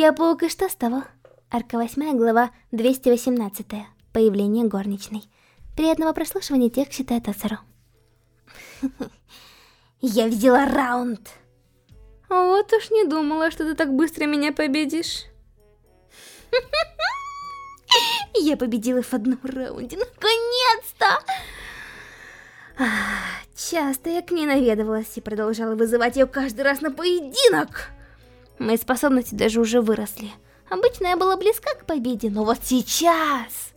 Я паук, и что с того? Арка 8, глава 218. Появление горничной. Приятного прослушивания тех, читает Ацару. Я видела раунд. Вот уж не думала, что ты так быстро меня победишь. Я победила в одном раунде, наконец-то! Часто я к ней наведывалась и продолжала вызывать ее каждый раз на поединок. Мои способности даже уже выросли. Обычно я была близка к победе, но вот сейчас...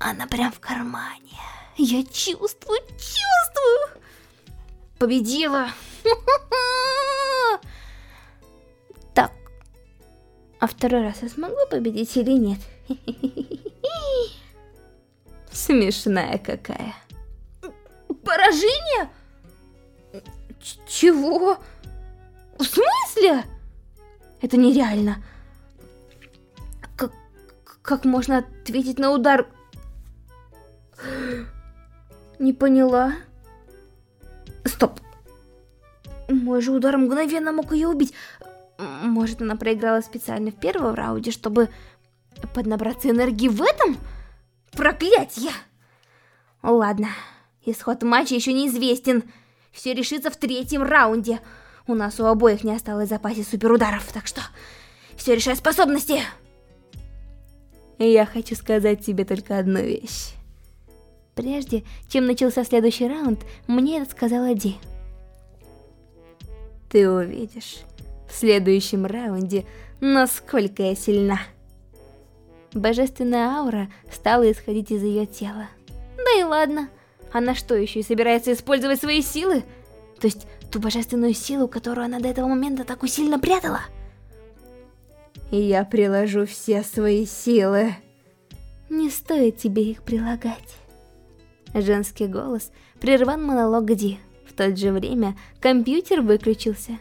Она прям в кармане. Я чувствую, чувствую. Победила. Так. А второй раз я смогу победить или нет? Смешная какая. Поражение? Ч чего? В смысле? Это нереально. Как, как можно ответить на удар? Не поняла. Стоп. Мой же удар мгновенно мог ее убить. Может, она проиграла специально в первом раунде, чтобы поднабраться энергии в этом? Проклятье! Ладно, исход матча еще неизвестен. Все решится в третьем раунде. У нас у обоих не осталось в запасе суперударов, так что все решает способности. Я хочу сказать тебе только одну вещь. Прежде, чем начался следующий раунд, мне это сказала Ди. Ты увидишь в следующем раунде, насколько я сильна. Божественная аура стала исходить из ее тела. Да и ладно. Она что, еще и собирается использовать свои силы? То есть, ту божественную силу, которую она до этого момента так усиленно прятала? Я приложу все свои силы. Не стоит тебе их прилагать. Женский голос прервал монолог Ди. В то же время компьютер выключился.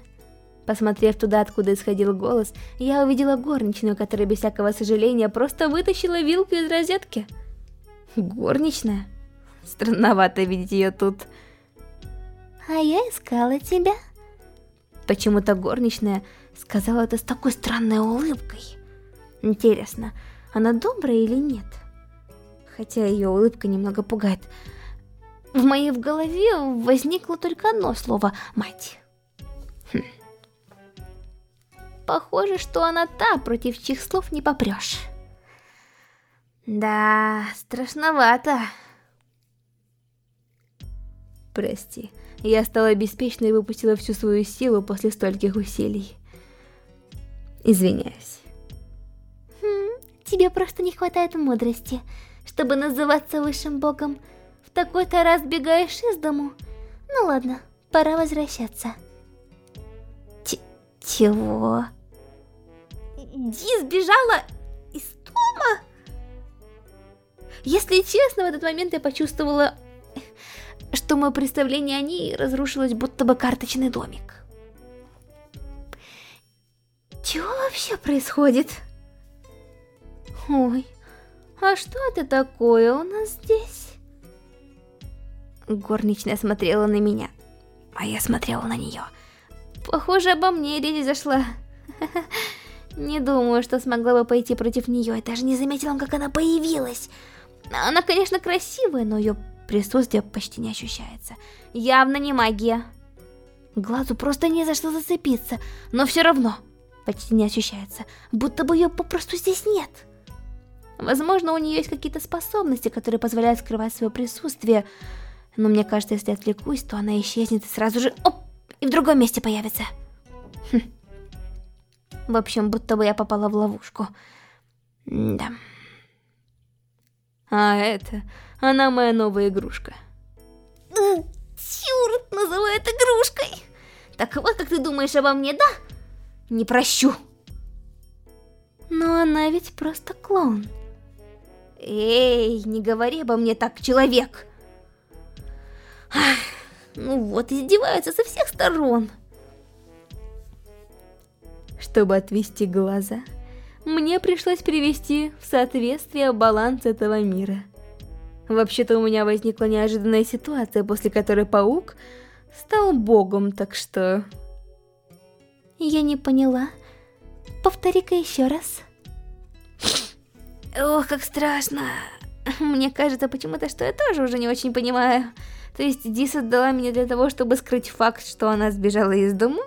Посмотрев туда, откуда исходил голос, я увидела горничную, которая без всякого сожаления просто вытащила вилку из розетки. Горничная? Странновато видеть ее тут. А я искала тебя. Почему-то горничная сказала это с такой странной улыбкой. Интересно, она добрая или нет? Хотя ее улыбка немного пугает. В моей в голове возникло только одно слово «мать». Хм. Похоже, что она та, против чьих слов не попрешь. Да, страшновато. Прости, я стала беспечной и выпустила всю свою силу после стольких усилий. Извиняюсь. Хм, тебе просто не хватает мудрости, чтобы называться высшим богом. В такой-то раз бегаешь из дому. Ну ладно, пора возвращаться. Ч чего? Ди сбежала из дома? Если честно, в этот момент я почувствовала что мое представление о ней разрушилось, будто бы карточный домик. Чего вообще происходит? Ой, а что это такое у нас здесь? Горничная смотрела на меня, а я смотрела на нее. Похоже, обо мне речь зашла. Не думаю, что смогла бы пойти против нее. Я даже не заметила, как она появилась. Она, конечно, красивая, но ее Присутствие почти не ощущается. Явно не магия. Глазу просто не за что зацепиться, но все равно почти не ощущается, будто бы ее попросту здесь нет. Возможно, у нее есть какие-то способности, которые позволяют скрывать свое присутствие, но мне кажется, если отвлекусь, то она исчезнет и сразу же, оп, и в другом месте появится. Хм. В общем, будто бы я попала в ловушку. да. А это... Она моя новая игрушка. Чёрт, называет игрушкой. Так вот, как ты думаешь обо мне, да? Не прощу. Но она ведь просто клоун. Эй, не говори обо мне так, человек. Ах, ну вот, издеваются со всех сторон. Чтобы отвести глаза, мне пришлось привести в соответствие баланс этого мира. Вообще-то у меня возникла неожиданная ситуация, после которой паук стал богом, так что... Я не поняла, повтори-ка еще раз. Ох, как страшно. Мне кажется почему-то, что я тоже уже не очень понимаю. То есть Дис отдала меня для того, чтобы скрыть факт, что она сбежала из дома?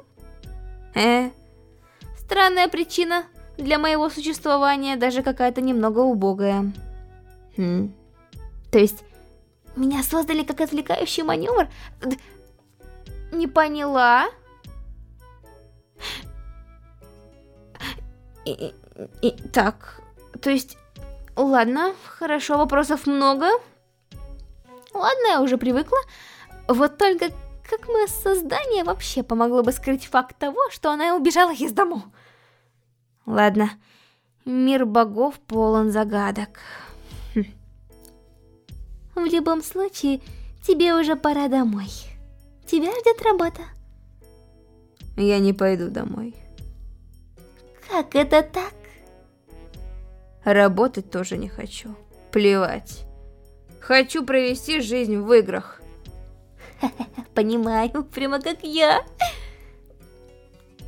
Э, странная причина для моего существования, даже какая-то немного убогая. Хм. То есть, меня создали как отвлекающий маневр? Не поняла? И, и, и, так, то есть, ладно, хорошо, вопросов много. Ладно, я уже привыкла. Вот только как мое создание вообще помогло бы скрыть факт того, что она убежала из дому? Ладно, мир богов полон загадок. Хм. В любом случае, тебе уже пора домой. Тебя ждет работа. Я не пойду домой. Как это так? Работать тоже не хочу. Плевать. Хочу провести жизнь в играх. Понимаю, прямо как я.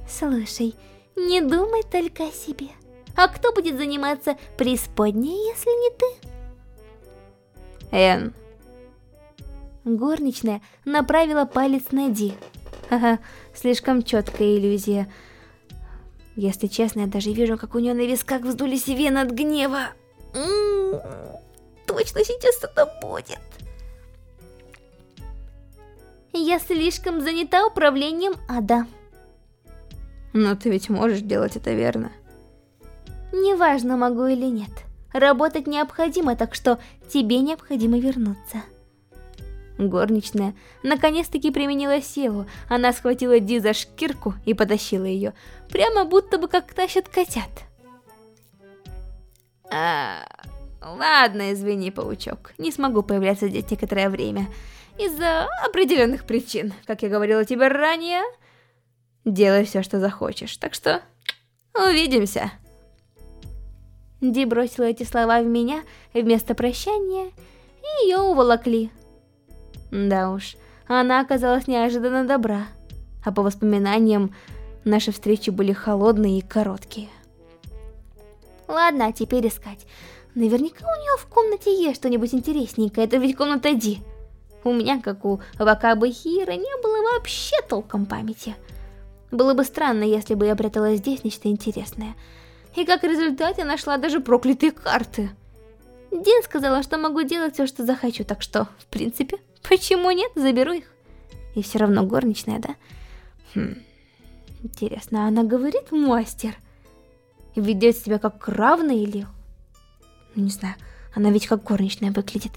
Слушай, не думай только о себе. А кто будет заниматься преисподней, если не ты? Эн. Горничная направила палец на Ди. Ага, слишком четкая иллюзия. Если честно, я даже вижу, как у нее на висках вздулись вены от гнева. М -м -м, точно сейчас это будет. Я слишком занята управлением ада. Но ты ведь можешь делать это верно. Неважно, могу или нет. Работать необходимо, так что тебе необходимо вернуться. Горничная наконец-таки применила силу. Она схватила Ди за шкирку и потащила ее, прямо будто бы как тащат котят. А, ладно, извини, паучок, не смогу появляться здесь некоторое время. Из-за определенных причин, как я говорила тебе ранее. Делай все, что захочешь, так что увидимся. Ди бросила эти слова в меня вместо прощания, и ее уволокли. Да уж, она оказалась неожиданно добра, а по воспоминаниям, наши встречи были холодные и короткие. Ладно, а теперь искать. Наверняка у нее в комнате есть что-нибудь интересненькое, это ведь комната Ди. У меня, как у Вакабы Хира, не было вообще толком памяти. Было бы странно, если бы я прятала здесь нечто интересное. И как результат я нашла даже проклятые карты. Дин сказала, что могу делать все, что захочу, так что, в принципе, почему нет, заберу их. И все равно горничная, да? Хм, интересно, она говорит мастер? Ведет себя как равный или... Не знаю, она ведь как горничная выглядит.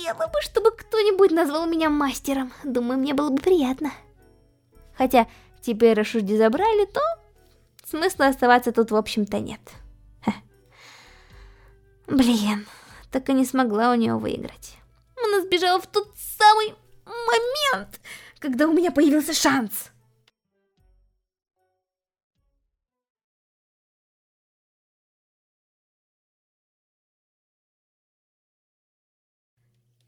Хотела бы, чтобы кто-нибудь назвал меня мастером. Думаю, мне было бы приятно. Хотя, теперь раз уж забрали, то смысла оставаться тут в общем-то нет. Ха. Блин, так и не смогла у нее выиграть. Она сбежала в тот самый момент, когда у меня появился шанс.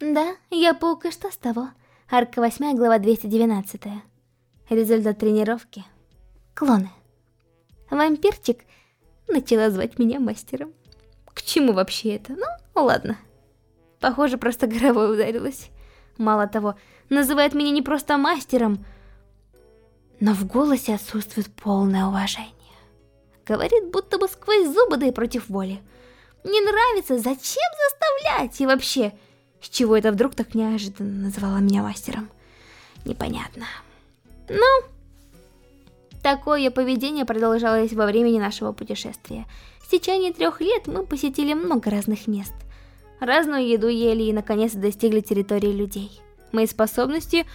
Да, я паук, и что с того? Арка 8, глава 219. Результат тренировки. Клоны. Вампирчик начала звать меня мастером. К чему вообще это? Ну, ладно. Похоже, просто горовой ударилась. Мало того, называет меня не просто мастером, но в голосе отсутствует полное уважение. Говорит, будто бы сквозь зубы, да и против воли. Не нравится, зачем заставлять? И вообще, с чего это вдруг так неожиданно назвала меня мастером? Непонятно. Ну, такое поведение продолжалось во времени нашего путешествия. В течение трех лет мы посетили много разных мест. Разную еду ели и наконец достигли территории людей. Мои способности,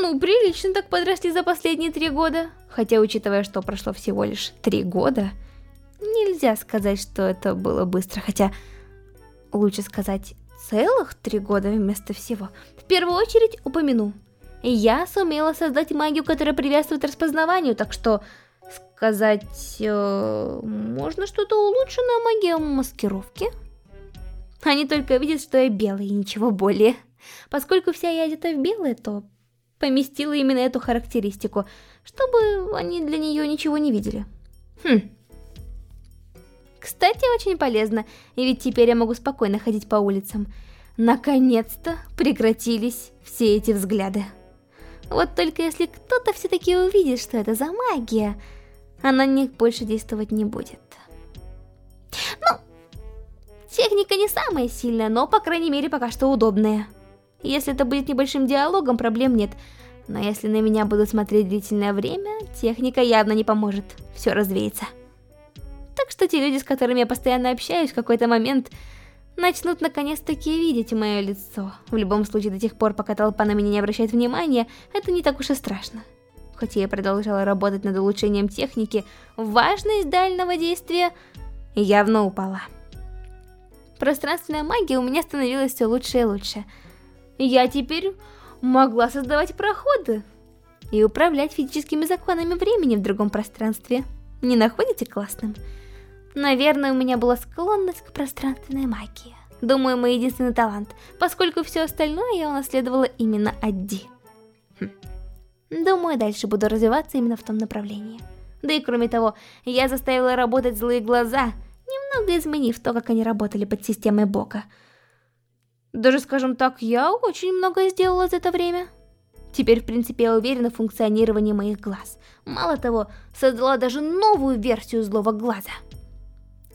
ну, прилично так подросли за последние три года. Хотя, учитывая, что прошло всего лишь три года, нельзя сказать, что это было быстро. Хотя, лучше сказать, целых три года вместо всего. В первую очередь упомяну. Я сумела создать магию, которая препятствует распознаванию, так что сказать, э, можно что-то улучшенное магия маскировки? Они только видят, что я белый и ничего более. Поскольку вся я одета в белое, то поместила именно эту характеристику, чтобы они для нее ничего не видели. Хм. Кстати, очень полезно, и ведь теперь я могу спокойно ходить по улицам. Наконец-то прекратились все эти взгляды. Вот только если кто-то все-таки увидит, что это за магия, она на них больше действовать не будет. Ну, техника не самая сильная, но, по крайней мере, пока что удобная. Если это будет небольшим диалогом, проблем нет. Но если на меня будут смотреть длительное время, техника явно не поможет. Все развеется. Так что те люди, с которыми я постоянно общаюсь, в какой-то момент начнут наконец-таки видеть мое лицо. В любом случае, до тех пор, пока толпа на меня не обращает внимания, это не так уж и страшно. Хотя я продолжала работать над улучшением техники, важность дальнего действия явно упала. Пространственная магия у меня становилась все лучше и лучше. Я теперь могла создавать проходы и управлять физическими законами времени в другом пространстве. Не находите классным? Наверное, у меня была склонность к пространственной магии. Думаю, мой единственный талант, поскольку все остальное я унаследовала именно от Ди. Хм. Думаю, дальше буду развиваться именно в том направлении. Да и кроме того, я заставила работать злые глаза, немного изменив то, как они работали под системой Бога. Даже, скажем так, я очень много сделала за это время. Теперь, в принципе, я уверена в функционировании моих глаз. Мало того, создала даже новую версию злого глаза.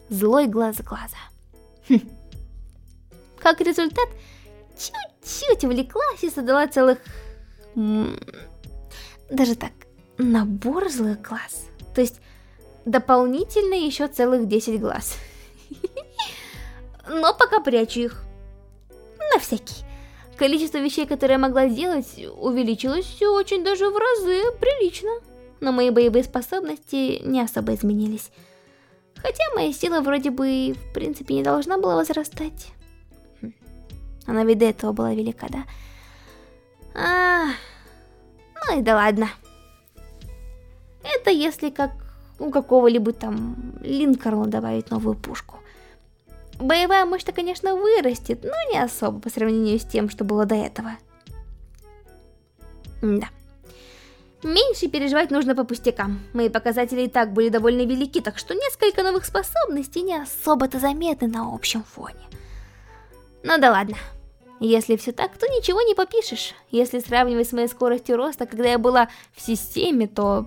Злой глаз глаза. Хм. Как результат, чуть-чуть увлеклась и создала целых... Даже так, набор злых глаз. То есть, дополнительно еще целых 10 глаз. Но пока прячу их на всякий. Количество вещей, которые я могла сделать, увеличилось очень даже в разы прилично. Но мои боевые способности не особо изменились. Хотя моя сила вроде бы, в принципе, не должна была возрастать. Хм. Она ведь до этого была велика, да? А, ну и да ладно. Это если как у какого-либо там Линкорна добавить новую пушку. Боевая мощь-то, конечно, вырастет, но не особо по сравнению с тем, что было до этого. Да. Меньше переживать нужно по пустякам. Мои показатели и так были довольно велики, так что несколько новых способностей не особо-то заметны на общем фоне. Ну да ладно. Если все так, то ничего не попишешь. Если сравнивать с моей скоростью роста, когда я была в системе, то...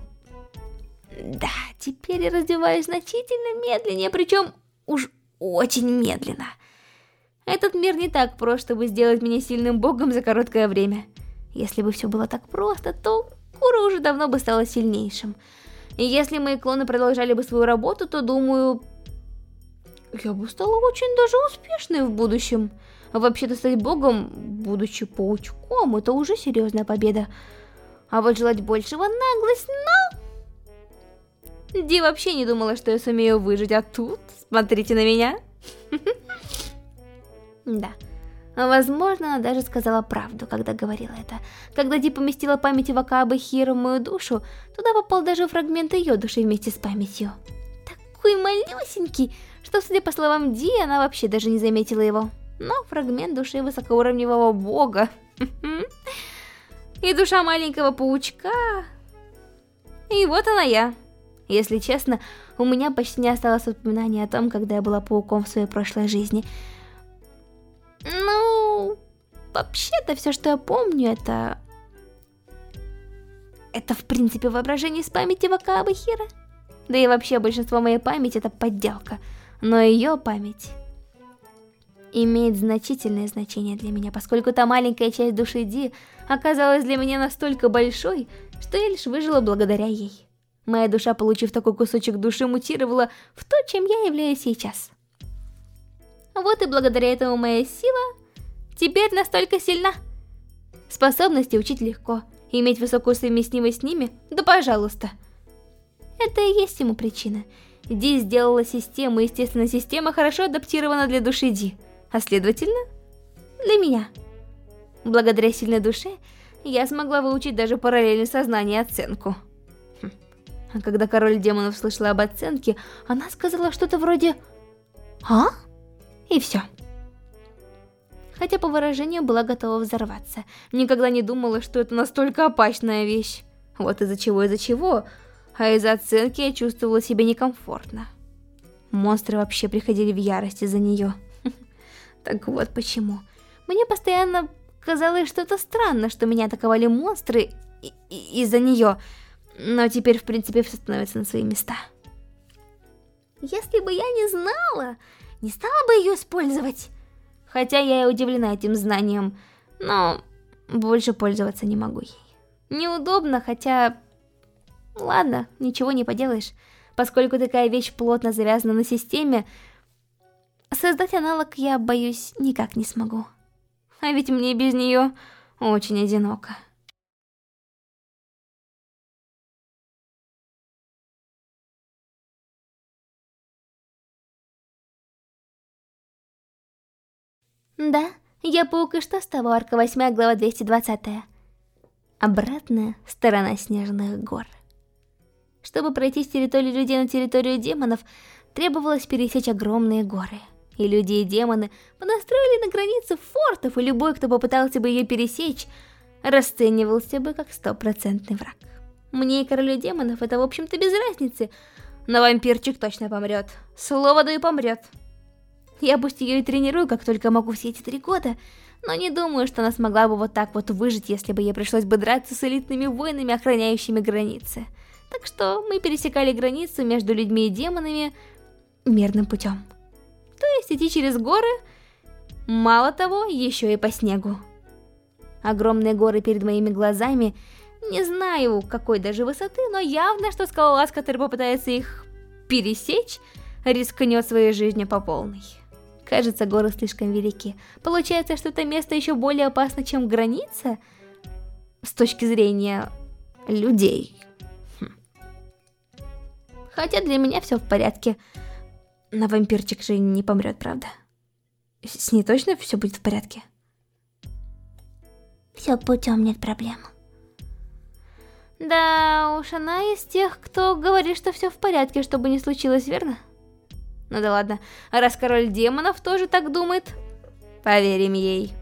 Да, теперь я развиваюсь значительно медленнее, причем уж очень медленно. Этот мир не так прост, чтобы сделать меня сильным богом за короткое время. Если бы все было так просто, то Кура уже давно бы стала сильнейшим. И если мои клоны продолжали бы свою работу, то, думаю, я бы стала очень даже успешной в будущем. Вообще-то стать богом, будучи паучком, это уже серьезная победа. А вот желать большего наглость, но... Ди вообще не думала, что я сумею выжить, а тут, смотрите на меня. Да. Возможно, она даже сказала правду, когда говорила это. Когда Ди поместила память Вакабы Хиру в мою душу, туда попал даже фрагмент ее души вместе с памятью. Такой малюсенький, что, судя по словам Ди, она вообще даже не заметила его. Но фрагмент души высокоуровневого бога. И душа маленького паучка. И вот она я. Если честно, у меня почти не осталось воспоминаний о том, когда я была пауком в своей прошлой жизни. Ну, вообще-то все, что я помню, это... Это, в принципе, воображение из памяти Вакаабы Хира. Да и вообще, большинство моей памяти это подделка. Но ее память имеет значительное значение для меня, поскольку та маленькая часть души Ди оказалась для меня настолько большой, что я лишь выжила благодаря ей. Моя душа, получив такой кусочек души, мутировала в то, чем я являюсь сейчас. Вот и благодаря этому моя сила теперь настолько сильна. Способности учить легко, иметь высокую совместимость с ними, да пожалуйста. Это и есть ему причина. Ди сделала систему, естественно, система хорошо адаптирована для души Ди, а следовательно, для меня. Благодаря сильной душе, я смогла выучить даже параллельное сознание оценку. А когда король демонов слышала об оценке, она сказала что-то вроде «А?» И все. хотя по выражению была готова взорваться. Никогда не думала, что это настолько опасная вещь. Вот из-за чего, из-за чего, а из-за оценки я чувствовала себя некомфортно. Монстры вообще приходили в ярость из-за нее. Так вот почему. Мне постоянно казалось что-то странно, что меня атаковали монстры из-за нее. Но теперь, в принципе, все становится на свои места. Если бы я не знала, не стала бы ее использовать. Хотя я и удивлена этим знанием, но больше пользоваться не могу ей. Неудобно, хотя... Ладно, ничего не поделаешь. Поскольку такая вещь плотно завязана на системе, создать аналог я, боюсь, никак не смогу. А ведь мне без нее очень одиноко. Да, я паук и что с того, арка 8, глава 220. Обратная сторона снежных гор. Чтобы пройти с территории людей на территорию демонов, требовалось пересечь огромные горы. И люди и демоны понастроили на границе фортов, и любой, кто попытался бы ее пересечь, расценивался бы как стопроцентный враг. Мне и королю демонов это, в общем-то, без разницы, но вампирчик точно помрет. Слово да и помрет. Я пусть ее и тренирую, как только могу все эти три года, но не думаю, что она смогла бы вот так вот выжить, если бы ей пришлось бы драться с элитными воинами, охраняющими границы. Так что мы пересекали границу между людьми и демонами мирным путем. То есть идти через горы, мало того, еще и по снегу. Огромные горы перед моими глазами, не знаю какой даже высоты, но явно, что скалолаз, который попытается их пересечь, рискнет своей жизнью по полной. Кажется, горы слишком велики. Получается, что это место еще более опасно, чем граница? С точки зрения людей. Хм. Хотя для меня все в порядке. На вампирчик же не помрет, правда? С ней точно все будет в порядке? Все путем нет проблем. Да уж, она из тех, кто говорит, что все в порядке, чтобы не случилось, верно? Ну да ладно, раз король демонов тоже так думает, поверим ей.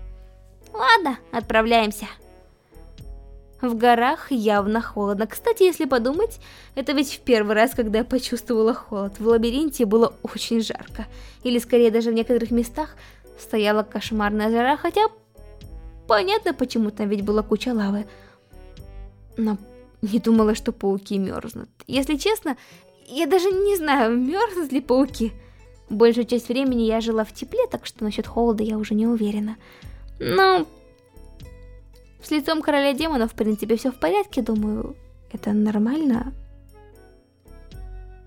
Ладно, отправляемся. В горах явно холодно. Кстати, если подумать, это ведь в первый раз, когда я почувствовала холод. В лабиринте было очень жарко. Или скорее даже в некоторых местах стояла кошмарная жара, хотя понятно, почему там ведь была куча лавы. Но не думала, что пауки мерзнут. Если честно, я даже не знаю, мерзнут ли пауки. Большую часть времени я жила в тепле, так что насчет холода я уже не уверена. Но... С лицом короля демонов, в принципе, все в порядке, думаю. Это нормально?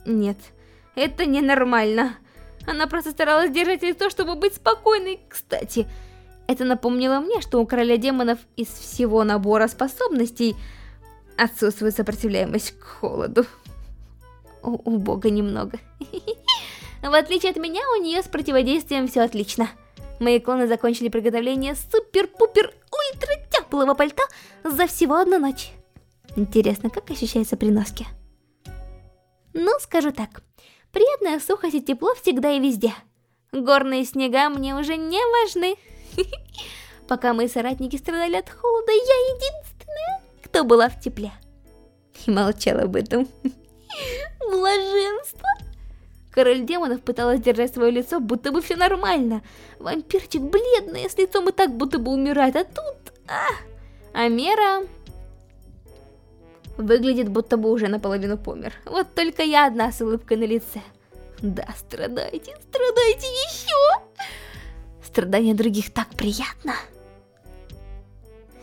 Нет, это не нормально. Она просто старалась держать лицо, чтобы быть спокойной. Кстати, это напомнило мне, что у короля демонов из всего набора способностей отсутствует сопротивляемость к холоду у, бога немного. В отличие от меня, у нее с противодействием все отлично. Мои клоны закончили приготовление супер-пупер-ультра теплого пальто за всего одну ночь. Интересно, как ощущается при носке? Ну, скажу так. Приятная сухость и тепло всегда и везде. Горные снега мне уже не важны. Пока мои соратники страдали от холода, я единственная, кто была в тепле. И молчала об этом. Блаженство. Король демонов пыталась держать свое лицо, будто бы все нормально. Вампирчик бледный, с лицом и так будто бы умирает, а тут... А, а Мера... Выглядит, будто бы уже наполовину помер. Вот только я одна с улыбкой на лице. Да, страдайте, страдайте еще! Страдания других так приятно.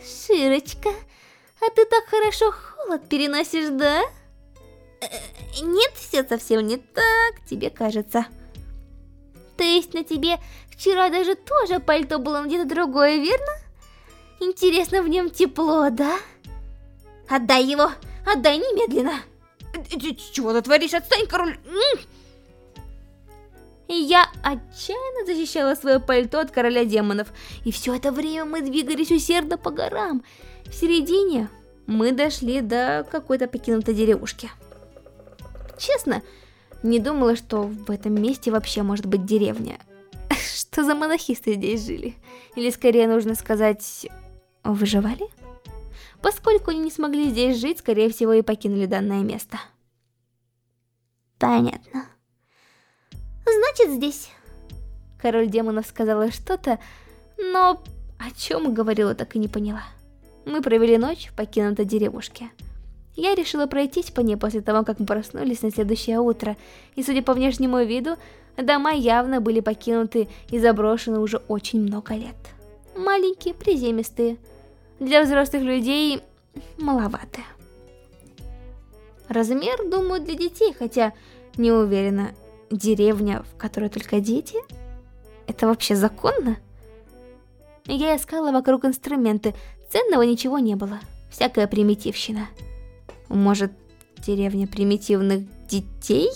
Широчка, а ты так хорошо холод переносишь, да? Нет, все совсем не так, тебе кажется. То есть на тебе вчера даже тоже пальто было где-то другое, верно? Интересно, в нем тепло, да? Отдай его, отдай немедленно. Чего ты творишь? Отстань, король! Я отчаянно защищала свое пальто от короля демонов, и все это время мы двигались усердно по горам. В середине мы дошли до какой-то покинутой деревушки. Честно, не думала, что в этом месте вообще может быть деревня. Что за монахисты здесь жили? Или скорее нужно сказать, выживали? Поскольку они не смогли здесь жить, скорее всего и покинули данное место. Понятно. Значит, здесь. Король демонов сказала что-то, но о чем говорила, так и не поняла. Мы провели ночь в покинутой деревушке. Я решила пройтись по ней после того, как мы проснулись на следующее утро, и судя по внешнему виду, дома явно были покинуты и заброшены уже очень много лет. Маленькие, приземистые. Для взрослых людей маловато. Размер, думаю, для детей, хотя не уверена, деревня, в которой только дети? Это вообще законно? Я искала вокруг инструменты, ценного ничего не было, всякая примитивщина. Может, деревня примитивных детей?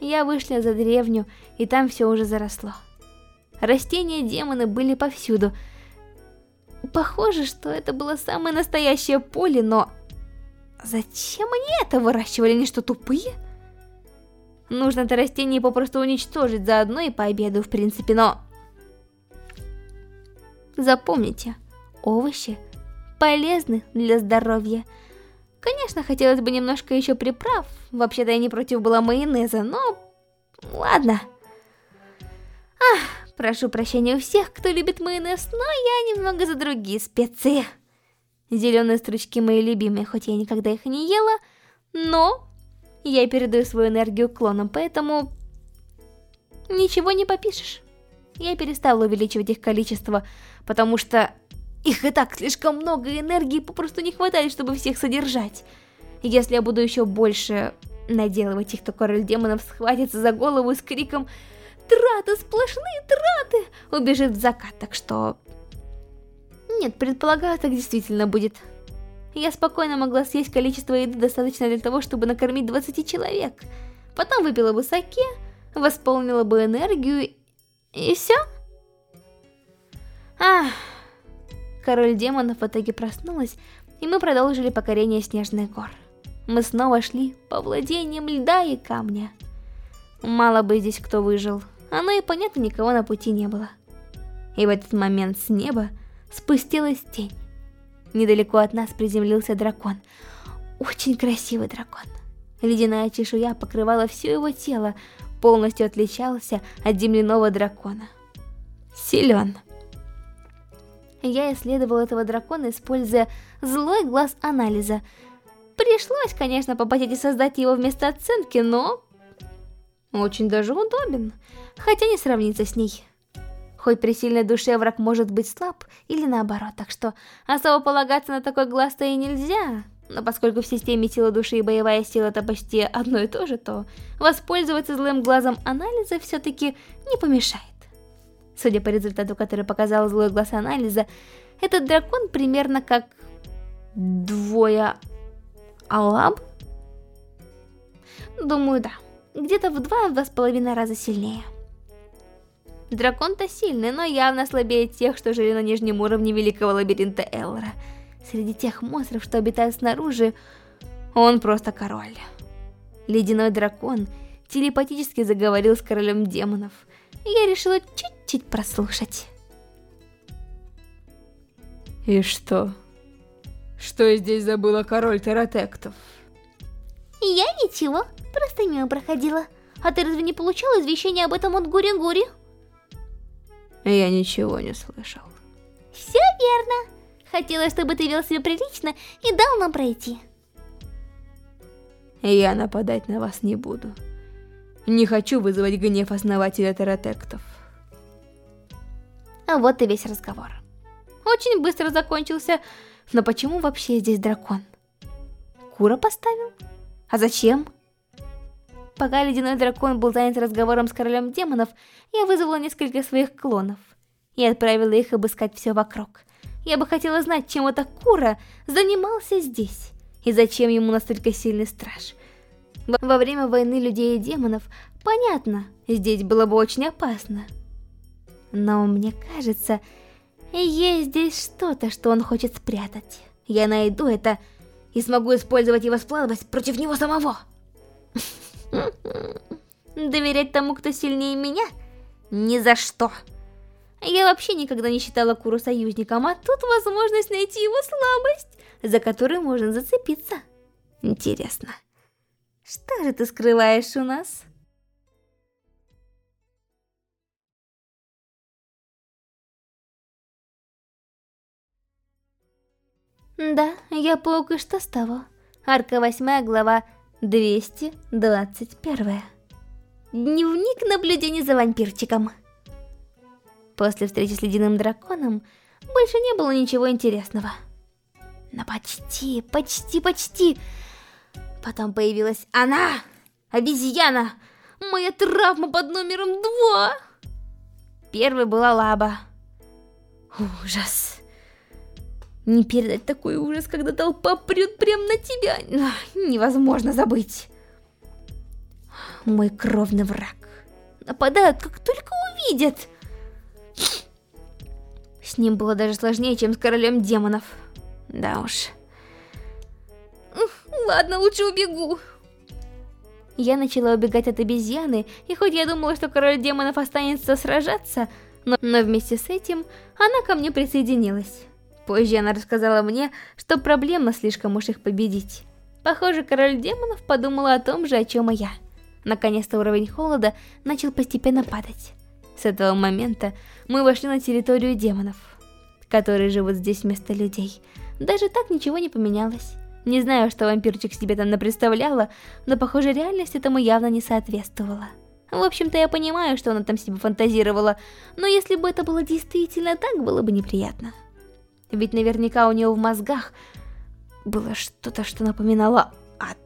Я вышла за деревню, и там все уже заросло. Растения-демоны были повсюду. Похоже, что это было самое настоящее поле, но... Зачем они это выращивали? Они что, тупые? Нужно это растение попросту уничтожить заодно и пообеду, в принципе, но... Запомните, овощи полезны для здоровья. Конечно, хотелось бы немножко еще приправ. Вообще-то я не против была майонеза, но... Ладно. Ах, прошу прощения у всех, кто любит майонез, но я немного за другие специи. Зеленые стручки мои любимые, хоть я никогда их не ела, но я передаю свою энергию клонам, поэтому... Ничего не попишешь. Я перестала увеличивать их количество, потому что их и так слишком много энергии попросту не хватает, чтобы всех содержать. Если я буду еще больше наделывать их, то король демонов схватится за голову с криком «Траты, сплошные траты!» убежит в закат, так что... Нет, предполагаю, так действительно будет. Я спокойно могла съесть количество еды достаточно для того, чтобы накормить 20 человек. Потом выпила бы саке, восполнила бы энергию и все. Ах... Король демонов в итоге проснулась, и мы продолжили покорение снежных гор. Мы снова шли по владениям льда и камня. Мало бы здесь кто выжил, оно и понятно никого на пути не было. И в этот момент с неба спустилась тень. Недалеко от нас приземлился дракон. Очень красивый дракон. Ледяная чешуя покрывала все его тело, полностью отличался от земляного дракона. Силен. Я исследовал этого дракона, используя злой глаз анализа. Пришлось, конечно, попотеть и создать его вместо оценки, но... Очень даже удобен, хотя не сравнится с ней. Хоть при сильной душе враг может быть слаб, или наоборот, так что особо полагаться на такой глаз-то и нельзя. Но поскольку в системе сила души и боевая сила это почти одно и то же, то воспользоваться злым глазом анализа все-таки не помешает. Судя по результату, который показал злой глаз анализа, этот дракон примерно как двое Алаб? Думаю, да. Где-то в два-два с половиной раза сильнее. Дракон-то сильный, но явно слабее тех, что жили на нижнем уровне великого лабиринта Эллора. Среди тех монстров, что обитают снаружи, он просто король. Ледяной дракон телепатически заговорил с королем демонов. Я решила чуть чуть прослушать. И что? Что здесь забыла король Тератектов? Я ничего, просто мимо проходила. А ты разве не получал извещение об этом от Гури-Гури? Я ничего не слышал. Все верно. Хотела, чтобы ты вел себя прилично и дал нам пройти. Я нападать на вас не буду. Не хочу вызывать гнев основателя Тератектов. А вот и весь разговор. Очень быстро закончился, но почему вообще здесь дракон? Кура поставил? А зачем? Пока ледяной дракон был занят разговором с королем демонов, я вызвала несколько своих клонов и отправила их обыскать все вокруг. Я бы хотела знать, чем эта Кура занимался здесь, и зачем ему настолько сильный страж. Во время войны людей и демонов, понятно, здесь было бы очень опасно. Но мне кажется, есть здесь что-то, что он хочет спрятать. Я найду это и смогу использовать его слабость против него самого. Доверять тому, кто сильнее меня? Ни за что. Я вообще никогда не считала Куру союзником, а тут возможность найти его слабость, за которую можно зацепиться. Интересно, что же ты скрываешь у нас? Да, я паук и что с того? Арка 8, глава 221. Дневник наблюдений за вампирчиком. После встречи с ледяным драконом больше не было ничего интересного. Но почти, почти, почти. Потом появилась она, обезьяна, моя травма под номером два. Первой была Лаба. Ужас. Не передать такой ужас, когда толпа прет прямо на тебя. Невозможно забыть. Мой кровный враг. Нападают, как только увидят. С ним было даже сложнее, чем с королем демонов. Да уж. Ладно, лучше убегу. Я начала убегать от обезьяны, и хоть я думала, что король демонов останется сражаться, но, но вместе с этим она ко мне присоединилась. Позже она рассказала мне, что проблема слишком уж их победить. Похоже, король демонов подумала о том же, о чем и я. Наконец-то уровень холода начал постепенно падать. С этого момента мы вошли на территорию демонов, которые живут здесь вместо людей. Даже так ничего не поменялось. Не знаю, что вампирчик себе там напредставляла, но похоже реальность этому явно не соответствовала. В общем-то я понимаю, что она там себе фантазировала, но если бы это было действительно так, было бы неприятно. Ведь наверняка у него в мозгах было что-то, что напоминало ад.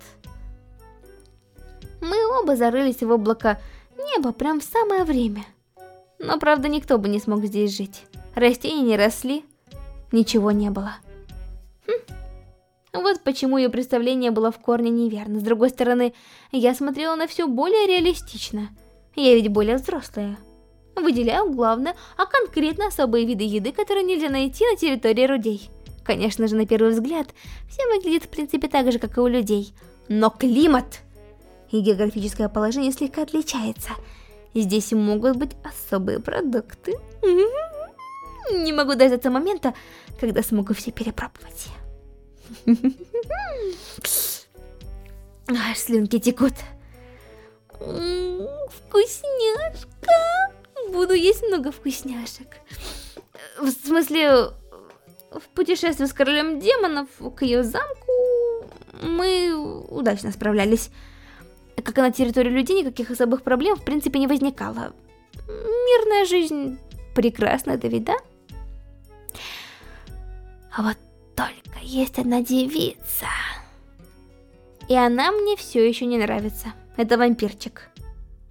Мы оба зарылись в облако неба прям в самое время. Но правда никто бы не смог здесь жить. Растения не росли, ничего не было. Хм. Вот почему ее представление было в корне неверно. С другой стороны, я смотрела на все более реалистично. Я ведь более взрослая. Выделяю главное, а конкретно особые виды еды, которые нельзя найти на территории людей. Конечно же, на первый взгляд, все выглядит в принципе так же, как и у людей. Но климат и географическое положение слегка отличается. Здесь могут быть особые продукты. Не могу дождаться момента, когда смогу все перепробовать. Аж слюнки текут. Вкусняшка буду есть много вкусняшек. В смысле, в путешествии с королем демонов к ее замку мы удачно справлялись. Как и на территории людей, никаких особых проблем в принципе не возникало. Мирная жизнь прекрасна, это ведь, да? А вот только есть одна девица. И она мне все еще не нравится. Это вампирчик.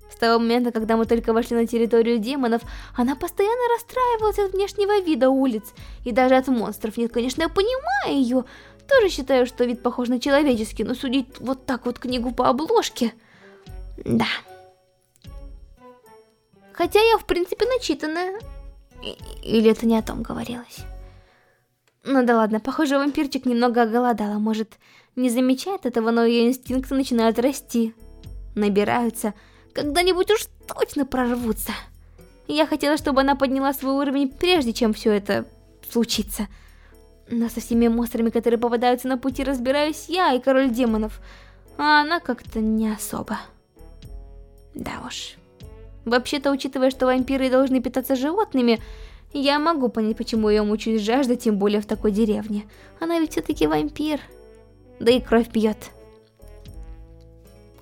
С того момента, когда мы только вошли на территорию демонов, она постоянно расстраивалась от внешнего вида улиц и даже от монстров. Нет, конечно, я понимаю ее. Тоже считаю, что вид похож на человеческий, но судить вот так вот книгу по обложке... Да. Хотя я, в принципе, начитанная. Или это не о том говорилось? Ну да ладно, похоже, вампирчик немного оголодала. Может, не замечает этого, но ее инстинкты начинают расти. Набираются когда-нибудь уж точно прорвутся. Я хотела, чтобы она подняла свой уровень, прежде чем все это случится. Но со всеми монстрами, которые попадаются на пути, разбираюсь я и король демонов. А она как-то не особо. Да уж. Вообще-то, учитывая, что вампиры должны питаться животными, я могу понять, почему ее мучает жажда, тем более в такой деревне. Она ведь все-таки вампир. Да и кровь пьет.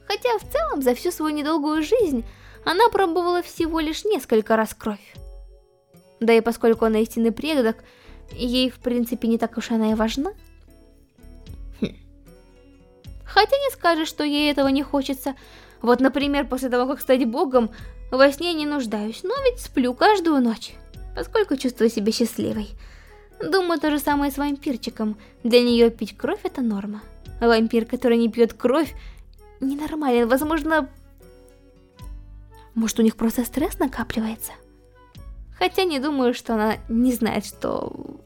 Хотя в целом за всю свою недолгую жизнь она пробовала всего лишь несколько раз кровь. Да и поскольку она истинный предок, ей в принципе не так уж она и важна. Хм. Хотя не скажешь, что ей этого не хочется. Вот, например, после того, как стать богом, во сне не нуждаюсь, но ведь сплю каждую ночь, поскольку чувствую себя счастливой. Думаю, то же самое с вампирчиком. Для нее пить кровь это норма. Вампир, который не пьет кровь, ненормален. Возможно, может у них просто стресс накапливается? Хотя не думаю, что она не знает, что...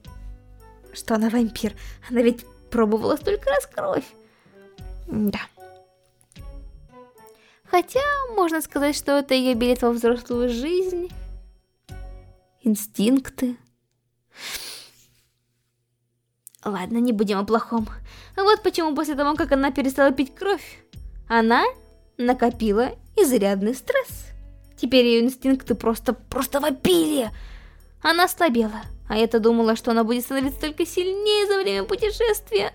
Что она вампир. Она ведь пробовала столько раз кровь. Да. Хотя, можно сказать, что это ее билет во взрослую жизнь. Инстинкты. Ладно, не будем о плохом. Вот почему после того, как она перестала пить кровь, она накопила изрядный стресс. Теперь ее инстинкты просто, просто вопили. Она ослабела, а я-то думала, что она будет становиться только сильнее за время путешествия.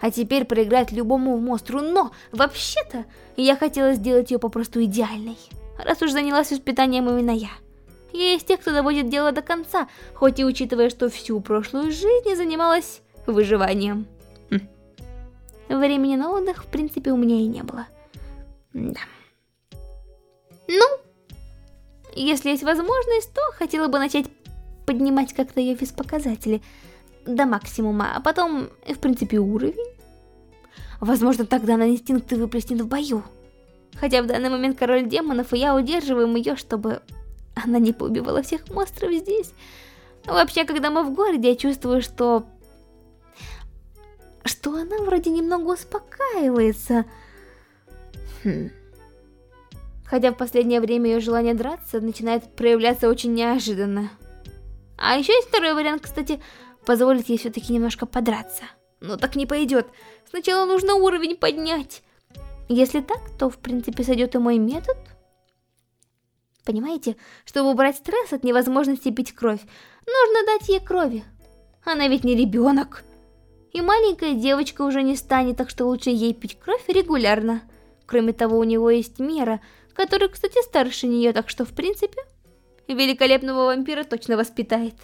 А теперь проиграть любому монстру, но вообще-то я хотела сделать ее попросту идеальной. Раз уж занялась воспитанием именно я. Я из тех, кто доводит дело до конца, хоть и учитывая, что всю прошлую жизнь занималась выживанием. Хм. Времени на отдых, в принципе, у меня и не было. Да. Ну, если есть возможность, то хотела бы начать поднимать как-то ее физпоказатели до максимума, а потом, в принципе, уровень. Возможно, тогда она инстинкты выплеснет в бою. Хотя в данный момент король демонов, и я удерживаем ее, чтобы она не поубивала всех монстров здесь. Вообще, когда мы в городе, я чувствую, что... Что она вроде немного успокаивается. Хм... Хотя в последнее время ее желание драться начинает проявляться очень неожиданно. А еще есть второй вариант, кстати, позволить ей все-таки немножко подраться. Но так не пойдет. Сначала нужно уровень поднять. Если так, то в принципе сойдет и мой метод. Понимаете, чтобы убрать стресс от невозможности пить кровь, нужно дать ей крови. Она ведь не ребенок. И маленькая девочка уже не станет, так что лучше ей пить кровь регулярно. Кроме того, у него есть мера – который, кстати, старше нее, так что, в принципе, великолепного вампира точно воспитает.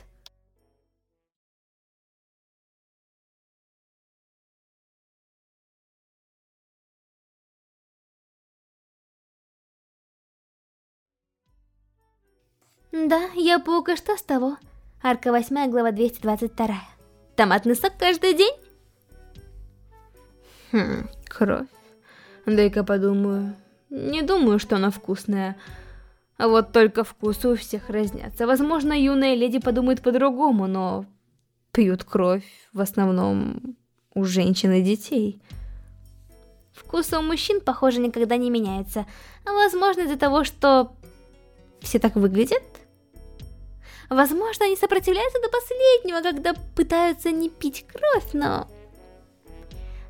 Да, я паука, что с того? Арка 8, глава 222. Томатный сок каждый день? Хм, кровь. Дай-ка подумаю. Не думаю, что она вкусная. А вот только вкусы у всех разнятся. Возможно, юная леди подумает по-другому, но пьют кровь в основном у женщин и детей. Вкусы у мужчин, похоже, никогда не меняются. Возможно, из-за того, что все так выглядят? Возможно, они сопротивляются до последнего, когда пытаются не пить кровь, но...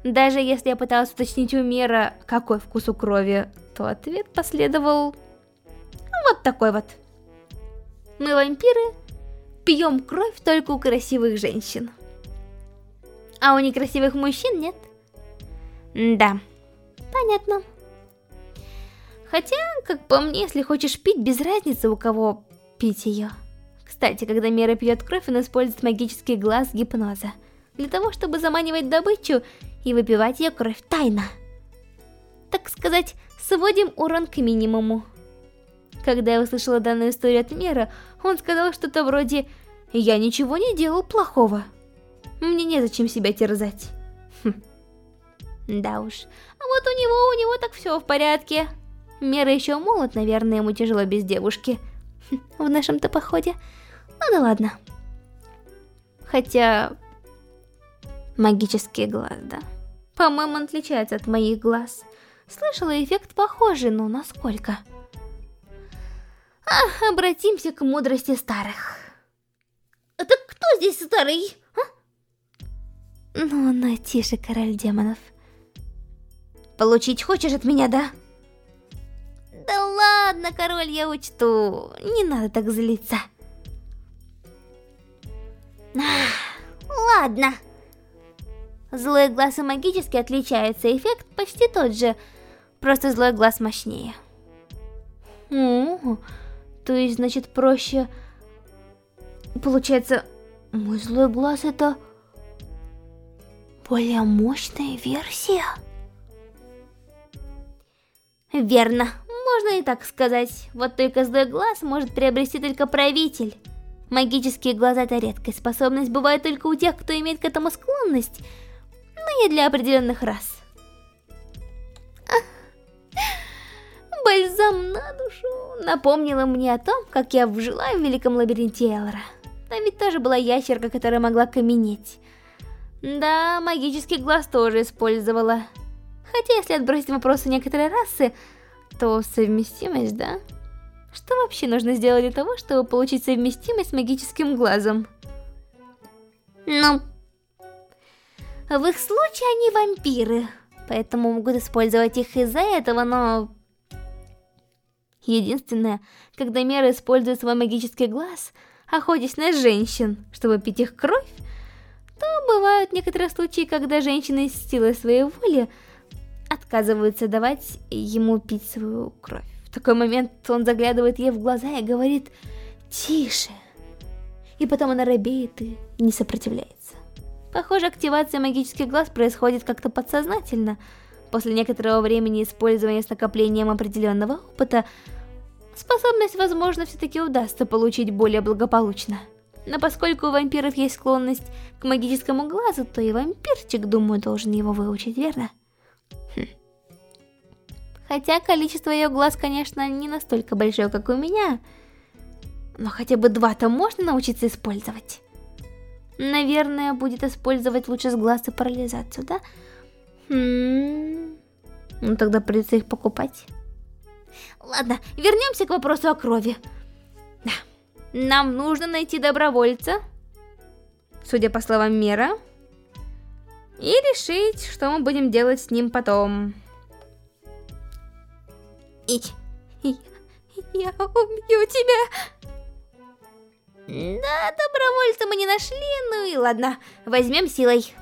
Даже если я пыталась уточнить у Мира, какой вкус у крови, то ответ последовал вот такой вот. Мы вампиры, пьем кровь только у красивых женщин. А у некрасивых мужчин нет? Да, понятно. Хотя, как по мне, если хочешь пить, без разницы у кого пить ее. Кстати, когда Мира пьет кровь, он использует магический глаз гипноза. Для того, чтобы заманивать добычу и выпивать ее кровь тайно. Так сказать, сводим урон к минимуму. Когда я услышала данную историю от Мера, он сказал что-то вроде «Я ничего не делал плохого. Мне незачем себя терзать». Хм. Да уж, а вот у него, у него так все в порядке. Мера еще молод, наверное, ему тяжело без девушки. Хм, в нашем-то походе. Ну да ладно. Хотя... Магический глаз, да? По-моему, он отличается от моих глаз. Слышала эффект похожий, но насколько? Ах, обратимся к мудрости старых. Это кто здесь старый? А? Ну, ну, тише, король демонов. Получить хочешь от меня, да? Да ладно, король, я учту. Не надо так злиться. Ладно. Злой глаз и магически отличаются, эффект почти тот же. Просто злой глаз мощнее. О, то есть, значит, проще... Получается, мой злой глаз это... Более мощная версия? Верно, можно и так сказать. Вот только злой глаз может приобрести только правитель. Магические глаза это редкая способность, бывает только у тех, кто имеет к этому склонность, но не для определенных рас. бальзам на душу напомнила мне о том, как я вжила в великом лабиринте Элра. Там ведь тоже была ящерка, которая могла каменеть. Да, магический глаз тоже использовала. Хотя, если отбросить вопросы некоторой расы, то совместимость, да? Что вообще нужно сделать для того, чтобы получить совместимость с магическим глазом? Ну, в их случае они вампиры, поэтому могут использовать их из-за этого, но... Единственное, когда Мера использует свой магический глаз, охотясь на женщин, чтобы пить их кровь, то бывают некоторые случаи, когда женщины с силой своей воли отказываются давать ему пить свою кровь. Такой момент он заглядывает ей в глаза и говорит «Тише». И потом она робеет и не сопротивляется. Похоже, активация магических глаз происходит как-то подсознательно. После некоторого времени использования с накоплением определенного опыта, способность, возможно, все-таки удастся получить более благополучно. Но поскольку у вампиров есть склонность к магическому глазу, то и вампирчик, думаю, должен его выучить, верно? Хотя количество ее глаз, конечно, не настолько большое, как у меня. Но хотя бы два-то можно научиться использовать. Наверное, будет использовать лучше с глаз и парализацию, да? Хм... Ну тогда придется их покупать. Ладно, вернемся к вопросу о крови. Да. Нам нужно найти добровольца, судя по словам Мира, и решить, что мы будем делать с ним потом. Я, я убью тебя. Да, добровольца мы не нашли, ну и ладно, возьмем силой.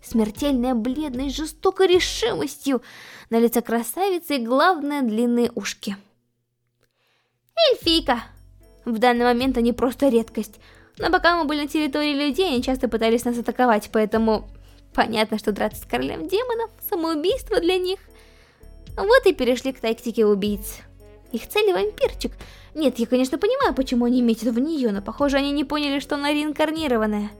Смертельная бледность, жестокой решимостью, на лице красавицы и, главное, длинные ушки. Эльфийка. В данный момент они просто редкость. Но пока мы были на территории людей, они часто пытались нас атаковать, поэтому понятно, что драться с королем демонов – самоубийство для них. Вот и перешли к тактике убийц. Их цель – вампирчик. Нет, я, конечно, понимаю, почему они метят в нее, но похоже, они не поняли, что она реинкарнированная.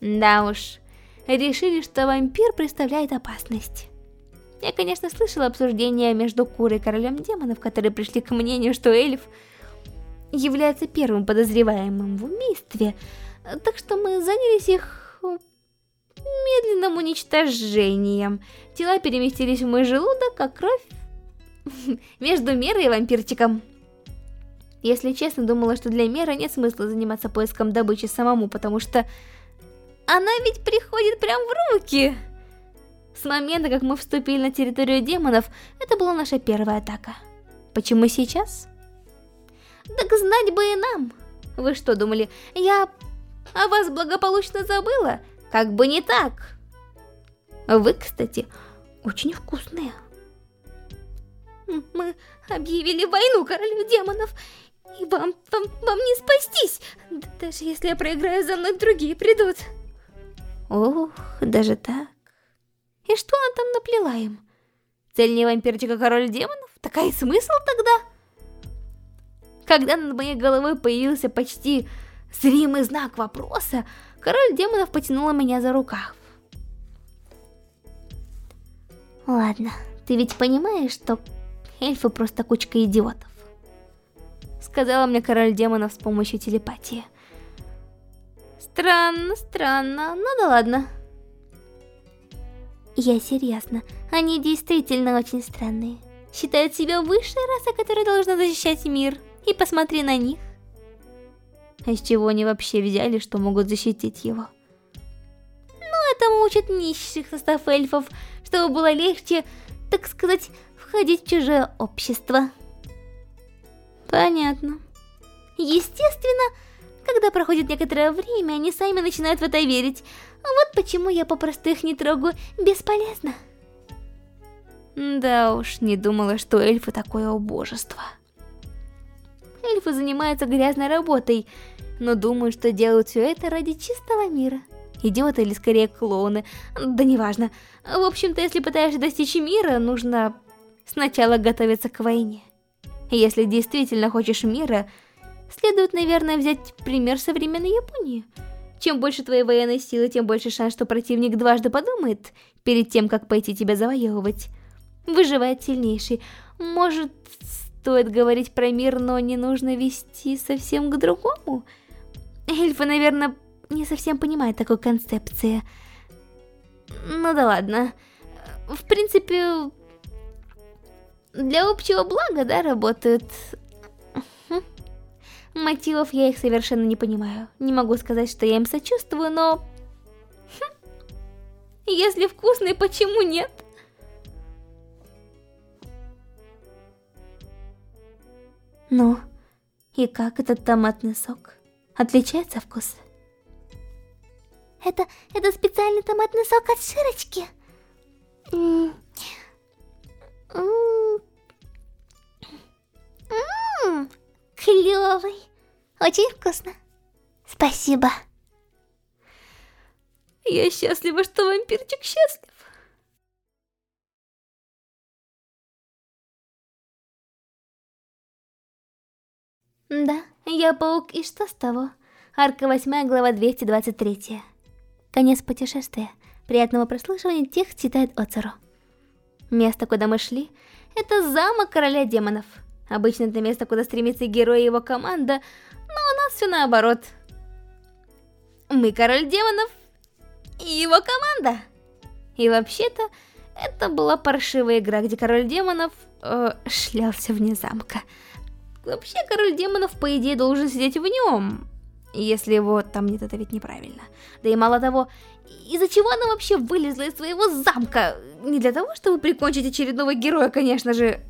Да уж, решили, что вампир представляет опасность. Я, конечно, слышала обсуждения между Курой и Королем Демонов, которые пришли к мнению, что эльф является первым подозреваемым в убийстве, так что мы занялись их медленным уничтожением. Тела переместились в мой желудок, а кровь между Мерой и вампирчиком. Если честно, думала, что для Меры нет смысла заниматься поиском добычи самому, потому что она ведь приходит прям в руки. С момента, как мы вступили на территорию демонов, это была наша первая атака. Почему сейчас? Так знать бы и нам. Вы что думали, я о вас благополучно забыла? Как бы не так. Вы, кстати, очень вкусные. Мы объявили войну королю демонов, и вам, вам, вам не спастись. Даже если я проиграю, за мной другие придут. Ох, даже так. И что она там наплела им? Цель не вампирчика король демонов? Такая смысл тогда? Когда над моей головой появился почти зримый знак вопроса, король демонов потянула меня за рукав. Ладно, ты ведь понимаешь, что эльфы просто кучка идиотов. Сказала мне король демонов с помощью телепатии. Странно, странно, ну да ладно. Я серьезно, они действительно очень странные. Считают себя высшей расой, которая должна защищать мир. И посмотри на них. А из чего они вообще взяли, что могут защитить его? Ну, этому учат нищих состав эльфов, чтобы было легче, так сказать, входить в чужое общество. Понятно. Естественно, когда проходит некоторое время, они сами начинают в это верить. Вот почему я попросту их не трогаю. Бесполезно. Да уж, не думала, что эльфы такое убожество. Эльфы занимаются грязной работой, но думают, что делают все это ради чистого мира. Идиоты или скорее клоуны, да неважно. В общем-то, если пытаешься достичь мира, нужно сначала готовиться к войне. Если действительно хочешь мира, Следует, наверное, взять пример современной Японии. Чем больше твоей военной силы, тем больше шанс, что противник дважды подумает перед тем, как пойти тебя завоевывать. Выживает сильнейший. Может, стоит говорить про мир, но не нужно вести совсем к другому? Эльфы, наверное, не совсем понимают такой концепции. Ну да ладно. В принципе, для общего блага, да, работают Мотивов я их совершенно не понимаю. Не могу сказать, что я им сочувствую, но... Хм. Если вкусный, почему нет? Ну, и как этот томатный сок? Отличается вкус? Это, это специальный томатный сок от широчки. Ммм. Клевый. Очень вкусно. Спасибо. Я счастлива, что вампирчик счастлив. Да, я паук, и что с того? Арка 8, глава 223. Конец путешествия. Приятного прослушивания тех читает Оцеру. Место, куда мы шли, это замок короля демонов. Обычно это место, куда стремится герой и его команда, но у нас все наоборот. Мы король демонов и его команда. И вообще-то, это была паршивая игра, где король демонов э, шлялся вне замка. Вообще, король демонов, по идее, должен сидеть в нем. Если его там нет, это ведь неправильно. Да и мало того, из-за чего она вообще вылезла из своего замка? Не для того, чтобы прикончить очередного героя, конечно же.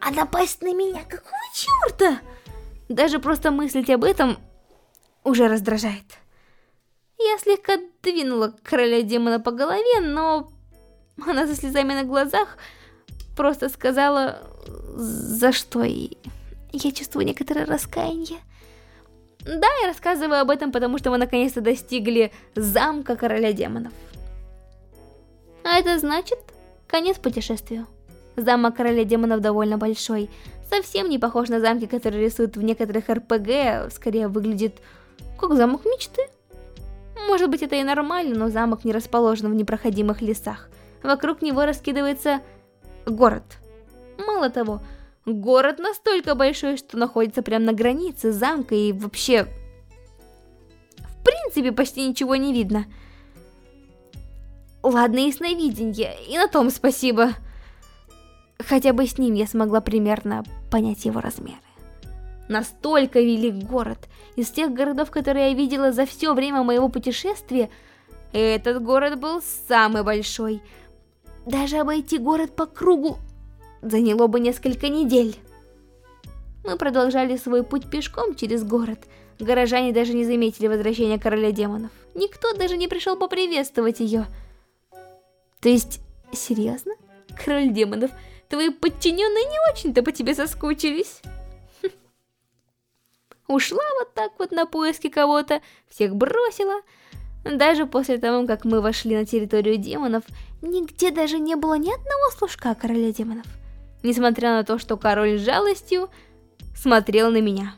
А напасть на меня? Какого черта? Даже просто мыслить об этом уже раздражает. Я слегка двинула короля демона по голове, но она со слезами на глазах просто сказала, за что и я чувствую некоторое раскаяние. Да, я рассказываю об этом, потому что мы наконец-то достигли замка короля демонов. А это значит конец путешествию. Замок короля демонов довольно большой, совсем не похож на замки, которые рисуют в некоторых РПГ, скорее выглядит как замок мечты. Может быть это и нормально, но замок не расположен в непроходимых лесах. Вокруг него раскидывается город. Мало того, город настолько большой, что находится прямо на границе замка и вообще... В принципе, почти ничего не видно. Ладно, ясновиденье, и на том спасибо. Хотя бы с ним я смогла примерно понять его размеры. Настолько велик город. Из тех городов, которые я видела за все время моего путешествия, этот город был самый большой. Даже обойти город по кругу заняло бы несколько недель. Мы продолжали свой путь пешком через город. Горожане даже не заметили возвращения короля демонов. Никто даже не пришел поприветствовать ее. То есть, серьезно? Король демонов, твои подчиненные не очень-то по тебе соскучились. Ушла вот так вот на поиски кого-то, всех бросила. Даже после того, как мы вошли на территорию демонов, нигде даже не было ни одного служка короля демонов несмотря на то, что король с жалостью смотрел на меня.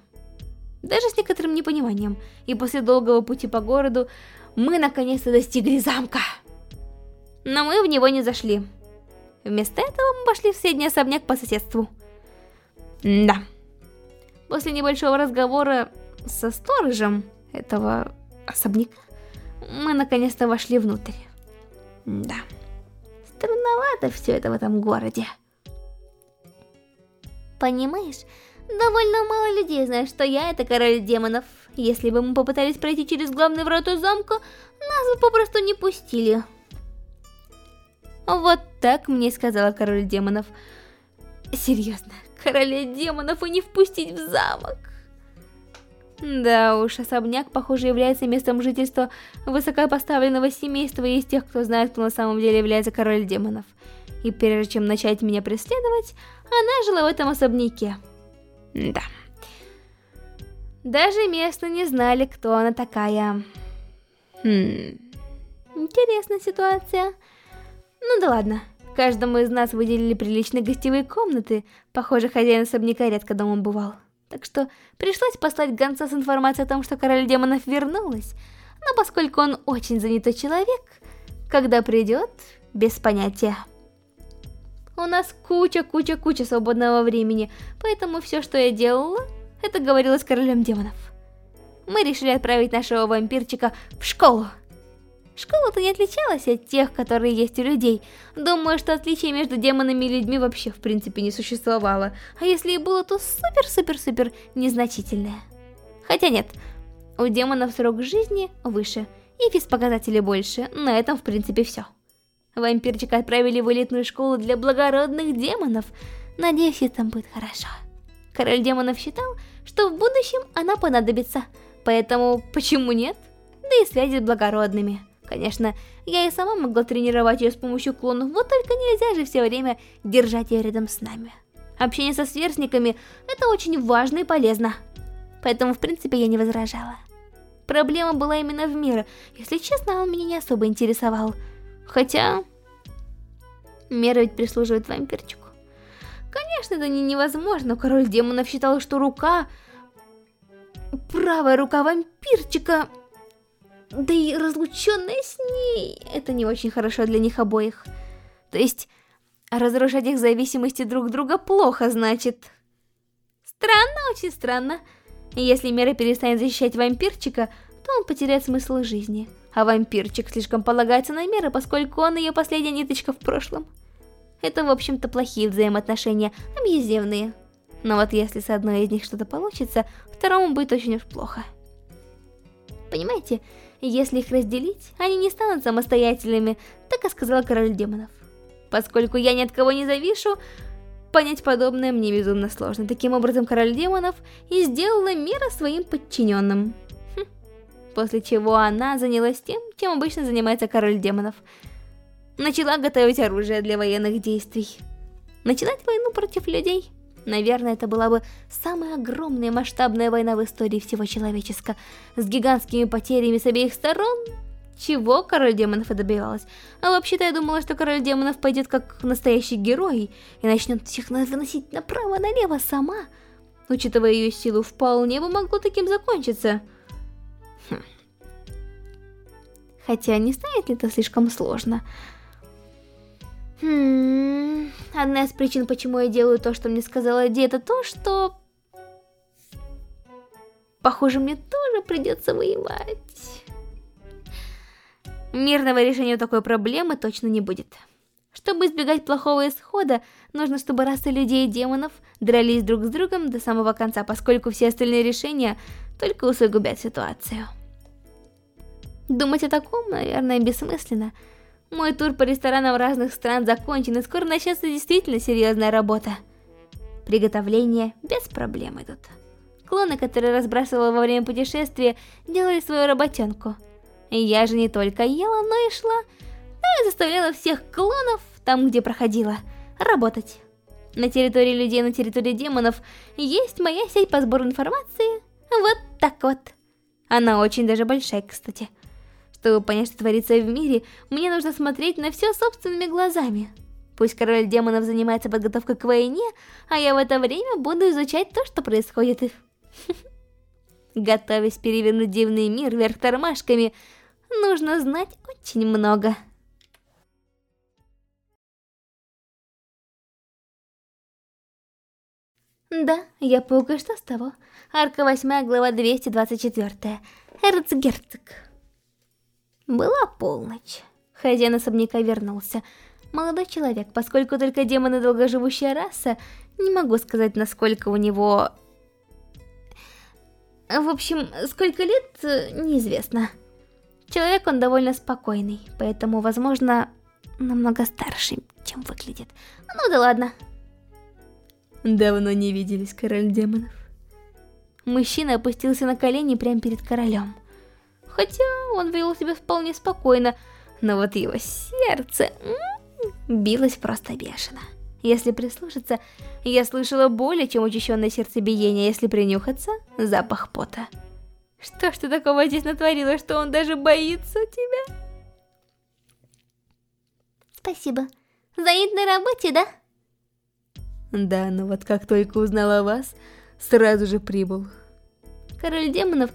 Даже с некоторым непониманием, и после долгого пути по городу мы наконец-то достигли замка. Но мы в него не зашли. Вместо этого мы пошли в средний особняк по соседству. Да. После небольшого разговора со сторожем этого особняка, мы наконец-то вошли внутрь. Да. Странновато все это в этом городе. Понимаешь, довольно мало людей знают, что я это король демонов. Если бы мы попытались пройти через главные врата замка, нас бы попросту не пустили. Вот так мне сказала король демонов. Серьезно, короля демонов и не впустить в замок. Да уж, особняк, похоже, является местом жительства высокопоставленного семейства из тех, кто знает, кто на самом деле является король демонов. И прежде чем начать меня преследовать, она жила в этом особняке. Да. Даже местные не знали, кто она такая. Хм. Интересная ситуация. Ну да ладно. Каждому из нас выделили приличные гостевые комнаты. Похоже, хозяин особняка редко дома бывал. Так что пришлось послать гонца с информацией о том, что король демонов вернулась. Но поскольку он очень занятой человек, когда придет, без понятия. У нас куча-куча-куча свободного времени, поэтому все, что я делала, это говорила с королем демонов. Мы решили отправить нашего вампирчика в школу. Школа-то не отличалась от тех, которые есть у людей. Думаю, что отличия между демонами и людьми вообще в принципе не существовало. А если и было, то супер-супер-супер незначительное. Хотя нет, у демонов срок жизни выше, и физпоказатели больше, на этом в принципе все. Вампирчика отправили в элитную школу для благородных демонов. Надеюсь, там будет хорошо. Король демонов считал, что в будущем она понадобится, поэтому почему нет? Да и связи с благородными. Конечно, я и сама могла тренировать ее с помощью клонов, вот только нельзя же все время держать ее рядом с нами. Общение со сверстниками – это очень важно и полезно. Поэтому, в принципе, я не возражала. Проблема была именно в мире. Если честно, он меня не особо интересовал. Хотя... Мера ведь прислуживает вампирчику. Конечно, это не невозможно. Король демонов считал, что рука... Правая рука вампирчика да и разлученная с ней, это не очень хорошо для них обоих. То есть, разрушать их зависимости друг друга плохо, значит. Странно, очень странно. Если Мера перестанет защищать вампирчика, то он потеряет смысл жизни. А вампирчик слишком полагается на Меры, поскольку он ее последняя ниточка в прошлом. Это, в общем-то, плохие взаимоотношения, абьюзивные. Но вот если с одной из них что-то получится, второму будет очень уж плохо. Понимаете, если их разделить, они не станут самостоятельными, так и сказал король демонов. Поскольку я ни от кого не завишу, понять подобное мне безумно сложно. Таким образом, король демонов и сделала мира своим подчиненным. После чего она занялась тем, чем обычно занимается король демонов. Начала готовить оружие для военных действий. Начинать войну против людей. Наверное, это была бы самая огромная масштабная война в истории всего человечества, с гигантскими потерями с обеих сторон. Чего король демонов и добивалась. А вообще-то я думала, что король демонов пойдет как настоящий герой и начнет всех выносить направо-налево сама. Учитывая ее силу, вполне бы могло таким закончиться. Хотя не станет ли это слишком сложно? Хм... Одна из причин, почему я делаю то, что мне сказала Ди, это то, что... Похоже, мне тоже придется воевать. Мирного решения такой проблемы точно не будет. Чтобы избегать плохого исхода, нужно, чтобы расы людей и демонов дрались друг с другом до самого конца, поскольку все остальные решения только усугубят ситуацию. Думать о таком, наверное, бессмысленно. Мой тур по ресторанам разных стран закончен, и скоро начнется действительно серьезная работа. Приготовления без проблем идут. Клоны, которые разбрасывала во время путешествия, делали свою работенку. Я же не только ела, но и шла, но и заставляла всех клонов, там где проходила, работать. На территории людей, на территории демонов есть моя сеть по сбору информации. Вот так вот. Она очень даже большая, кстати. Чтобы понять, что творится в мире, мне нужно смотреть на все собственными глазами. Пусть король демонов занимается подготовкой к войне, а я в это время буду изучать то, что происходит. Готовясь перевернуть дивный мир вверх тормашками, нужно знать очень много. Да, я паука, что с того? Арка 8, глава 224. Эрцгерцог. Была полночь. Хозяин особняка вернулся. Молодой человек, поскольку только демоны долгоживущая раса, не могу сказать, насколько у него... В общем, сколько лет, неизвестно. Человек он довольно спокойный, поэтому, возможно, намного старше, чем выглядит. Ну да ладно. Давно не виделись, король демонов. Мужчина опустился на колени прямо перед королем. Хотя он вел себя вполне спокойно, но вот его сердце билось просто бешено. Если прислушаться, я слышала более чем учащенное сердцебиение, если принюхаться, запах пота. Что ж ты такого здесь натворила, что он даже боится тебя? Спасибо. Занят на работе, да? Да, но вот как только узнал о вас, сразу же прибыл. Король демонов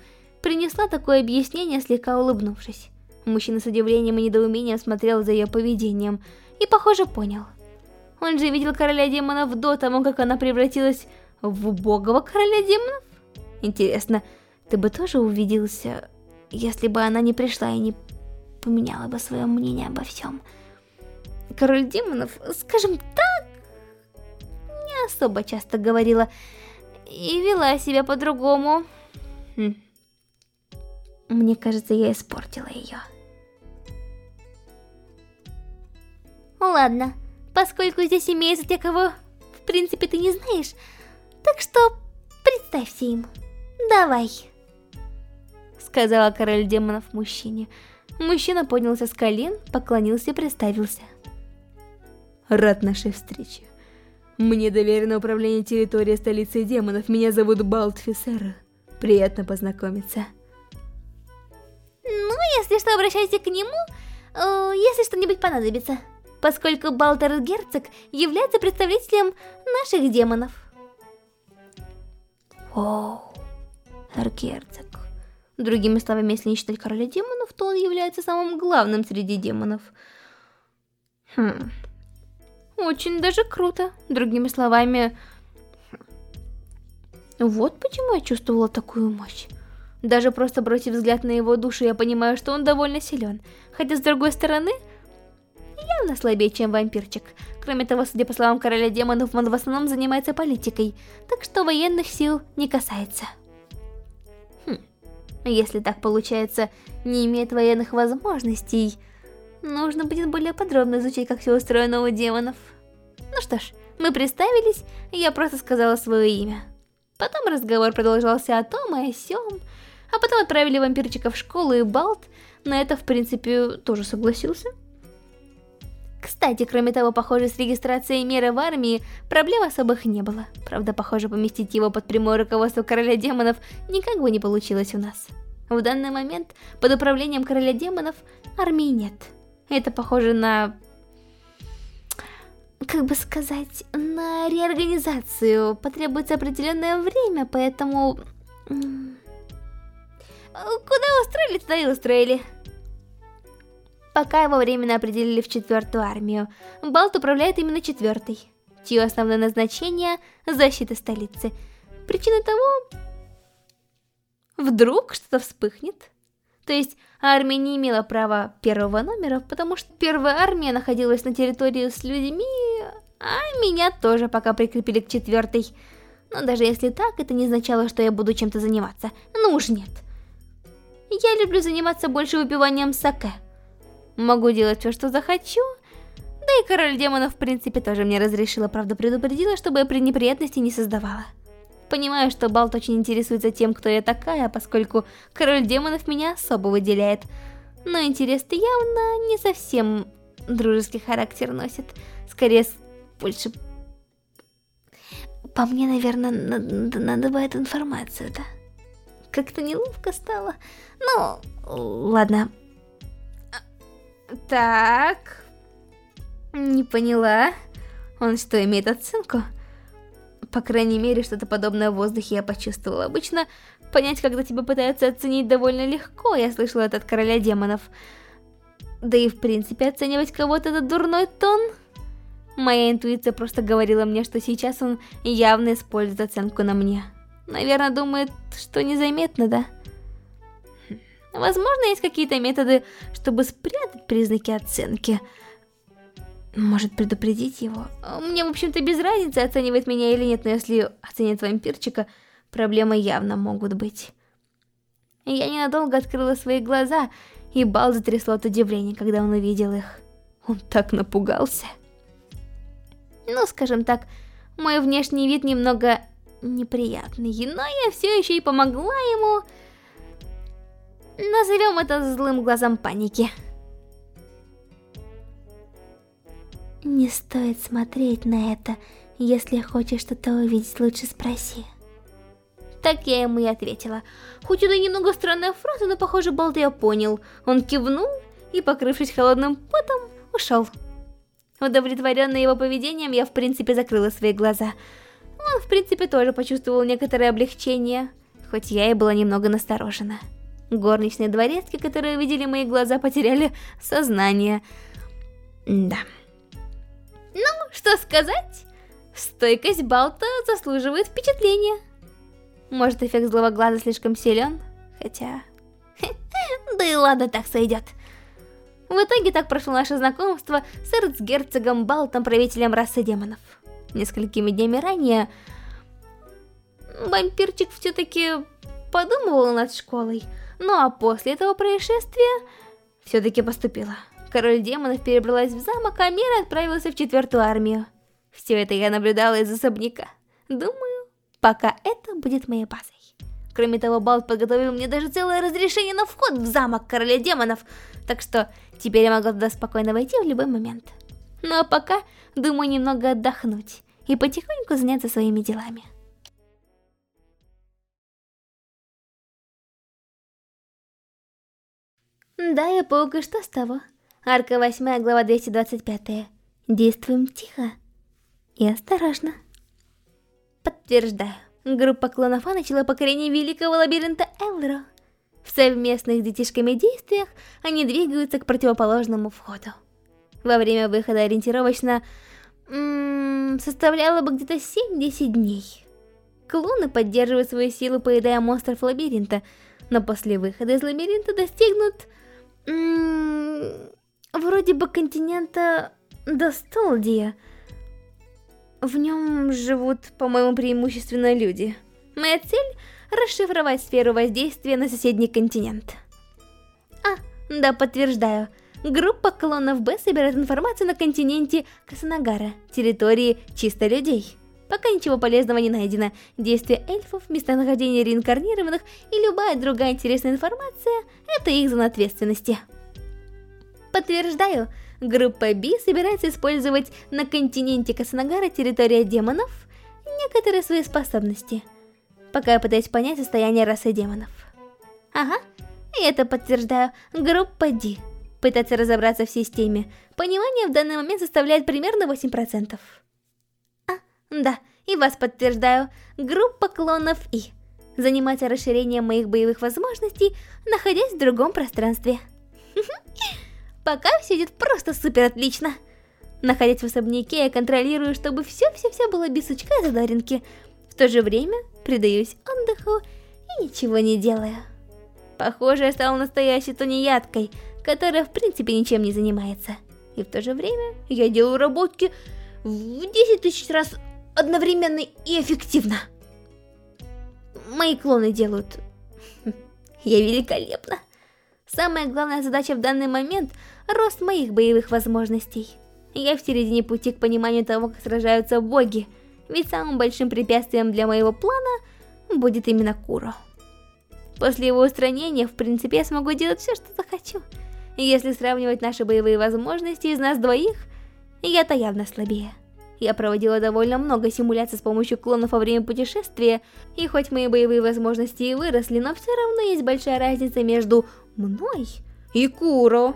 принесла такое объяснение, слегка улыбнувшись. Мужчина с удивлением и недоумением смотрел за ее поведением и, похоже, понял. Он же видел короля демонов до того, как она превратилась в убогого короля демонов? Интересно, ты бы тоже увиделся, если бы она не пришла и не поменяла бы свое мнение обо всем. Король демонов, скажем так, не особо часто говорила и вела себя по-другому. Хм. Мне кажется, я испортила ее. Ладно, поскольку здесь имеются те, кого в принципе ты не знаешь, так что представься им. Давай. Сказала король демонов мужчине. Мужчина поднялся с колен, поклонился и представился. Рад нашей встрече. Мне доверено управление территорией столицы демонов. Меня зовут Балт Фисера. Приятно познакомиться. Ну, если что, обращайся к нему, э, если что-нибудь понадобится. Поскольку Балтер Герцог является представителем наших демонов. О, Герцог. Другими словами, если не считать короля демонов, то он является самым главным среди демонов. Хм... Очень даже круто. Другими словами... Вот почему я чувствовала такую мощь. Даже просто бросив взгляд на его душу, я понимаю, что он довольно силен. Хотя, с другой стороны, явно слабее, чем вампирчик. Кроме того, судя по словам короля демонов, он в основном занимается политикой, так что военных сил не касается. Хм, если так получается, не имеет военных возможностей... Нужно будет более подробно изучить, как все устроено у демонов. Ну что ж, мы представились, я просто сказала свое имя. Потом разговор продолжался о том и о сём, а потом отправили вампирчика в школу, и Балт на это, в принципе, тоже согласился. Кстати, кроме того, похоже, с регистрацией меры в армии проблем особых не было. Правда, похоже, поместить его под прямое руководство короля демонов никак бы не получилось у нас. В данный момент под управлением короля демонов армии нет. Это похоже на... Как бы сказать, на реорганизацию потребуется определенное время, поэтому... Куда устроили, туда и устроили. Пока его временно определили в четвертую армию, Балт управляет именно четвертой. Чье основное назначение – защита столицы. Причина того... Вдруг что-то вспыхнет? То есть армия не имела права первого номера, потому что первая армия находилась на территории с людьми, а меня тоже пока прикрепили к четвертой. Но даже если так, это не означало, что я буду чем-то заниматься. Ну уж нет. Я люблю заниматься больше выпиванием саке. Могу делать все, что захочу. Да и король демонов, в принципе, тоже мне разрешила, правда предупредила, чтобы я при неприятности не создавала. Понимаю, что Балт очень интересуется тем, кто я такая, поскольку король демонов меня особо выделяет. Но интерес-то явно не совсем дружеский характер носит. Скорее, больше... По мне, наверное, надо, надо бы эту информацию, да? Как-то неловко стало. Ну, ладно. Так... Не поняла. Он что, имеет оценку? По крайней мере, что-то подобное в воздухе я почувствовала. Обычно понять, когда тебя пытаются оценить, довольно легко, я слышала это от короля демонов. Да и в принципе оценивать кого-то это дурной тон. Моя интуиция просто говорила мне, что сейчас он явно использует оценку на мне. Наверное, думает, что незаметно, да? Возможно, есть какие-то методы, чтобы спрятать признаки оценки. Может предупредить его? Мне, в общем-то, без разницы, оценивает меня или нет, но если оценит вампирчика, проблемы явно могут быть. Я ненадолго открыла свои глаза, и Бал затрясло от удивления, когда он увидел их. Он так напугался. Ну, скажем так, мой внешний вид немного неприятный, но я все еще и помогла ему... Назовем это злым глазом паники. Не стоит смотреть на это. Если хочешь что-то увидеть, лучше спроси. Так я ему и ответила. Хоть это немного странная фраза, но похоже Балт я понял. Он кивнул и, покрывшись холодным потом, ушел. Удовлетворенная его поведением, я в принципе закрыла свои глаза. Он в принципе тоже почувствовал некоторое облегчение, хоть я и была немного насторожена. Горничные дворецки, которые увидели мои глаза, потеряли сознание. Да. Ну, что сказать? Стойкость Балта заслуживает впечатления. Может, эффект злого глаза слишком силен? Хотя... Да и ладно, так сойдет. В итоге так прошло наше знакомство с эрцгерцогом Балтом, правителем расы демонов. Несколькими днями ранее вампирчик все-таки подумывал над школой, ну а после этого происшествия все-таки поступила. Король демонов перебралась в замок, а Мира отправился в четвертую армию. Все это я наблюдала из особняка. Думаю, пока это будет моей базой. Кроме того, Балт подготовил мне даже целое разрешение на вход в замок короля демонов, так что теперь я могу туда спокойно войти в любой момент. Ну а пока, думаю немного отдохнуть и потихоньку заняться своими делами. Да, я паук, и что с того? Арка 8, глава 225. Действуем тихо и осторожно. Подтверждаю. Группа клонов А начала покорение великого лабиринта Элро. В совместных детишками действиях они двигаются к противоположному входу. Во время выхода ориентировочно составляло бы где-то 7-10 дней. Клоны поддерживают свою силу, поедая монстров лабиринта, но после выхода из лабиринта достигнут вроде бы континента Достолдия. В нем живут, по-моему, преимущественно люди. Моя цель — расшифровать сферу воздействия на соседний континент. А, да, подтверждаю. Группа клонов Б собирает информацию на континенте Касанагара, территории чисто людей. Пока ничего полезного не найдено. Действия эльфов, местонахождение реинкарнированных и любая другая интересная информация – это их зона ответственности. Подтверждаю, группа B собирается использовать на континенте Касанагара территория демонов некоторые свои способности. Пока я пытаюсь понять состояние расы демонов. Ага, и это подтверждаю, группа D. Пытаться разобраться в системе. Понимание в данный момент составляет примерно 8%. Да, и вас подтверждаю. Группа клонов И. Заниматься расширением моих боевых возможностей, находясь в другом пространстве. Пока все идет просто супер отлично. Находясь в особняке, я контролирую, чтобы все-все-все было без сучка и задоринки. В то же время предаюсь отдыху и ничего не делаю. Похоже, я стала настоящей тунеядкой, которая в принципе ничем не занимается. И в то же время я делаю работки в 10 тысяч раз одновременно и эффективно. Мои клоны делают... Я великолепна. Самая главная задача в данный момент — рост моих боевых возможностей. Я в середине пути к пониманию того, как сражаются боги, ведь самым большим препятствием для моего плана будет именно Куро. После его устранения, в принципе, я смогу делать все, что захочу. Если сравнивать наши боевые возможности из нас двоих, я-то явно слабее. Я проводила довольно много симуляций с помощью клонов во время путешествия, и хоть мои боевые возможности и выросли, но все равно есть большая разница между мной и Куро.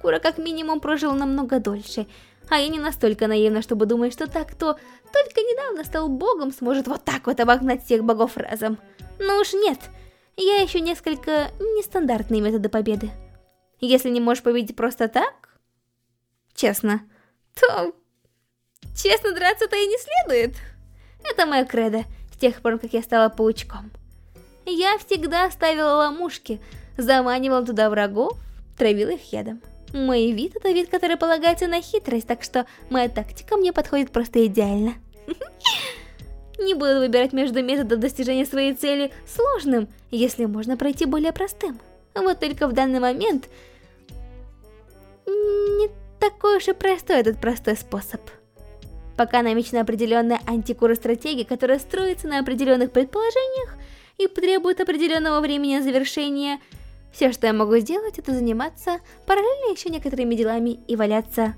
Куро как минимум прожил намного дольше, а я не настолько наивна, чтобы думать, что так, кто только недавно стал богом, сможет вот так вот обогнать всех богов разом. Ну уж нет, я еще несколько нестандартные методы победы. Если не можешь победить просто так, честно, то Честно, драться-то и не следует. Это мое кредо, с тех пор, как я стала паучком. Я всегда ставила ловушки, заманивала туда врагов, травила их ядом. Мой вид это вид, который полагается на хитрость, так что моя тактика мне подходит просто идеально. Не буду выбирать между методом достижения своей цели сложным, если можно пройти более простым. Вот только в данный момент не такой уж и простой этот простой способ. Пока намечена определенная антикура-стратегия, которая строится на определенных предположениях и требует определенного времени на завершение, все, что я могу сделать, это заниматься параллельно еще некоторыми делами и валяться...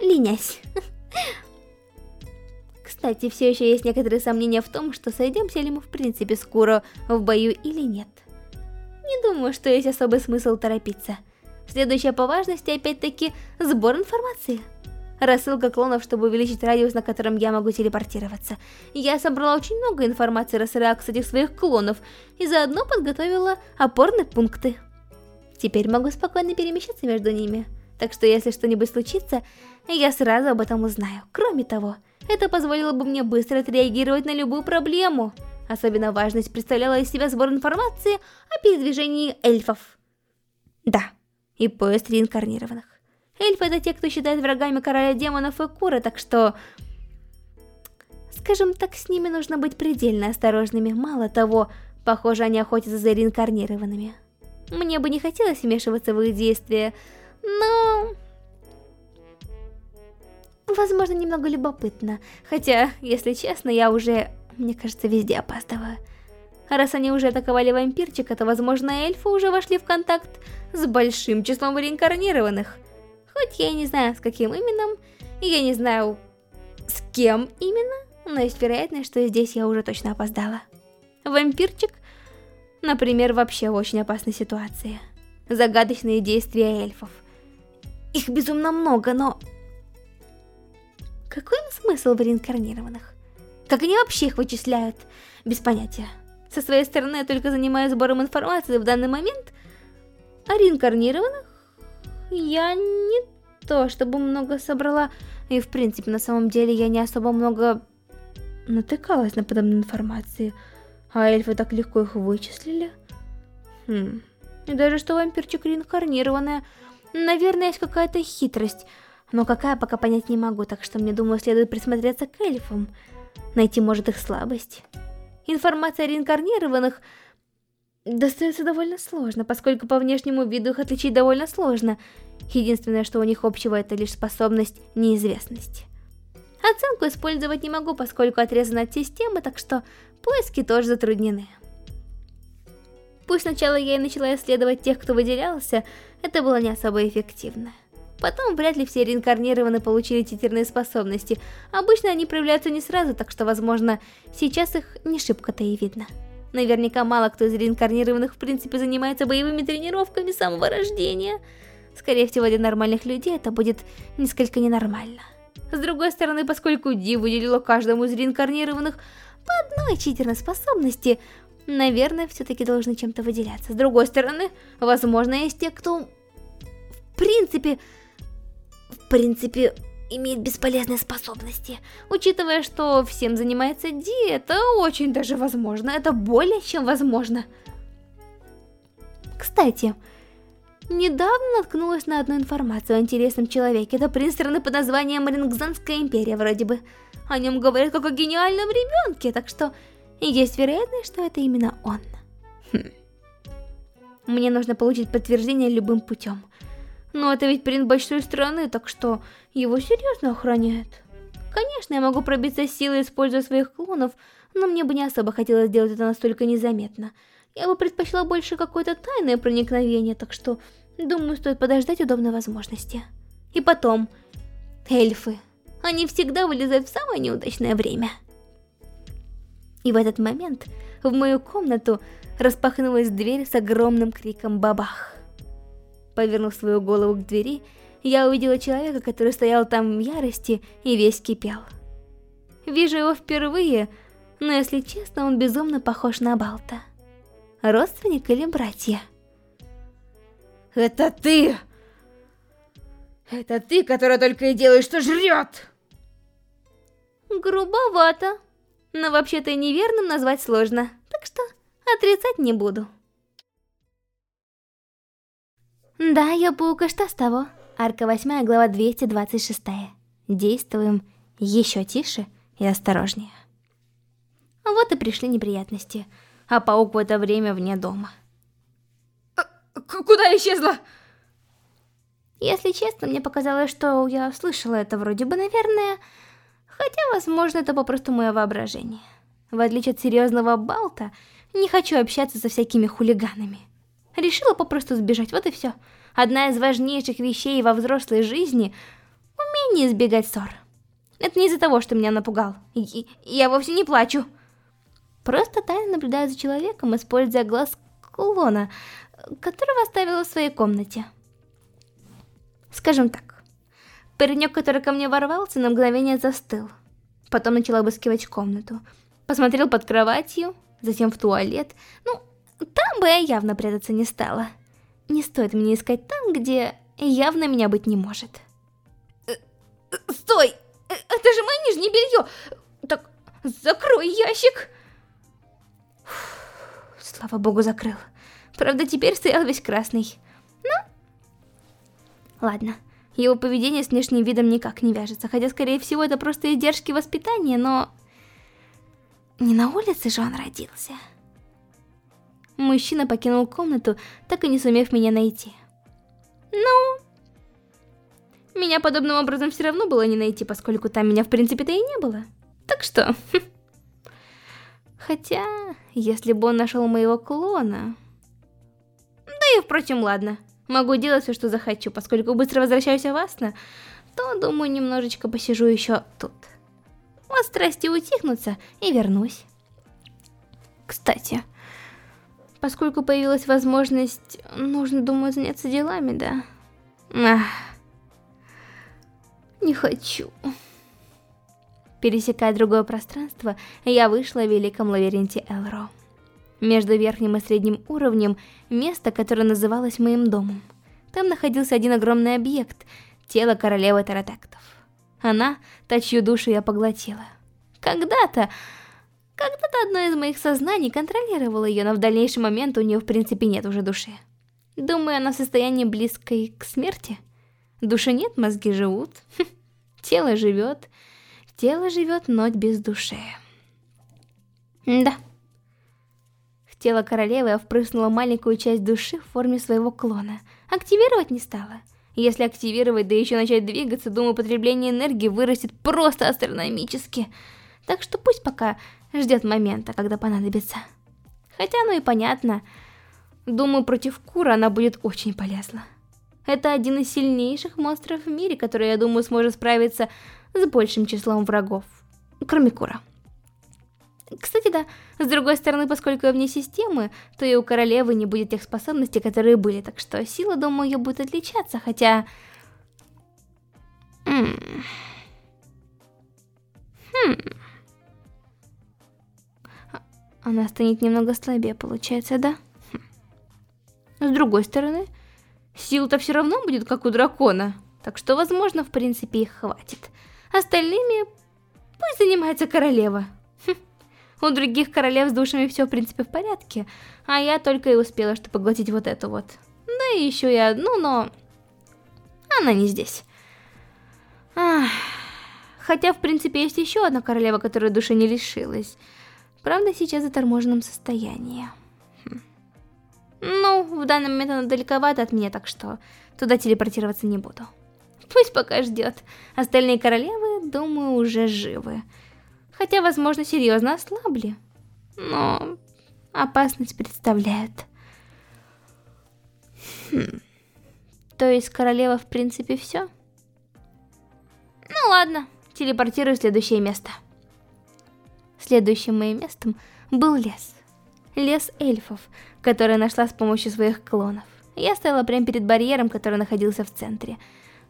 ленясь. Кстати, все еще есть некоторые сомнения в том, что сойдемся ли мы в принципе скоро в бою или нет. Не думаю, что есть особый смысл торопиться. Следующая по важности опять-таки сбор информации. Рассылка клонов, чтобы увеличить радиус, на котором я могу телепортироваться. Я собрала очень много информации, рассылая, кстати, своих клонов, и заодно подготовила опорные пункты. Теперь могу спокойно перемещаться между ними. Так что если что-нибудь случится, я сразу об этом узнаю. Кроме того, это позволило бы мне быстро отреагировать на любую проблему. Особенно важность представляла из себя сбор информации о передвижении эльфов. Да, и поезд реинкарнированных. Эльфы это те, кто считает врагами короля демонов и Кура, так что... Скажем так, с ними нужно быть предельно осторожными. Мало того, похоже, они охотятся за реинкарнированными. Мне бы не хотелось вмешиваться в их действия, но... Возможно, немного любопытно. Хотя, если честно, я уже, мне кажется, везде опаздываю. Раз они уже атаковали вампирчика, то, возможно, эльфы уже вошли в контакт с большим числом реинкарнированных. Хоть я и не знаю, с каким именно, и я не знаю, с кем именно, но есть вероятность, что здесь я уже точно опоздала. Вампирчик, например, вообще в очень опасной ситуации. Загадочные действия эльфов. Их безумно много, но... Какой им смысл в реинкарнированных? Как они вообще их вычисляют? Без понятия. Со своей стороны я только занимаюсь сбором информации в данный момент. А реинкарнированных я не то, чтобы много собрала. И в принципе, на самом деле, я не особо много натыкалась на подобную информацию. А эльфы так легко их вычислили. Хм. И даже что вампирчик реинкарнированная. Наверное, есть какая-то хитрость. Но какая, пока понять не могу, так что мне, думаю, следует присмотреться к эльфам. Найти, может, их слабость. Информация о реинкарнированных достается довольно сложно, поскольку по внешнему виду их отличить довольно сложно. Единственное, что у них общего, это лишь способность неизвестности. Оценку использовать не могу, поскольку отрезана от системы, так что поиски тоже затруднены. Пусть сначала я и начала исследовать тех, кто выделялся, это было не особо эффективно. Потом вряд ли все реинкарнированные получили титерные способности. Обычно они проявляются не сразу, так что, возможно, сейчас их не шибко-то и видно. Наверняка мало кто из реинкарнированных в принципе занимается боевыми тренировками с самого рождения. Скорее всего, для нормальных людей это будет несколько ненормально. С другой стороны, поскольку Ди выделила каждому из реинкарнированных по одной читерной способности, наверное, все-таки должны чем-то выделяться. С другой стороны, возможно, есть те, кто в принципе в принципе, имеет бесполезные способности. Учитывая, что всем занимается Ди, это очень даже возможно. Это более чем возможно. Кстати, недавно наткнулась на одну информацию о интересном человеке. Это принц страны под названием Рингзанская империя, вроде бы. О нем говорят как о гениальном ребенке, так что есть вероятность, что это именно он. Хм. Мне нужно получить подтверждение любым путем. Но это ведь принц большой страны, так что его серьезно охраняют. Конечно, я могу пробиться силой, используя своих клонов, но мне бы не особо хотелось сделать это настолько незаметно. Я бы предпочла больше какое-то тайное проникновение, так что, думаю, стоит подождать удобной возможности. И потом, эльфы. Они всегда вылезают в самое неудачное время. И в этот момент в мою комнату распахнулась дверь с огромным криком «Бабах!». Повернув свою голову к двери, я увидела человека, который стоял там в ярости и весь кипел. Вижу его впервые, но если честно, он безумно похож на Балта. Родственник или братья? Это ты! Это ты, которая только и делаешь, что жрет! Грубовато, но вообще-то и неверным назвать сложно, так что отрицать не буду. Да, я паука, что с того? Арка 8, глава 226. Действуем еще тише и осторожнее. Вот и пришли неприятности, а паук в это время вне дома. А, куда исчезла? Если честно, мне показалось, что я слышала это вроде бы, наверное, хотя, возможно, это попросту мое воображение. В отличие от серьезного Балта, не хочу общаться со всякими хулиганами. Решила попросту сбежать, вот и все. Одна из важнейших вещей во взрослой жизни — умение избегать ссор. Это не из-за того, что меня напугал. И, я вовсе не плачу. Просто тайно наблюдаю за человеком, используя глаз кулона, которого оставила в своей комнате. Скажем так, паренек, который ко мне ворвался, на мгновение застыл. Потом начал обыскивать комнату. Посмотрел под кроватью, затем в туалет. Ну, там бы я явно прятаться не стала. Не стоит мне искать там, где явно меня быть не может. Э, э, стой! Э, это же мое нижнее белье! Так, закрой ящик! Слава богу, закрыл. Правда, теперь стоял весь красный. Ну, Ладно, его поведение с внешним видом никак не вяжется, хотя, скорее всего, это просто издержки воспитания, но... Не на улице же он родился. Мужчина покинул комнату, так и не сумев меня найти. Ну... Меня подобным образом все равно было не найти, поскольку там меня в принципе-то и не было. Так что... Хотя, если бы он нашел моего клона... Да и впрочем, ладно. Могу делать все, что захочу, поскольку быстро возвращаюсь в Асна, то, думаю, немножечко посижу еще тут. Вот страсти утихнутся и вернусь. Кстати, поскольку появилась возможность, нужно, думаю, заняться делами, да? Ах, не хочу. Пересекая другое пространство, я вышла в великом лабиринте Элро. Между верхним и средним уровнем место, которое называлось моим домом. Там находился один огромный объект – тело королевы Таратектов. Она, та чью душу я поглотила. Когда-то, когда-то одно из моих сознаний контролировало ее, но в дальнейший момент у нее в принципе нет уже души. Думаю, она в состоянии близкой к смерти. Души нет, мозги живут. Тело живет. Тело живет, но без души. Да тело королевы я впрыснула маленькую часть души в форме своего клона. Активировать не стала. Если активировать, да еще начать двигаться, думаю, потребление энергии вырастет просто астрономически. Так что пусть пока ждет момента, когда понадобится. Хотя ну и понятно. Думаю, против Кура она будет очень полезна. Это один из сильнейших монстров в мире, который, я думаю, сможет справиться с большим числом врагов. Кроме Кура. Кстати, да, с другой стороны, поскольку я вне системы, то и у королевы не будет тех способностей, которые были, так что сила, думаю, ее будет отличаться, хотя... Хм... Она станет немного слабее, получается, да? Хм. С другой стороны, сил-то все равно будет, как у дракона, так что, возможно, в принципе, их хватит. Остальными пусть занимается королева. У других королев с душами все в принципе в порядке, а я только и успела, что поглотить вот эту вот. Да и еще и одну, но... Она не здесь. Ах. Хотя, в принципе, есть еще одна королева, которая души не лишилась. Правда, сейчас в заторможенном состоянии. Хм. Ну, в данный момент она далековато от меня, так что туда телепортироваться не буду. Пусть пока ждет. Остальные королевы, думаю, уже живы хотя, возможно, серьезно ослабли. Но опасность представляют. Хм. То есть королева в принципе все? Ну ладно, телепортирую в следующее место. Следующим моим местом был лес. Лес эльфов, который нашла с помощью своих клонов. Я стояла прямо перед барьером, который находился в центре.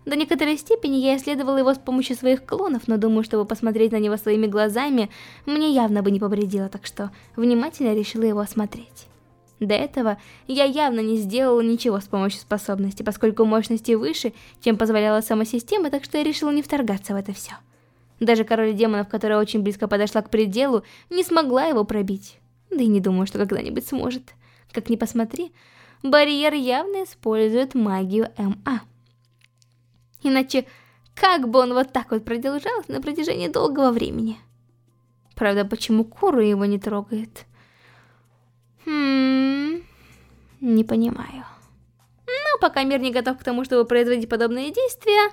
До некоторой степени я исследовала его с помощью своих клонов, но думаю, чтобы посмотреть на него своими глазами, мне явно бы не повредило, так что внимательно решила его осмотреть. До этого я явно не сделала ничего с помощью способности, поскольку мощности выше, чем позволяла сама система, так что я решила не вторгаться в это все. Даже король демонов, которая очень близко подошла к пределу, не смогла его пробить. Да и не думаю, что когда-нибудь сможет. Как ни посмотри, барьер явно использует магию МА. Иначе как бы он вот так вот продолжался на протяжении долгого времени? Правда, почему Куру его не трогает? Хм... Не понимаю. Но пока мир не готов к тому, чтобы производить подобные действия...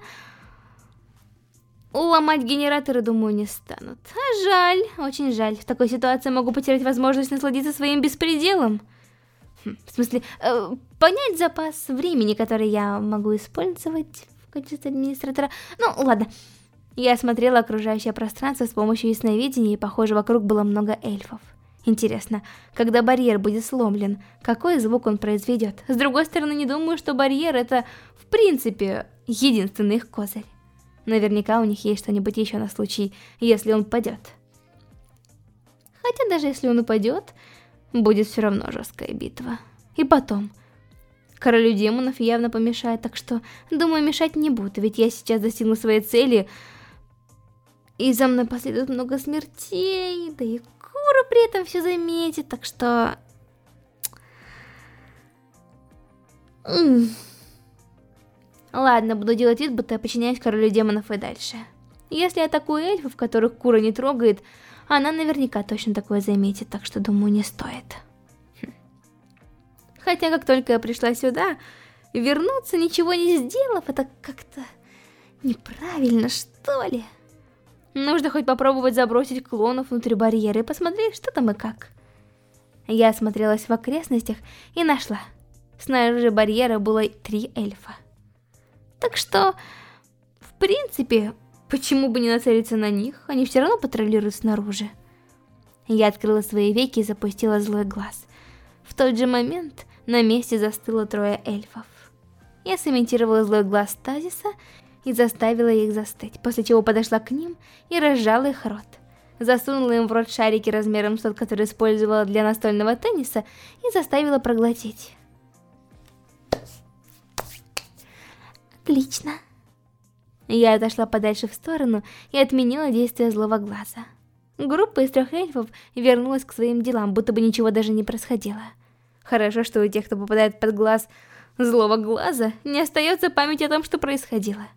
Ломать генераторы, думаю, не станут. А жаль, очень жаль. В такой ситуации могу потерять возможность насладиться своим беспределом. Хм, в смысле, э, понять запас времени, который я могу использовать качестве администратора. Ну, ладно. Я осмотрела окружающее пространство с помощью ясновидения, и, похоже, вокруг было много эльфов. Интересно, когда барьер будет сломлен, какой звук он произведет? С другой стороны, не думаю, что барьер это, в принципе, единственный их козырь. Наверняка у них есть что-нибудь еще на случай, если он упадет. Хотя даже если он упадет, будет все равно жесткая битва. И потом, Королю демонов явно помешает, так что, думаю, мешать не буду, ведь я сейчас достигну своей цели. И за мной последует много смертей, да и Кура при этом все заметит, так что... Ладно, буду делать вид, будто я подчиняюсь королю демонов и дальше. Если атакую эльфов, которых Кура не трогает, она наверняка точно такое заметит, так что думаю, не стоит. Хм. Хотя как только я пришла сюда, вернуться ничего не сделав, это как-то неправильно, что ли? Нужно хоть попробовать забросить клонов внутрь барьера и посмотреть, что там и как. Я осмотрелась в окрестностях и нашла. Снаружи барьера было три эльфа. Так что, в принципе, почему бы не нацелиться на них? Они все равно патрулируют снаружи. Я открыла свои веки и запустила злой глаз. В тот же момент на месте застыло трое эльфов. Я сымитировала злой глаз стазиса и заставила их застыть, после чего подошла к ним и разжала их рот. Засунула им в рот шарики размером с тот, который использовала для настольного тенниса, и заставила проглотить. Отлично. Я отошла подальше в сторону и отменила действие злого глаза. Группа из трех эльфов вернулась к своим делам, будто бы ничего даже не происходило. Хорошо, что у тех, кто попадает под глаз злого глаза, не остается память о том, что происходило.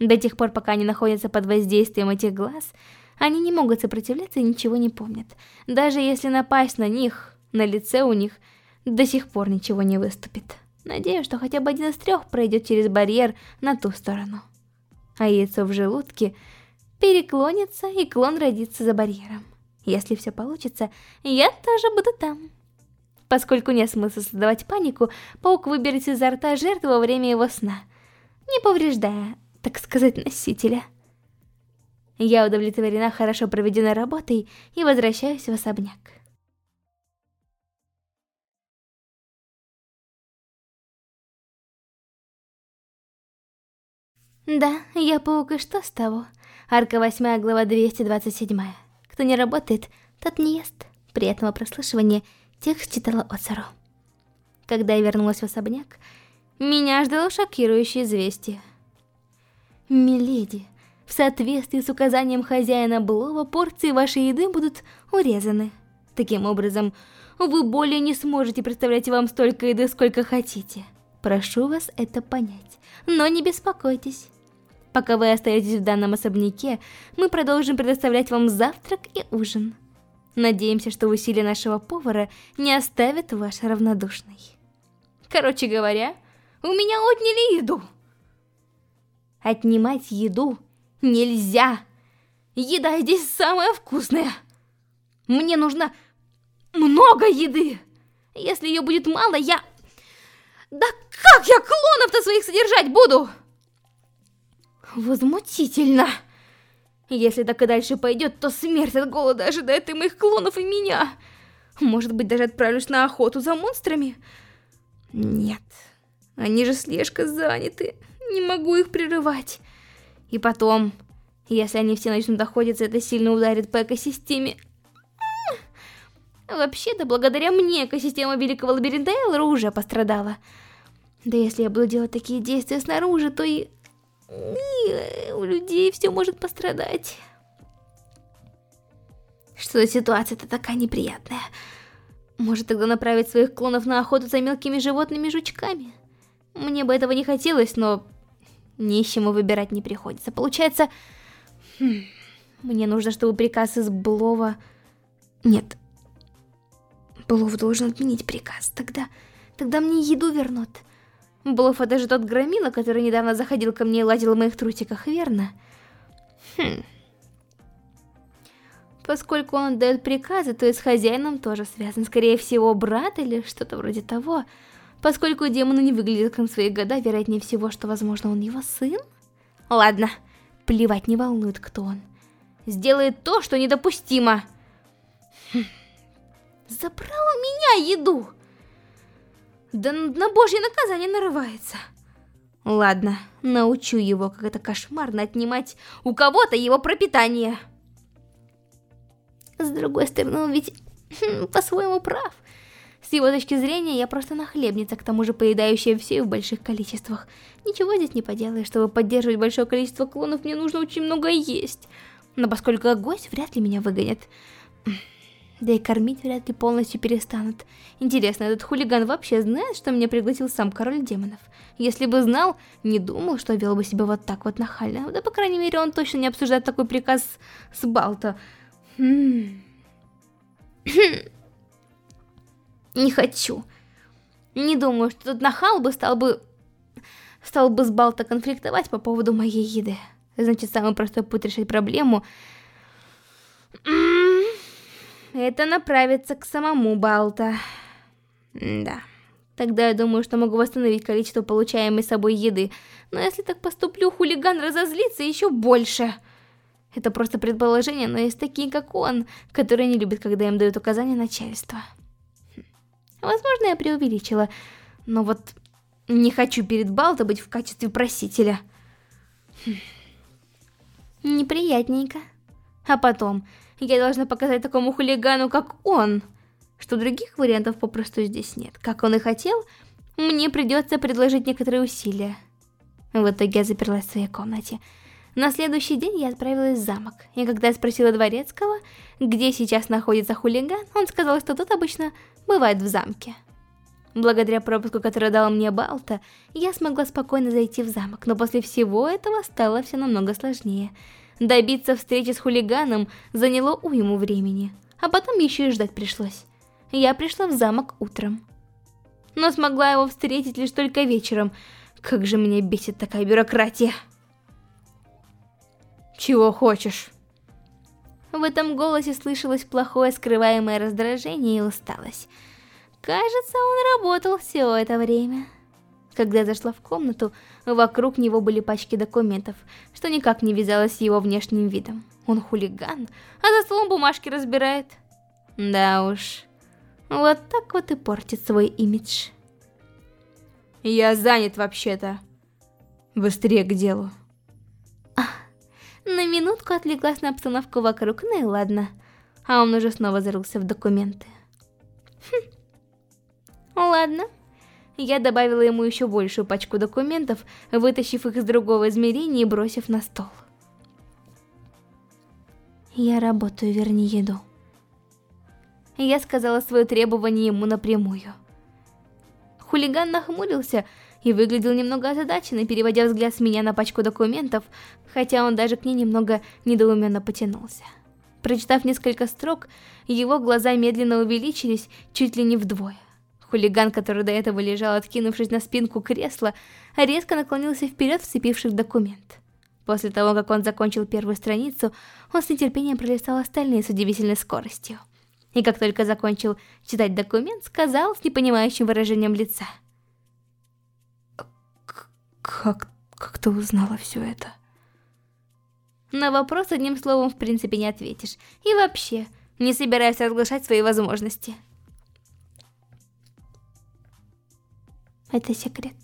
До тех пор, пока они находятся под воздействием этих глаз, они не могут сопротивляться и ничего не помнят. Даже если напасть на них, на лице у них до сих пор ничего не выступит. Надеюсь, что хотя бы один из трех пройдет через барьер на ту сторону. А яйцо в желудке переклонится, и клон родится за барьером. Если все получится, я тоже буду там. Поскольку нет смысла создавать панику, паук выберет изо рта жертву во время его сна, не повреждая так сказать, носителя. Я удовлетворена хорошо проведенной работой и возвращаюсь в особняк. Да, я паук, и что с того? Арка 8, глава 227. Кто не работает, тот не ест. При этом о прослушивании текст читала Оцару. Когда я вернулась в особняк, меня ждало шокирующее известие. Миледи, в соответствии с указанием хозяина Блова, порции вашей еды будут урезаны. Таким образом, вы более не сможете представлять вам столько еды, сколько хотите. Прошу вас это понять, но не беспокойтесь. Пока вы остаетесь в данном особняке, мы продолжим предоставлять вам завтрак и ужин. Надеемся, что усилия нашего повара не оставят вас равнодушной. Короче говоря, у меня отняли еду. Отнимать еду нельзя. Еда здесь самая вкусная. Мне нужно много еды. Если ее будет мало, я... Да как я клонов-то своих содержать буду? Возмутительно. Если так и дальше пойдет, то смерть от голода ожидает и моих клонов, и меня. Может быть, даже отправлюсь на охоту за монстрами? Нет, они же слишком заняты. Не могу их прерывать. И потом, если они все начнут охотиться, это сильно ударит по экосистеме. Вообще-то, благодаря мне экосистема Великого Лабиринта Элра уже пострадала. Да если я буду делать такие действия снаружи, то и... у людей все может пострадать. Что за ситуация-то такая неприятная? Может тогда направить своих клонов на охоту за мелкими животными-жучками? Мне бы этого не хотелось, но нищему выбирать не приходится. Получается, хм, мне нужно, чтобы приказ из Блова... Нет, Блов должен отменить приказ. Тогда, тогда мне еду вернут. Блов это же тот громила, который недавно заходил ко мне и лазил в моих трусиках, верно? Хм... Поскольку он дает приказы, то и с хозяином тоже связан. Скорее всего, брат или что-то вроде того. Поскольку демоны не выглядят как свои года, вероятнее всего, что, возможно, он его сын? Ладно, плевать не волнует, кто он. Сделает то, что недопустимо. Хм. Забрал у меня еду. Да на божье наказание нарывается. Ладно, научу его, как это кошмарно отнимать у кого-то его пропитание. С другой стороны, он ведь хм, по-своему прав. С его точки зрения, я просто нахлебница, к тому же поедающая все в больших количествах. Ничего здесь не поделаешь, чтобы поддерживать большое количество клонов, мне нужно очень много есть. Но поскольку гость вряд ли меня выгонит. Да и кормить вряд ли полностью перестанут. Интересно, этот хулиган вообще знает, что меня пригласил сам король демонов? Если бы знал, не думал, что вел бы себя вот так вот нахально. Да, по крайней мере, он точно не обсуждает такой приказ с Балта. Хм. Не хочу. Не думаю, что этот нахал бы стал бы... Стал бы с Балта конфликтовать по поводу моей еды. Значит, самый простой путь решить проблему... Это направиться к самому Балта. Да. Тогда я думаю, что могу восстановить количество получаемой собой еды. Но если так поступлю, хулиган разозлится еще больше. Это просто предположение, но есть такие, как он, которые не любят, когда им дают указания начальства. Хм. Возможно, я преувеличила, но вот не хочу перед Балто быть в качестве просителя. Хм. Неприятненько. А потом, я должна показать такому хулигану, как он что других вариантов попросту здесь нет. Как он и хотел, мне придется предложить некоторые усилия. В итоге я заперлась в своей комнате. На следующий день я отправилась в замок, и когда я спросила Дворецкого, где сейчас находится хулиган, он сказал, что тот обычно бывает в замке. Благодаря пропуску, который дал мне Балта, я смогла спокойно зайти в замок, но после всего этого стало все намного сложнее. Добиться встречи с хулиганом заняло уйму времени, а потом еще и ждать пришлось я пришла в замок утром. Но смогла его встретить лишь только вечером. Как же меня бесит такая бюрократия. Чего хочешь? В этом голосе слышалось плохое скрываемое раздражение и усталость. Кажется, он работал все это время. Когда я зашла в комнату, вокруг него были пачки документов, что никак не вязалось с его внешним видом. Он хулиган, а за столом бумажки разбирает. Да уж, вот так вот и портит свой имидж. Я занят вообще-то. Быстрее к делу. А, на минутку отвлеклась на обстановку вокруг, ну и ладно. А он уже снова зарылся в документы. Хм. Ладно. Я добавила ему еще большую пачку документов, вытащив их из другого измерения и бросив на стол. Я работаю, верни еду я сказала свое требование ему напрямую. Хулиган нахмурился и выглядел немного озадаченно, переводя взгляд с меня на пачку документов, хотя он даже к ней немного недоуменно потянулся. Прочитав несколько строк, его глаза медленно увеличились чуть ли не вдвое. Хулиган, который до этого лежал, откинувшись на спинку кресла, резко наклонился вперед, вцепившись в документ. После того, как он закончил первую страницу, он с нетерпением пролистал остальные с удивительной скоростью и как только закончил читать документ, сказал с непонимающим выражением лица. «Как, как ты узнала все это?» На вопрос одним словом в принципе не ответишь. И вообще, не собираюсь разглашать свои возможности. Это секрет.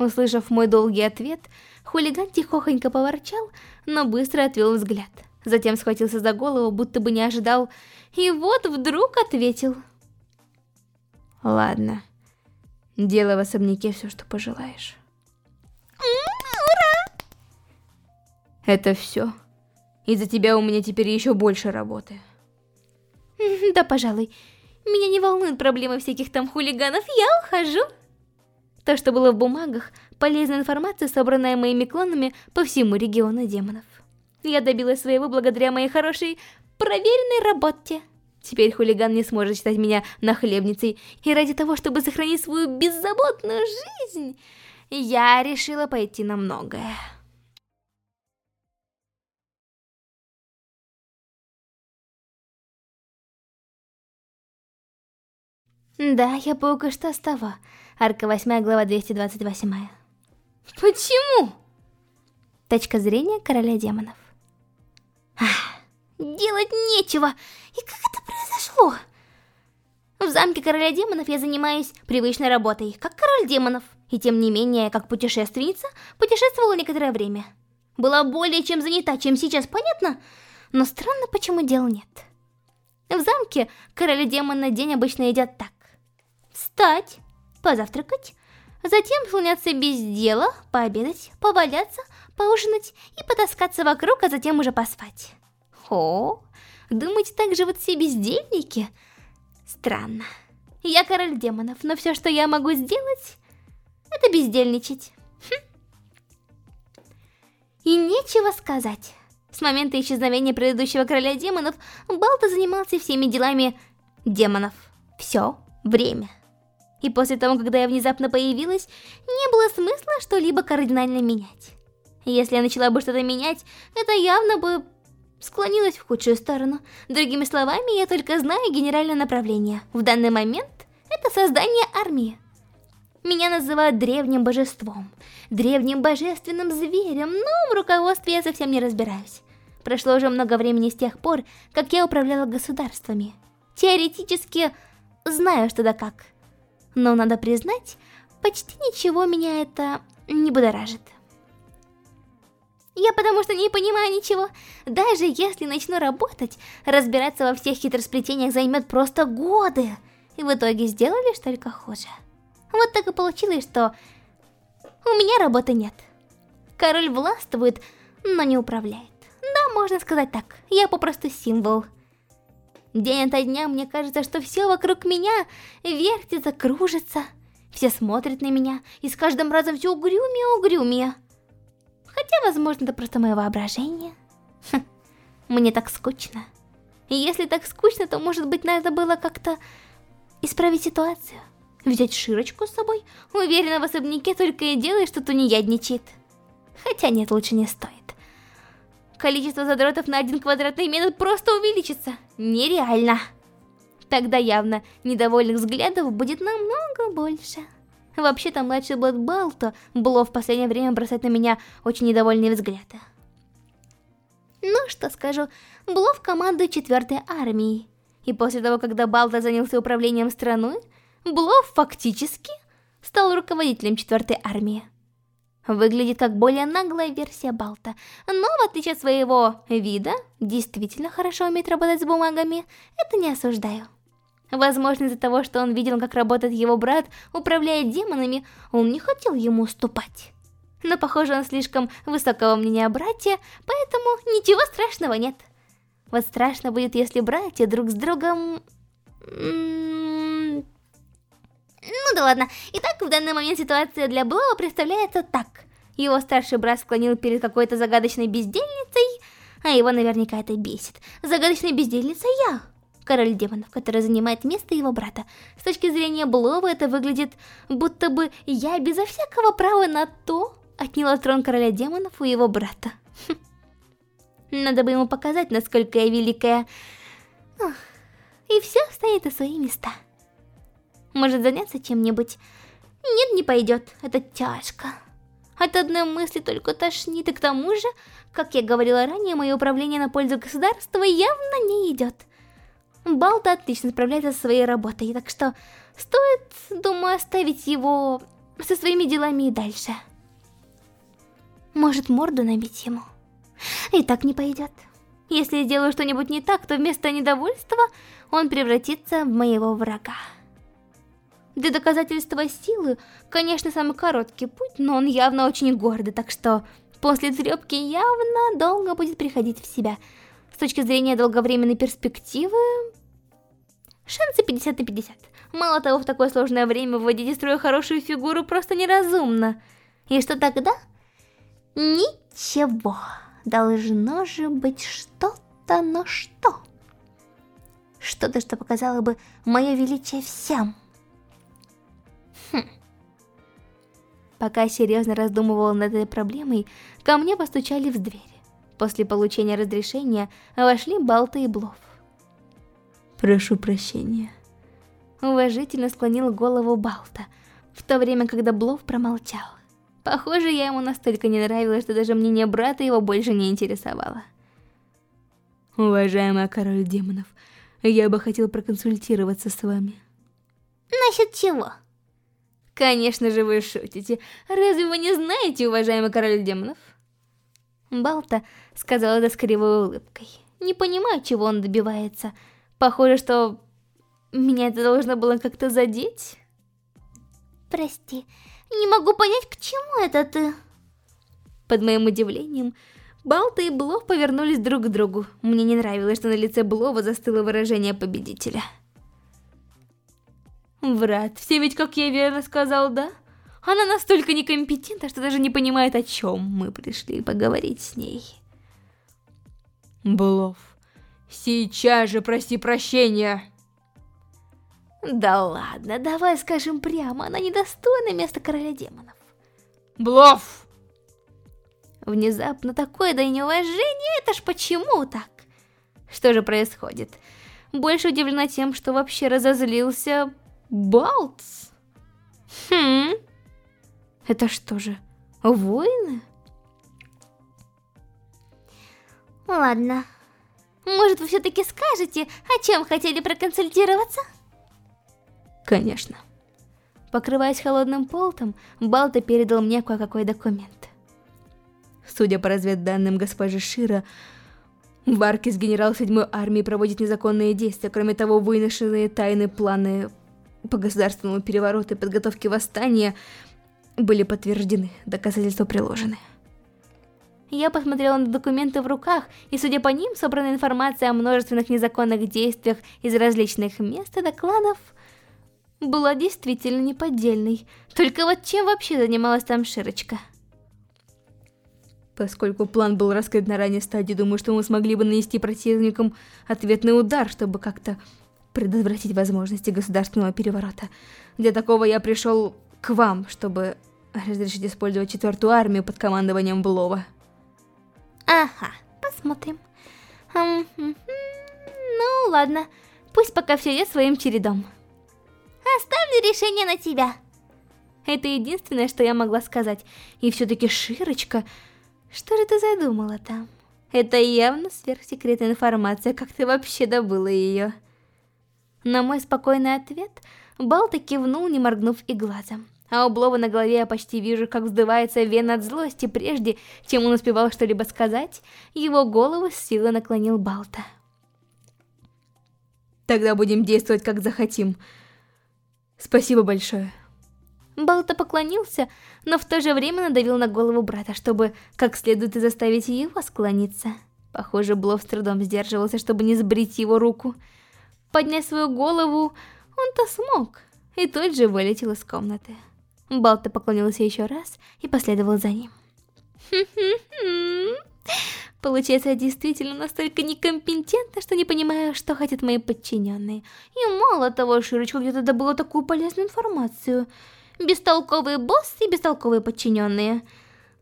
Услышав мой долгий ответ, хулиган тихохонько поворчал, но быстро отвел взгляд. Затем схватился за голову, будто бы не ожидал и вот вдруг ответил. Ладно, делай в особняке все, что пожелаешь. Ура! Это все? Из-за тебя у меня теперь еще больше работы. Да, пожалуй. Меня не волнуют проблемы всяких там хулиганов, я ухожу. То, что было в бумагах, полезная информация, собранная моими клонами по всему региону демонов. Я добилась своего благодаря моей хорошей проверенной работе. Теперь хулиган не сможет считать меня нахлебницей, и ради того, чтобы сохранить свою беззаботную жизнь, я решила пойти на многое. Да, я паука что с. Арка 8, глава 228. Почему? Точка зрения короля демонов. Ах. Делать нечего. И как это произошло? В замке короля демонов я занимаюсь привычной работой, как король демонов. И тем не менее, как путешественница, путешествовала некоторое время. Была более чем занята, чем сейчас, понятно? Но странно, почему дел нет. В замке короля демона день обычно едят так. Встать, позавтракать, затем слоняться без дела, пообедать, поваляться, поужинать и потаскаться вокруг, а затем уже поспать. О, Думаете, так живут все бездельники? Странно. Я король демонов, но все, что я могу сделать, это бездельничать. Хм. И нечего сказать. С момента исчезновения предыдущего короля демонов, Балта занимался всеми делами демонов. Все время. И после того, когда я внезапно появилась, не было смысла что-либо кардинально менять. Если я начала бы что-то менять, это явно бы склонилось в худшую сторону. Другими словами, я только знаю генеральное направление. В данный момент это создание армии. Меня называют древним божеством, древним божественным зверем, но в руководстве я совсем не разбираюсь. Прошло уже много времени с тех пор, как я управляла государствами. Теоретически знаю, что да как. Но надо признать, почти ничего меня это не будоражит. Я потому что не понимаю ничего. Даже если начну работать, разбираться во всех хитросплетениях займет просто годы. И в итоге сделали лишь только хуже. Вот так и получилось, что у меня работы нет. Король властвует, но не управляет. Да, можно сказать так. Я попросту символ. День ото дня мне кажется, что все вокруг меня вертится, кружится. Все смотрят на меня, и с каждым разом все угрюмее угрюмее. Хотя, возможно, это просто мое воображение. Хм, мне так скучно. И если так скучно, то, может быть, надо было как-то исправить ситуацию. Взять Широчку с собой? Уверена, в особняке только и делает, что тунеядничает. Хотя нет, лучше не стоит. Количество задротов на один квадратный метр просто увеличится. Нереально. Тогда явно недовольных взглядов будет намного больше. Вообще-то младший Блэд Балто было в последнее время бросать на меня очень недовольные взгляды. Ну, что скажу, Блов командует четвертой армией. И после того, когда Балто занялся управлением страной, Блов фактически стал руководителем четвертой армии. Выглядит как более наглая версия Балта, но в отличие от своего вида, действительно хорошо умеет работать с бумагами, это не осуждаю. Возможно, из-за того, что он видел, как работает его брат, управляя демонами, он не хотел ему уступать. Но, похоже, он слишком высокого мнения о брате, поэтому ничего страшного нет. Вот страшно будет, если братья друг с другом... Ну да ладно. Итак, в данный момент ситуация для Блоу представляется так. Его старший брат склонил перед какой-то загадочной бездельницей, а его наверняка это бесит. Загадочная бездельница я король демонов, который занимает место его брата. С точки зрения Блова это выглядит, будто бы я безо всякого права на то отняла трон короля демонов у его брата. Надо бы ему показать, насколько я великая. И все встанет на свои места. Может заняться чем-нибудь? Нет, не пойдет, это тяжко. От одной мысли только тошнит, и к тому же, как я говорила ранее, мое управление на пользу государства явно не идет. Балта отлично справляется со своей работой, так что стоит, думаю, оставить его со своими делами и дальше. Может, морду набить ему? И так не пойдет. Если я сделаю что-нибудь не так, то вместо недовольства он превратится в моего врага. Для доказательства силы, конечно, самый короткий путь, но он явно очень гордый, так что после трепки явно долго будет приходить в себя – точки зрения долговременной перспективы, шансы 50 на 50. Мало того, в такое сложное время вводить из строя хорошую фигуру просто неразумно. И что тогда? Ничего. Должно же быть что-то, но что? Что-то, что показало бы мое величие всем. Хм. Пока я серьезно раздумывала над этой проблемой, ко мне постучали в дверь. После получения разрешения вошли Балта и Блов. «Прошу прощения». Уважительно склонил голову Балта, в то время, когда Блов промолчал. Похоже, я ему настолько не нравилась, что даже мнение брата его больше не интересовало. Уважаемая король демонов, я бы хотел проконсультироваться с вами. Насчет чего? Конечно же вы шутите. Разве вы не знаете, уважаемый король демонов? Балта сказала это с кривой улыбкой. Не понимаю, чего он добивается. Похоже, что меня это должно было как-то задеть. Прости, не могу понять, к чему это ты. Под моим удивлением, Балта и Блов повернулись друг к другу. Мне не нравилось, что на лице Блова застыло выражение победителя. Врат, все ведь, как я верно сказал, да? Она настолько некомпетентна, что даже не понимает, о чем мы пришли поговорить с ней. Блов, сейчас же проси прощения. Да ладно, давай скажем прямо, она недостойна места короля демонов. Блов! Внезапно такое да и неуважение, это ж почему так? Что же происходит? Больше удивлена тем, что вообще разозлился Болтс. Хм... Это что же, воины? Ладно. Может, вы все-таки скажете, о чем хотели проконсультироваться? Конечно. Покрываясь холодным полтом, Балта передал мне кое-какой документ. Судя по разведданным госпожи Шира, Варкис, генерал 7 армии, проводит незаконные действия. Кроме того, выношенные тайны планы по государственному перевороту и подготовке восстания были подтверждены, доказательства приложены. Я посмотрела на документы в руках, и судя по ним, собранная информация о множественных незаконных действиях из различных мест и докладов была действительно неподдельной. Только вот чем вообще занималась там Широчка? Поскольку план был раскрыт на ранней стадии, думаю, что мы смогли бы нанести противникам ответный удар, чтобы как-то предотвратить возможности государственного переворота. Для такого я пришел к вам, чтобы разрешить использовать четвертую армию под командованием Блова. Ага, посмотрим. Ну, ладно. Пусть пока все идет своим чередом. Оставлю решение на тебя. Это единственное, что я могла сказать. И все-таки Широчка... Что же ты задумала там? Это явно сверхсекретная информация, как ты вообще добыла ее? На мой спокойный ответ Балта кивнул, не моргнув и глазом. А у Блова на голове я почти вижу, как вздывается вена от злости, прежде чем он успевал что-либо сказать, его голову с силой наклонил Балта. Тогда будем действовать как захотим. Спасибо большое. Балта поклонился, но в то же время надавил на голову брата, чтобы как следует и заставить его склониться. Похоже, Блов с трудом сдерживался, чтобы не сбрить его руку. Поднять свою голову он-то смог, и тут же вылетел из комнаты. Балта поклонился еще раз и последовал за ним. Получается, я действительно настолько некомпетентна, что не понимаю, что хотят мои подчиненные. И мало того, Широчка где-то добыла такую полезную информацию. Бестолковый босс и бестолковые подчиненные.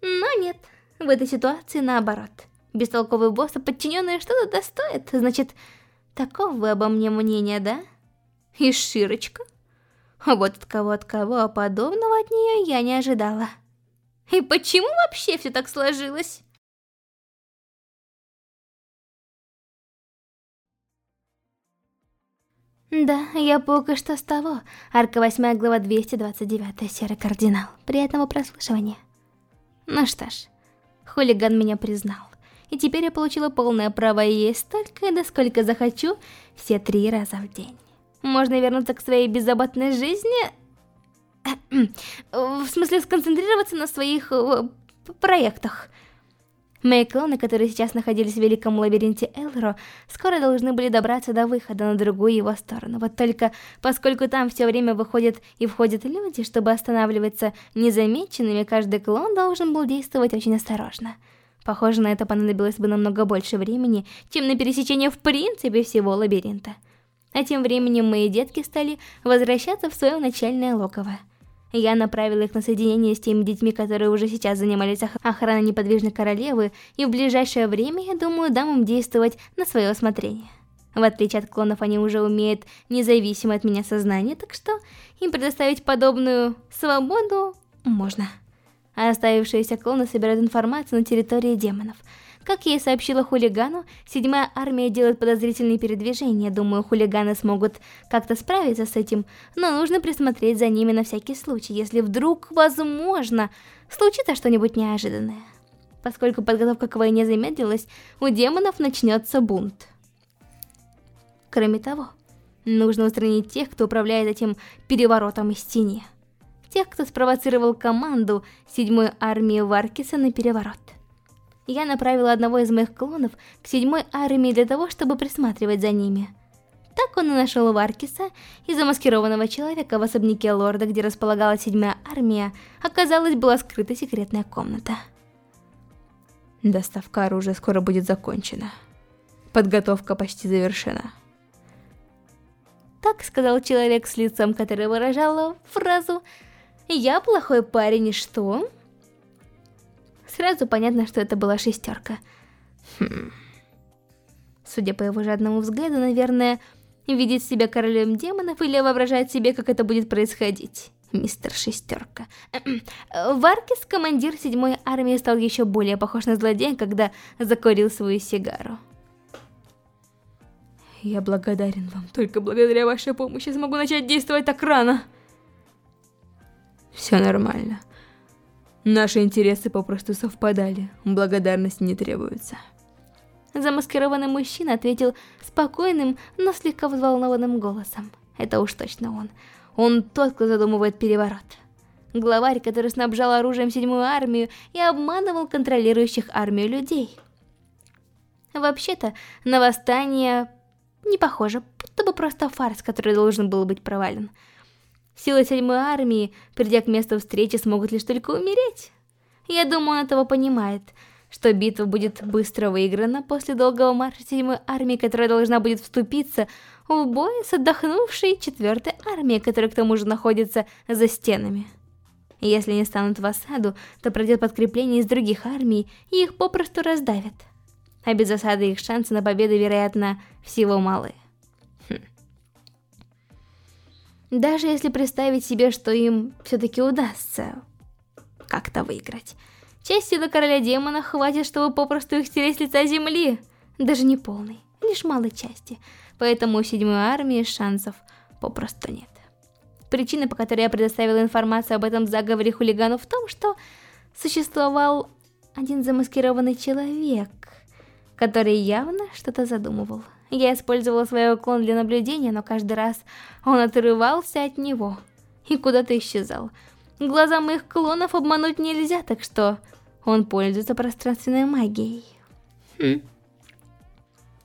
Но нет, в этой ситуации наоборот. Бестолковый босс и подчиненные что-то достоят, значит, такого вы обо мне мнения, да? И Широчка? А вот от кого от кого, а подобного от нее я не ожидала. И почему вообще все так сложилось? Да, я пока что с того. Арка 8, глава 229, Серый Кардинал. Приятного прослушивания. Ну что ж, хулиган меня признал. И теперь я получила полное право есть столько, да сколько захочу, все три раза в день. Можно вернуться к своей беззаботной жизни... В смысле, сконцентрироваться на своих э, проектах. Мои клоны, которые сейчас находились в великом лабиринте Элро, скоро должны были добраться до выхода на другую его сторону. Вот только, поскольку там все время выходят и входят люди, чтобы останавливаться незамеченными, каждый клон должен был действовать очень осторожно. Похоже, на это понадобилось бы намного больше времени, чем на пересечение в принципе всего лабиринта. А тем временем мои детки стали возвращаться в свое начальное локово. Я направила их на соединение с теми детьми, которые уже сейчас занимались охраной неподвижной королевы, и в ближайшее время, я думаю, дам им действовать на свое усмотрение. В отличие от клонов, они уже умеют независимо от меня сознание, так что им предоставить подобную свободу можно. А оставившиеся клоны собирают информацию на территории демонов – как я и сообщила хулигану, седьмая армия делает подозрительные передвижения. Думаю, хулиганы смогут как-то справиться с этим, но нужно присмотреть за ними на всякий случай, если вдруг, возможно, случится что-нибудь неожиданное. Поскольку подготовка к войне замедлилась, у демонов начнется бунт. Кроме того, нужно устранить тех, кто управляет этим переворотом из тени. Тех, кто спровоцировал команду седьмой армии Варкиса на переворот. я направила одного из моих клонов к седьмой армии для того, чтобы присматривать за ними. Так он и нашел Варкиса, и замаскированного человека в особняке лорда, где располагалась седьмая армия, оказалось, была скрыта секретная комната. Доставка оружия скоро будет закончена. Подготовка почти завершена. Так сказал человек с лицом, который выражал фразу «Я плохой парень, и что?» Сразу понятно, что это была шестерка. Хм. Судя по его жадному взгляду, наверное, видеть себя королем демонов или воображать себе, как это будет происходить. Мистер Шестерка. Варкис, командир седьмой армии, стал еще более похож на злодея, когда закурил свою сигару. Я благодарен вам. Только благодаря вашей помощи смогу начать действовать так рано. Все нормально. Наши интересы попросту совпадали. Благодарность не требуется. Замаскированный мужчина ответил спокойным, но слегка взволнованным голосом. Это уж точно он. Он тот, кто задумывает переворот. Главарь, который снабжал оружием седьмую армию и обманывал контролирующих армию людей. Вообще-то, на восстание не похоже, будто бы просто фарс, который должен был быть провален. Силы седьмой армии, придя к месту встречи, смогут лишь только умереть. Я думаю, он этого понимает, что битва будет быстро выиграна после долгого марша седьмой армии, которая должна будет вступиться в бой с отдохнувшей четвертой армией, которая к тому же находится за стенами. Если они станут в осаду, то пройдет подкрепление из других армий, и их попросту раздавят а без осады их шансы на победу, вероятно, всего малы. Даже если представить себе, что им все-таки удастся как-то выиграть. Часть силы короля демона хватит, чтобы попросту их стереть с лица земли. Даже не полной, лишь малой части. Поэтому у седьмой армии шансов попросту нет. Причина, по которой я предоставила информацию об этом заговоре хулигану в том, что существовал один замаскированный человек, который явно что-то задумывал. Я использовала свой уклон для наблюдения, но каждый раз он отрывался от него и куда-то исчезал. Глаза моих клонов обмануть нельзя, так что он пользуется пространственной магией. Хм.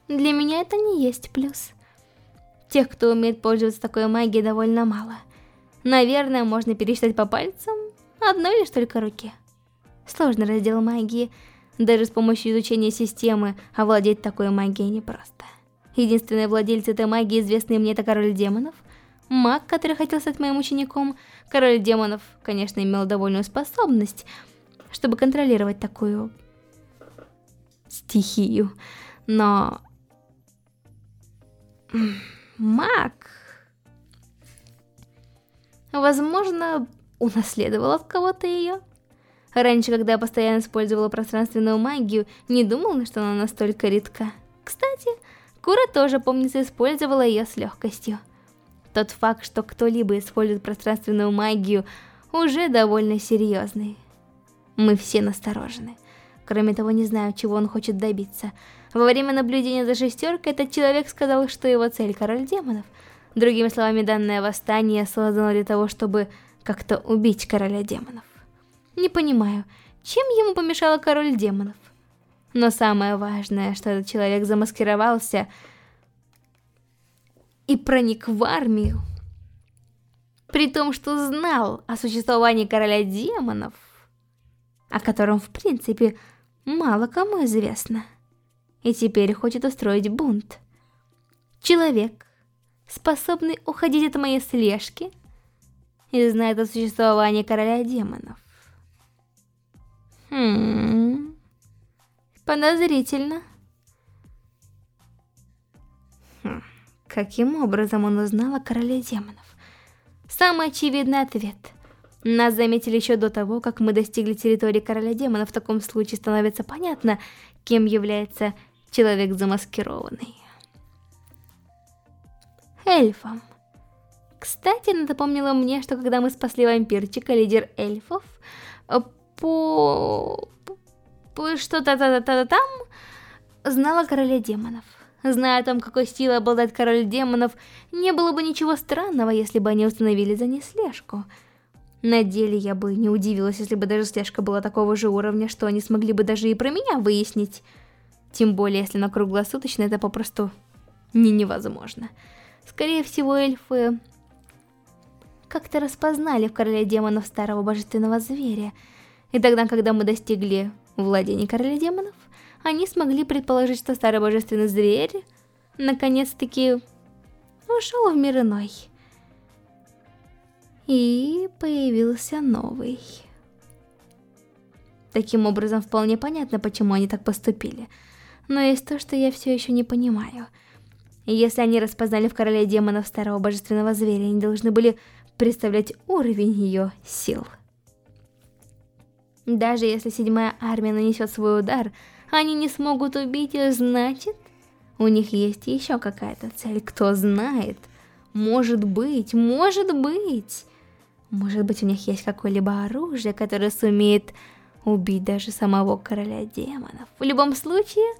Для меня это не есть плюс. Тех, кто умеет пользоваться такой магией, довольно мало. Наверное, можно пересчитать по пальцам одной лишь только руки. Сложный раздел магии — даже с помощью изучения системы овладеть такой магией непросто. Единственный владелец этой магии, известный мне, это король демонов. Маг, который хотел стать моим учеником. Король демонов, конечно, имел довольную способность, чтобы контролировать такую стихию. Но... Маг... Возможно, унаследовал от кого-то ее. Раньше, когда я постоянно использовала пространственную магию, не думала, что она настолько редка. Кстати, Кура тоже, помнится, использовала ее с легкостью. Тот факт, что кто-либо использует пространственную магию, уже довольно серьезный. Мы все насторожены. Кроме того, не знаю, чего он хочет добиться. Во время наблюдения за шестеркой этот человек сказал, что его цель король демонов. Другими словами, данное восстание создано для того, чтобы как-то убить короля демонов. Не понимаю, чем ему помешала король демонов? Но самое важное, что этот человек замаскировался и проник в армию. При том, что знал о существовании короля демонов, о котором, в принципе, мало кому известно. И теперь хочет устроить бунт. Человек, способный уходить от моей слежки, и знает о существовании короля демонов. Хм. Подозрительно. Хм. Каким образом он узнал о короле демонов? Самый очевидный ответ. Нас заметили еще до того, как мы достигли территории короля демонов. В таком случае становится понятно, кем является человек замаскированный. Эльфом. Кстати, она напомнила мне, что когда мы спасли вампирчика, лидер эльфов по... что-то там знала короля демонов. Зная о том, какой силой обладает король демонов, не было бы ничего странного, если бы они установили за ней слежку. На деле я бы не удивилась, если бы даже слежка была такого же уровня, что они смогли бы даже и про меня выяснить. Тем более, если на круглосуточно, это попросту не невозможно. Скорее всего, эльфы как-то распознали в короле демонов старого божественного зверя. И тогда, когда мы достигли владения короля демонов, они смогли предположить, что старый божественный зверь наконец-таки ушел в мир иной. И появился новый. Таким образом, вполне понятно, почему они так поступили. Но есть то, что я все еще не понимаю. Если они распознали в короле демонов старого божественного зверя, они должны были представлять уровень ее сил. Даже если седьмая армия нанесет свой удар, они не смогут убить ее, значит, у них есть еще какая-то цель, кто знает. Может быть, может быть. Может быть, у них есть какое-либо оружие, которое сумеет убить даже самого короля демонов. В любом случае,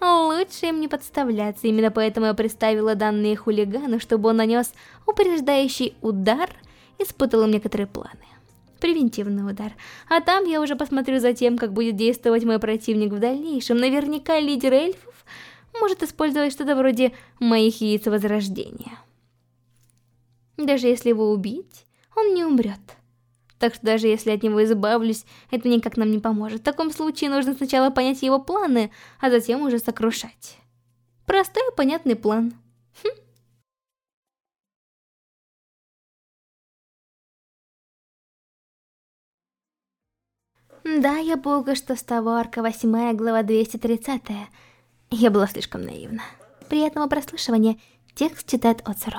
лучше им не подставляться. Именно поэтому я представила данные хулигану, чтобы он нанес упреждающий удар и спутал им некоторые планы. Превентивный удар. А там я уже посмотрю за тем, как будет действовать мой противник в дальнейшем. Наверняка лидер эльфов может использовать что-то вроде моих яиц возрождения. Даже если его убить, он не умрет. Так что даже если от него избавлюсь, это никак нам не поможет. В таком случае нужно сначала понять его планы, а затем уже сокрушать. Простой и понятный план. Хм. Да, я бога, что с того арка 8 глава 230 -я. Была слишком наивна. Приятного прослушивания. Текст читает Оцеру.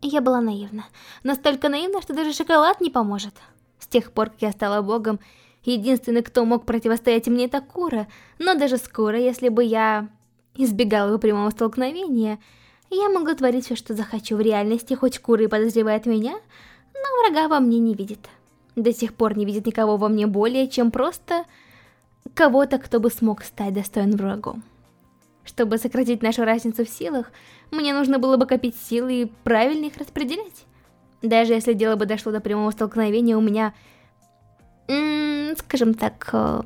Я была наивна. Настолько наивна, что даже шоколад не поможет. С тех пор, как я стала богом, единственный, кто мог противостоять мне, это Кура. Но даже скоро, если бы я избегала бы прямого столкновения, я могу творить все, что захочу в реальности, хоть Кура и подозревает меня, но врага во мне не видит. До сих пор не видит никого во мне более, чем просто кого-то, кто бы смог стать достойным врагом. Чтобы сократить нашу разницу в силах, мне нужно было бы копить силы и правильно их распределять. Даже если дело бы дошло до прямого столкновения, у меня, скажем так, э,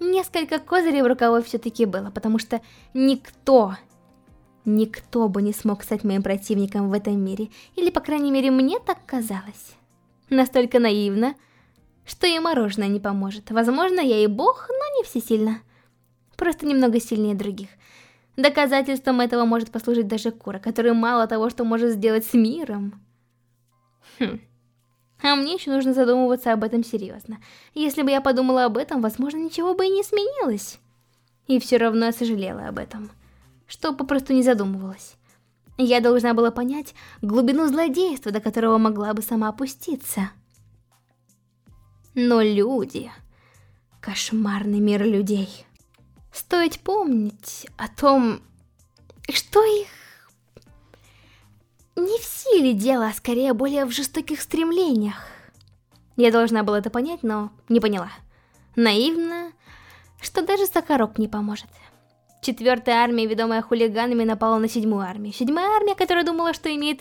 несколько козырей в рукаве все-таки было, потому что никто, никто бы не смог стать моим противником в этом мире, или, по крайней мере, мне так казалось. Настолько наивно, что и мороженое не поможет. Возможно, я и бог, но не всесильно просто немного сильнее других. Доказательством этого может послужить даже Кура, который мало того, что может сделать с миром. Хм. А мне еще нужно задумываться об этом серьезно. Если бы я подумала об этом, возможно, ничего бы и не сменилось. И все равно я сожалела об этом, что попросту не задумывалась. Я должна была понять глубину злодейства, до которого могла бы сама опуститься. Но люди... Кошмарный мир людей... Стоит помнить о том, что их не в силе дело, а скорее более в жестоких стремлениях. Я должна была это понять, но не поняла. Наивно, что даже Сокорок не поможет. Четвертая армия, ведомая хулиганами, напала на седьмую армию. Седьмая армия, которая думала, что имеет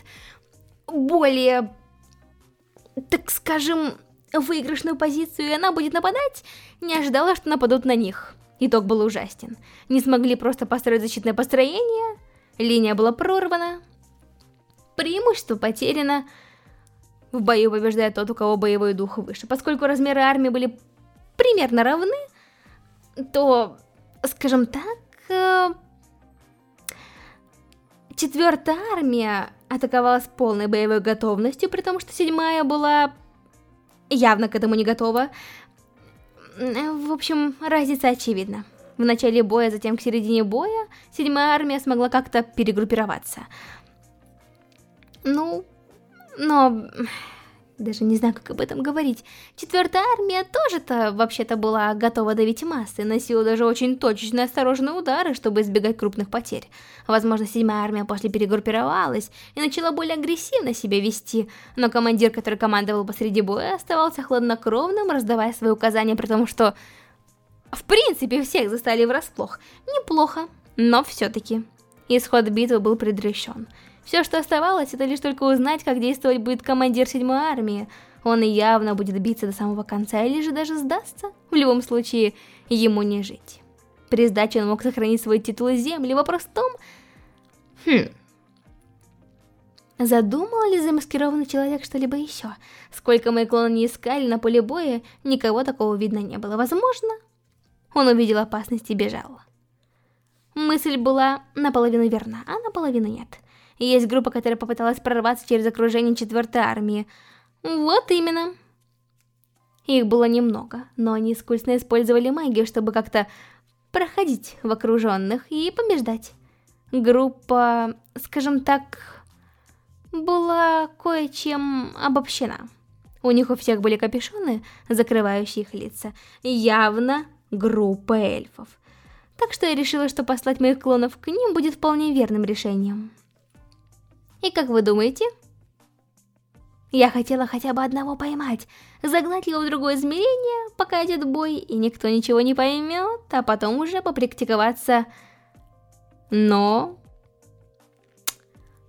более, так скажем, выигрышную позицию, и она будет нападать, не ожидала, что нападут на них. Итог был ужасен. Не смогли просто построить защитное построение, линия была прорвана, преимущество потеряно. В бою побеждает тот, у кого боевой дух выше. Поскольку размеры армии были примерно равны, то, скажем так, четвертая армия атаковала с полной боевой готовностью, при том, что седьмая была явно к этому не готова. В общем, разница очевидна. В начале боя, затем к середине боя, седьмая армия смогла как-то перегруппироваться. Ну, но даже не знаю, как об этом говорить. Четвертая армия тоже-то вообще-то была готова давить массы, носила даже очень точечные осторожные удары, чтобы избегать крупных потерь. Возможно, седьмая армия после перегруппировалась и начала более агрессивно себя вести, но командир, который командовал посреди боя, оставался хладнокровным, раздавая свои указания, при том, что... В принципе, всех застали врасплох. Неплохо, но все-таки. Исход битвы был предрешен. Все, что оставалось, это лишь только узнать, как действовать будет командир седьмой армии. Он явно будет биться до самого конца или же даже сдастся. В любом случае, ему не жить. При сдаче он мог сохранить свой титул земли. Вопрос в том... Хм... Задумал ли замаскированный человек что-либо еще? Сколько мои клоны не искали на поле боя, никого такого видно не было. Возможно, он увидел опасность и бежал. Мысль была наполовину верна, а наполовину нет. Есть группа, которая попыталась прорваться через окружение четвертой армии. Вот именно. Их было немного, но они искусно использовали магию, чтобы как-то проходить в окруженных и побеждать. Группа, скажем так, была кое-чем обобщена. У них у всех были капюшоны, закрывающие их лица. Явно группа эльфов. Так что я решила, что послать моих клонов к ним будет вполне верным решением. И как вы думаете? Я хотела хотя бы одного поймать, загнать его в другое измерение, пока идет бой, и никто ничего не поймет, а потом уже попрактиковаться. Но...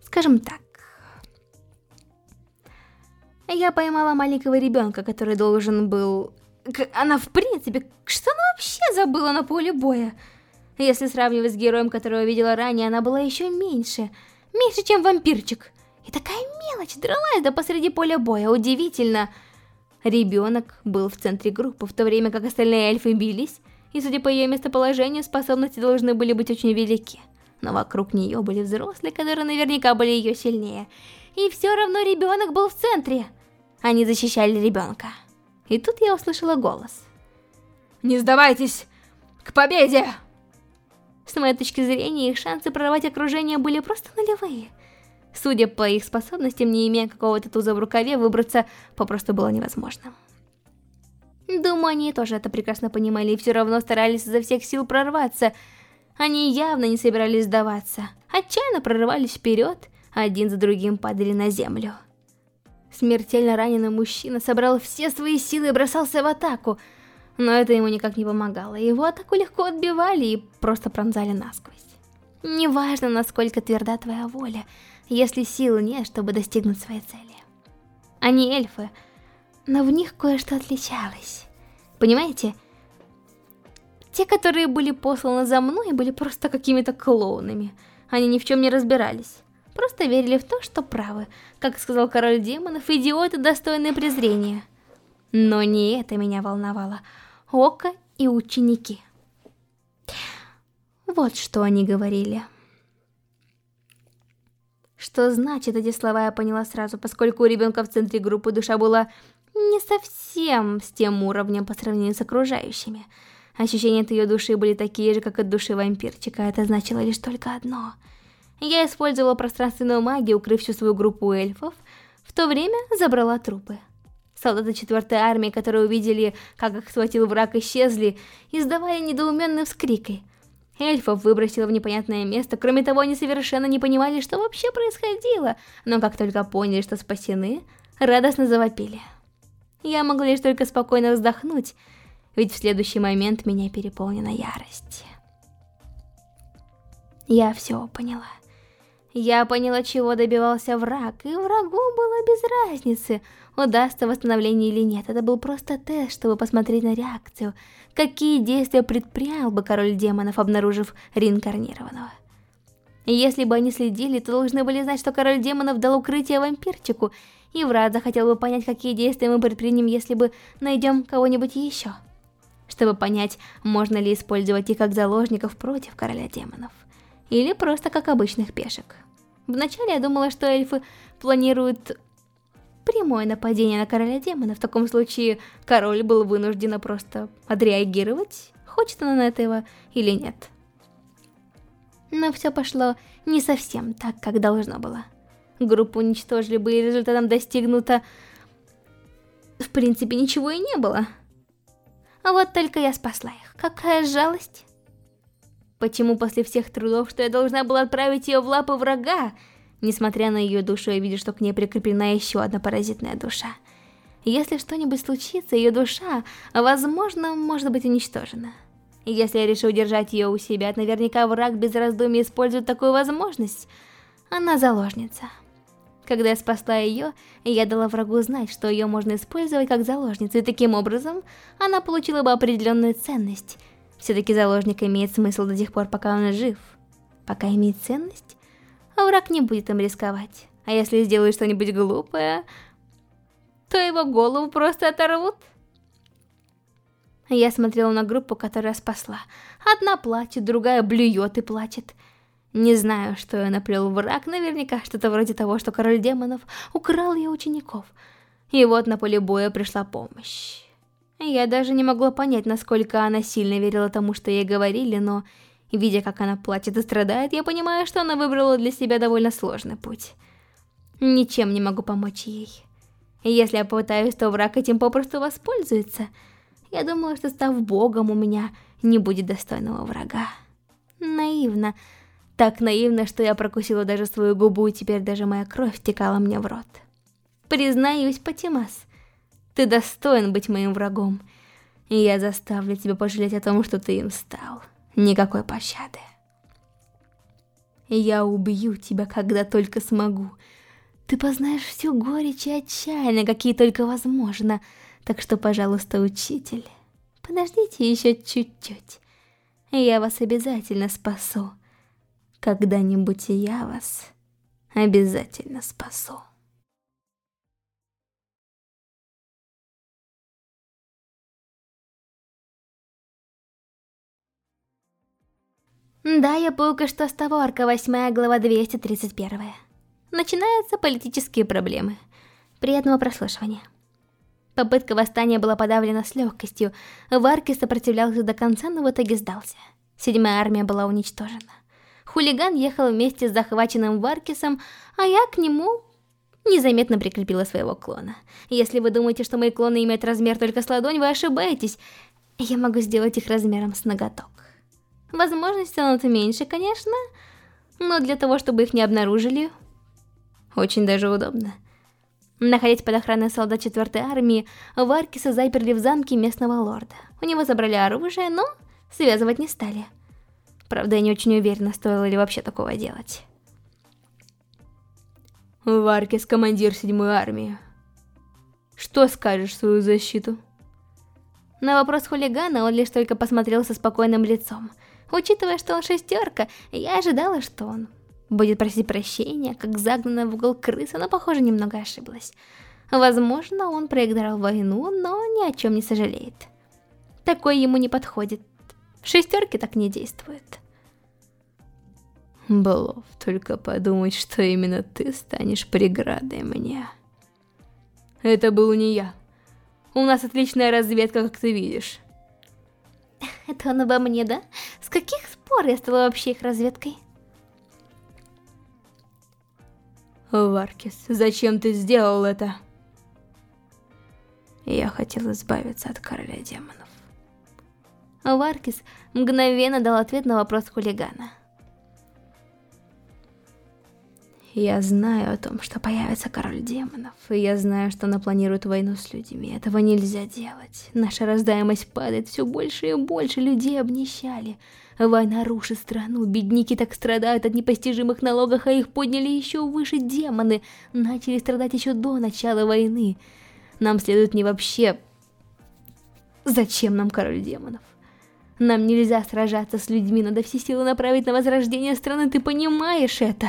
Скажем так. Я поймала маленького ребенка, который должен был... Она в принципе... Что она вообще забыла на поле боя? Если сравнивать с героем, которого видела ранее, она была еще меньше. Меньше, чем вампирчик. И такая мелочь дралась до посреди поля боя. Удивительно. Ребенок был в центре группы, в то время как остальные эльфы бились, и судя по ее местоположению, способности должны были быть очень велики. Но вокруг нее были взрослые, которые наверняка были ее сильнее. И все равно ребенок был в центре. Они защищали ребенка. И тут я услышала голос. «Не сдавайтесь! К победе!» С моей точки зрения, их шансы прорвать окружение были просто нулевые. Судя по их способностям, не имея какого-то туза в рукаве, выбраться попросту было невозможно. Думаю, они тоже это прекрасно понимали и все равно старались изо всех сил прорваться. Они явно не собирались сдаваться. Отчаянно прорывались вперед, один за другим падали на землю. Смертельно раненый мужчина собрал все свои силы и бросался в атаку, но это ему никак не помогало. Его атаку легко отбивали и просто пронзали насквозь. Неважно, насколько тверда твоя воля, если сил нет, чтобы достигнуть своей цели. Они эльфы, но в них кое-что отличалось. Понимаете? Те, которые были посланы за мной, были просто какими-то клоунами. Они ни в чем не разбирались. Просто верили в то, что правы. Как сказал король демонов, идиоты достойны презрения. Но не это меня волновало. Ока и ученики. Вот что они говорили. Что значит эти слова, я поняла сразу, поскольку у ребенка в центре группы душа была не совсем с тем уровнем по сравнению с окружающими. Ощущения от ее души были такие же, как от души вампирчика, это значило лишь только одно. Я использовала пространственную магию, укрыв всю свою группу эльфов, в то время забрала трупы. Солдаты четвертой армии, которые увидели, как их схватил враг, исчезли, издавали недоуменные вскрики. Эльфов выбросило в непонятное место, кроме того, они совершенно не понимали, что вообще происходило, но как только поняли, что спасены, радостно завопили. Я могла лишь только спокойно вздохнуть, ведь в следующий момент меня переполнена ярость. Я все поняла. Я поняла, чего добивался враг, и врагу было без разницы, удастся восстановление или нет. Это был просто тест, чтобы посмотреть на реакцию. Какие действия предпринял бы король демонов, обнаружив реинкарнированного. Если бы они следили, то должны были знать, что король демонов дал укрытие вампирчику, и враг захотел бы понять, какие действия мы предпримем, если бы найдем кого-нибудь еще. Чтобы понять, можно ли использовать их как заложников против короля демонов. Или просто как обычных пешек. Вначале я думала, что эльфы планируют прямое нападение на короля демона. В таком случае король был вынужден просто отреагировать, хочет он этого или нет. Но все пошло не совсем так, как должно было. Группу уничтожили бы, и результатом достигнуто... В принципе, ничего и не было. А вот только я спасла их. Какая жалость. Почему после всех трудов, что я должна была отправить ее в лапы врага, несмотря на ее душу, я вижу, что к ней прикреплена еще одна паразитная душа. Если что-нибудь случится, ее душа, возможно, может быть уничтожена. Если я решу держать ее у себя, наверняка враг без раздумий использует такую возможность. Она заложница. Когда я спасла ее, я дала врагу знать, что ее можно использовать как заложницу, и таким образом она получила бы определенную ценность. Все-таки заложник имеет смысл до тех пор, пока он жив. Пока имеет ценность, а враг не будет им рисковать. А если сделает что-нибудь глупое, то его голову просто оторвут. Я смотрела на группу, которая спасла. Одна плачет, другая блюет и плачет. Не знаю, что я наплел враг, наверняка что-то вроде того, что король демонов украл ее учеников. И вот на поле боя пришла помощь. Я даже не могла понять, насколько она сильно верила тому, что ей говорили, но, видя, как она плачет и страдает, я понимаю, что она выбрала для себя довольно сложный путь. Ничем не могу помочь ей. Если я попытаюсь, то враг этим попросту воспользуется — я думала, что став богом, у меня не будет достойного врага. Наивно. Так наивно, что я прокусила даже свою губу, и теперь даже моя кровь текала мне в рот. Признаюсь, Патимас, ты достоин быть моим врагом. И я заставлю тебя пожалеть о том, что ты им стал. Никакой пощады. Я убью тебя, когда только смогу. Ты познаешь всю горечь и отчаяние, какие только возможно. Так что, пожалуйста, учитель, подождите еще чуть-чуть. Я вас обязательно спасу. Когда-нибудь я вас обязательно спасу. Да, я только что с того арка 8 глава 231. Начинаются политические проблемы. Приятного прослушивания. Попытка восстания была подавлена с легкостью. Варки сопротивлялся до конца, но в итоге сдался. Седьмая армия была уничтожена. Хулиган ехал вместе с захваченным Варкисом, а я к нему незаметно прикрепила своего клона. Если вы думаете, что мои клоны имеют размер только с ладонь, вы ошибаетесь. Я могу сделать их размером с ноготок. Возможности станут меньше, конечно, но для того, чтобы их не обнаружили, очень даже удобно. Находясь под охраной солдат 4 армии, Варкиса заперли в замке местного лорда. У него забрали оружие, но связывать не стали. Правда, я не очень уверена, стоило ли вообще такого делать. Варкис, командир 7 армии. Что скажешь свою защиту? На вопрос хулигана он лишь только посмотрел со спокойным лицом. Учитывая, что он шестерка, я ожидала, что он Будет просить прощения, как загнанная в угол крыса, но, похоже, немного ошиблась. Возможно, он проиграл войну, но ни о чем не сожалеет. Такое ему не подходит. Шестерки так не действуют. Блов, только подумать, что именно ты станешь преградой мне. Это был не я. У нас отличная разведка, как ты видишь. Это он обо мне, да? С каких спор я стала вообще их разведкой? Варкис, зачем ты сделал это? Я хотел избавиться от короля демонов. Варкис мгновенно дал ответ на вопрос хулигана. Я знаю о том, что появится король демонов, и я знаю, что она планирует войну с людьми. Этого нельзя делать. Наша раздаемость падает, все больше и больше людей обнищали. Война рушит страну, бедняки так страдают от непостижимых налогов, а их подняли еще выше демоны. Начали страдать еще до начала войны. Нам следует не вообще... Зачем нам король демонов? Нам нельзя сражаться с людьми, надо все силы направить на возрождение страны, ты понимаешь это?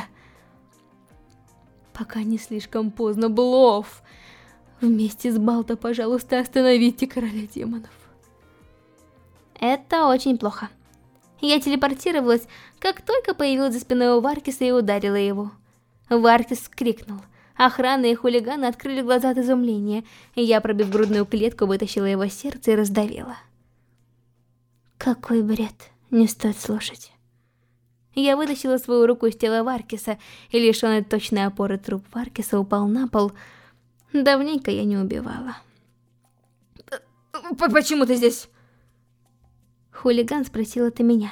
Пока не слишком поздно, Блов. Вместе с Балто, пожалуйста, остановите короля демонов. Это очень плохо. Я телепортировалась, как только появилась за спиной у Варкиса и ударила его. Варкис крикнул. Охрана и хулиганы открыли глаза от изумления, я, пробив грудную клетку, вытащила его сердце и раздавила. Какой бред, не стоит слушать. Я вытащила свою руку из тела Варкиса, и лишенный точной опоры труп Варкиса упал на пол. Давненько я не убивала. «Почему ты здесь?» Хулиган спросил это меня.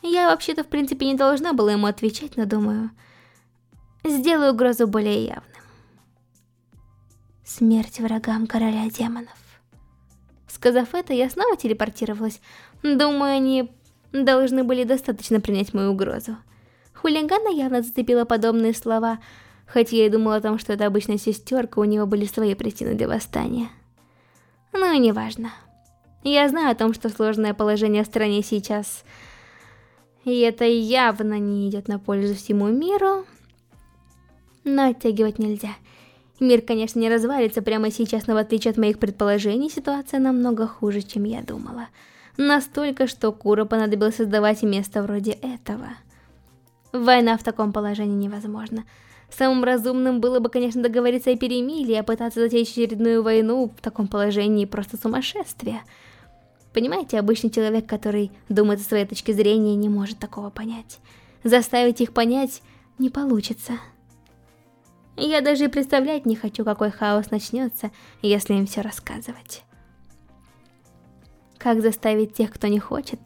Я вообще-то в принципе не должна была ему отвечать, но думаю, сделаю угрозу более явным. Смерть врагам короля демонов. Сказав это, я снова телепортировалась. Думаю, они должны были достаточно принять мою угрозу. Хулигана явно зацепила подобные слова, хоть я и думала о том, что это обычная сестерка, у него были свои причины для восстания. Ну и неважно. Я знаю о том, что сложное положение в стране сейчас... И это явно не идет на пользу всему миру. Но оттягивать нельзя. Мир, конечно, не развалится прямо сейчас, но в отличие от моих предположений, ситуация намного хуже, чем я думала. Настолько, что Кура понадобилось создавать место вроде этого. Война в таком положении невозможна. Самым разумным было бы, конечно, договориться о перемирии, а пытаться затеять очередную войну в таком положении просто сумасшествие. Понимаете, обычный человек, который думает о своей точке зрения, не может такого понять. Заставить их понять не получится. Я даже и представлять не хочу, какой хаос начнется, если им все рассказывать. Как заставить тех, кто не хочет?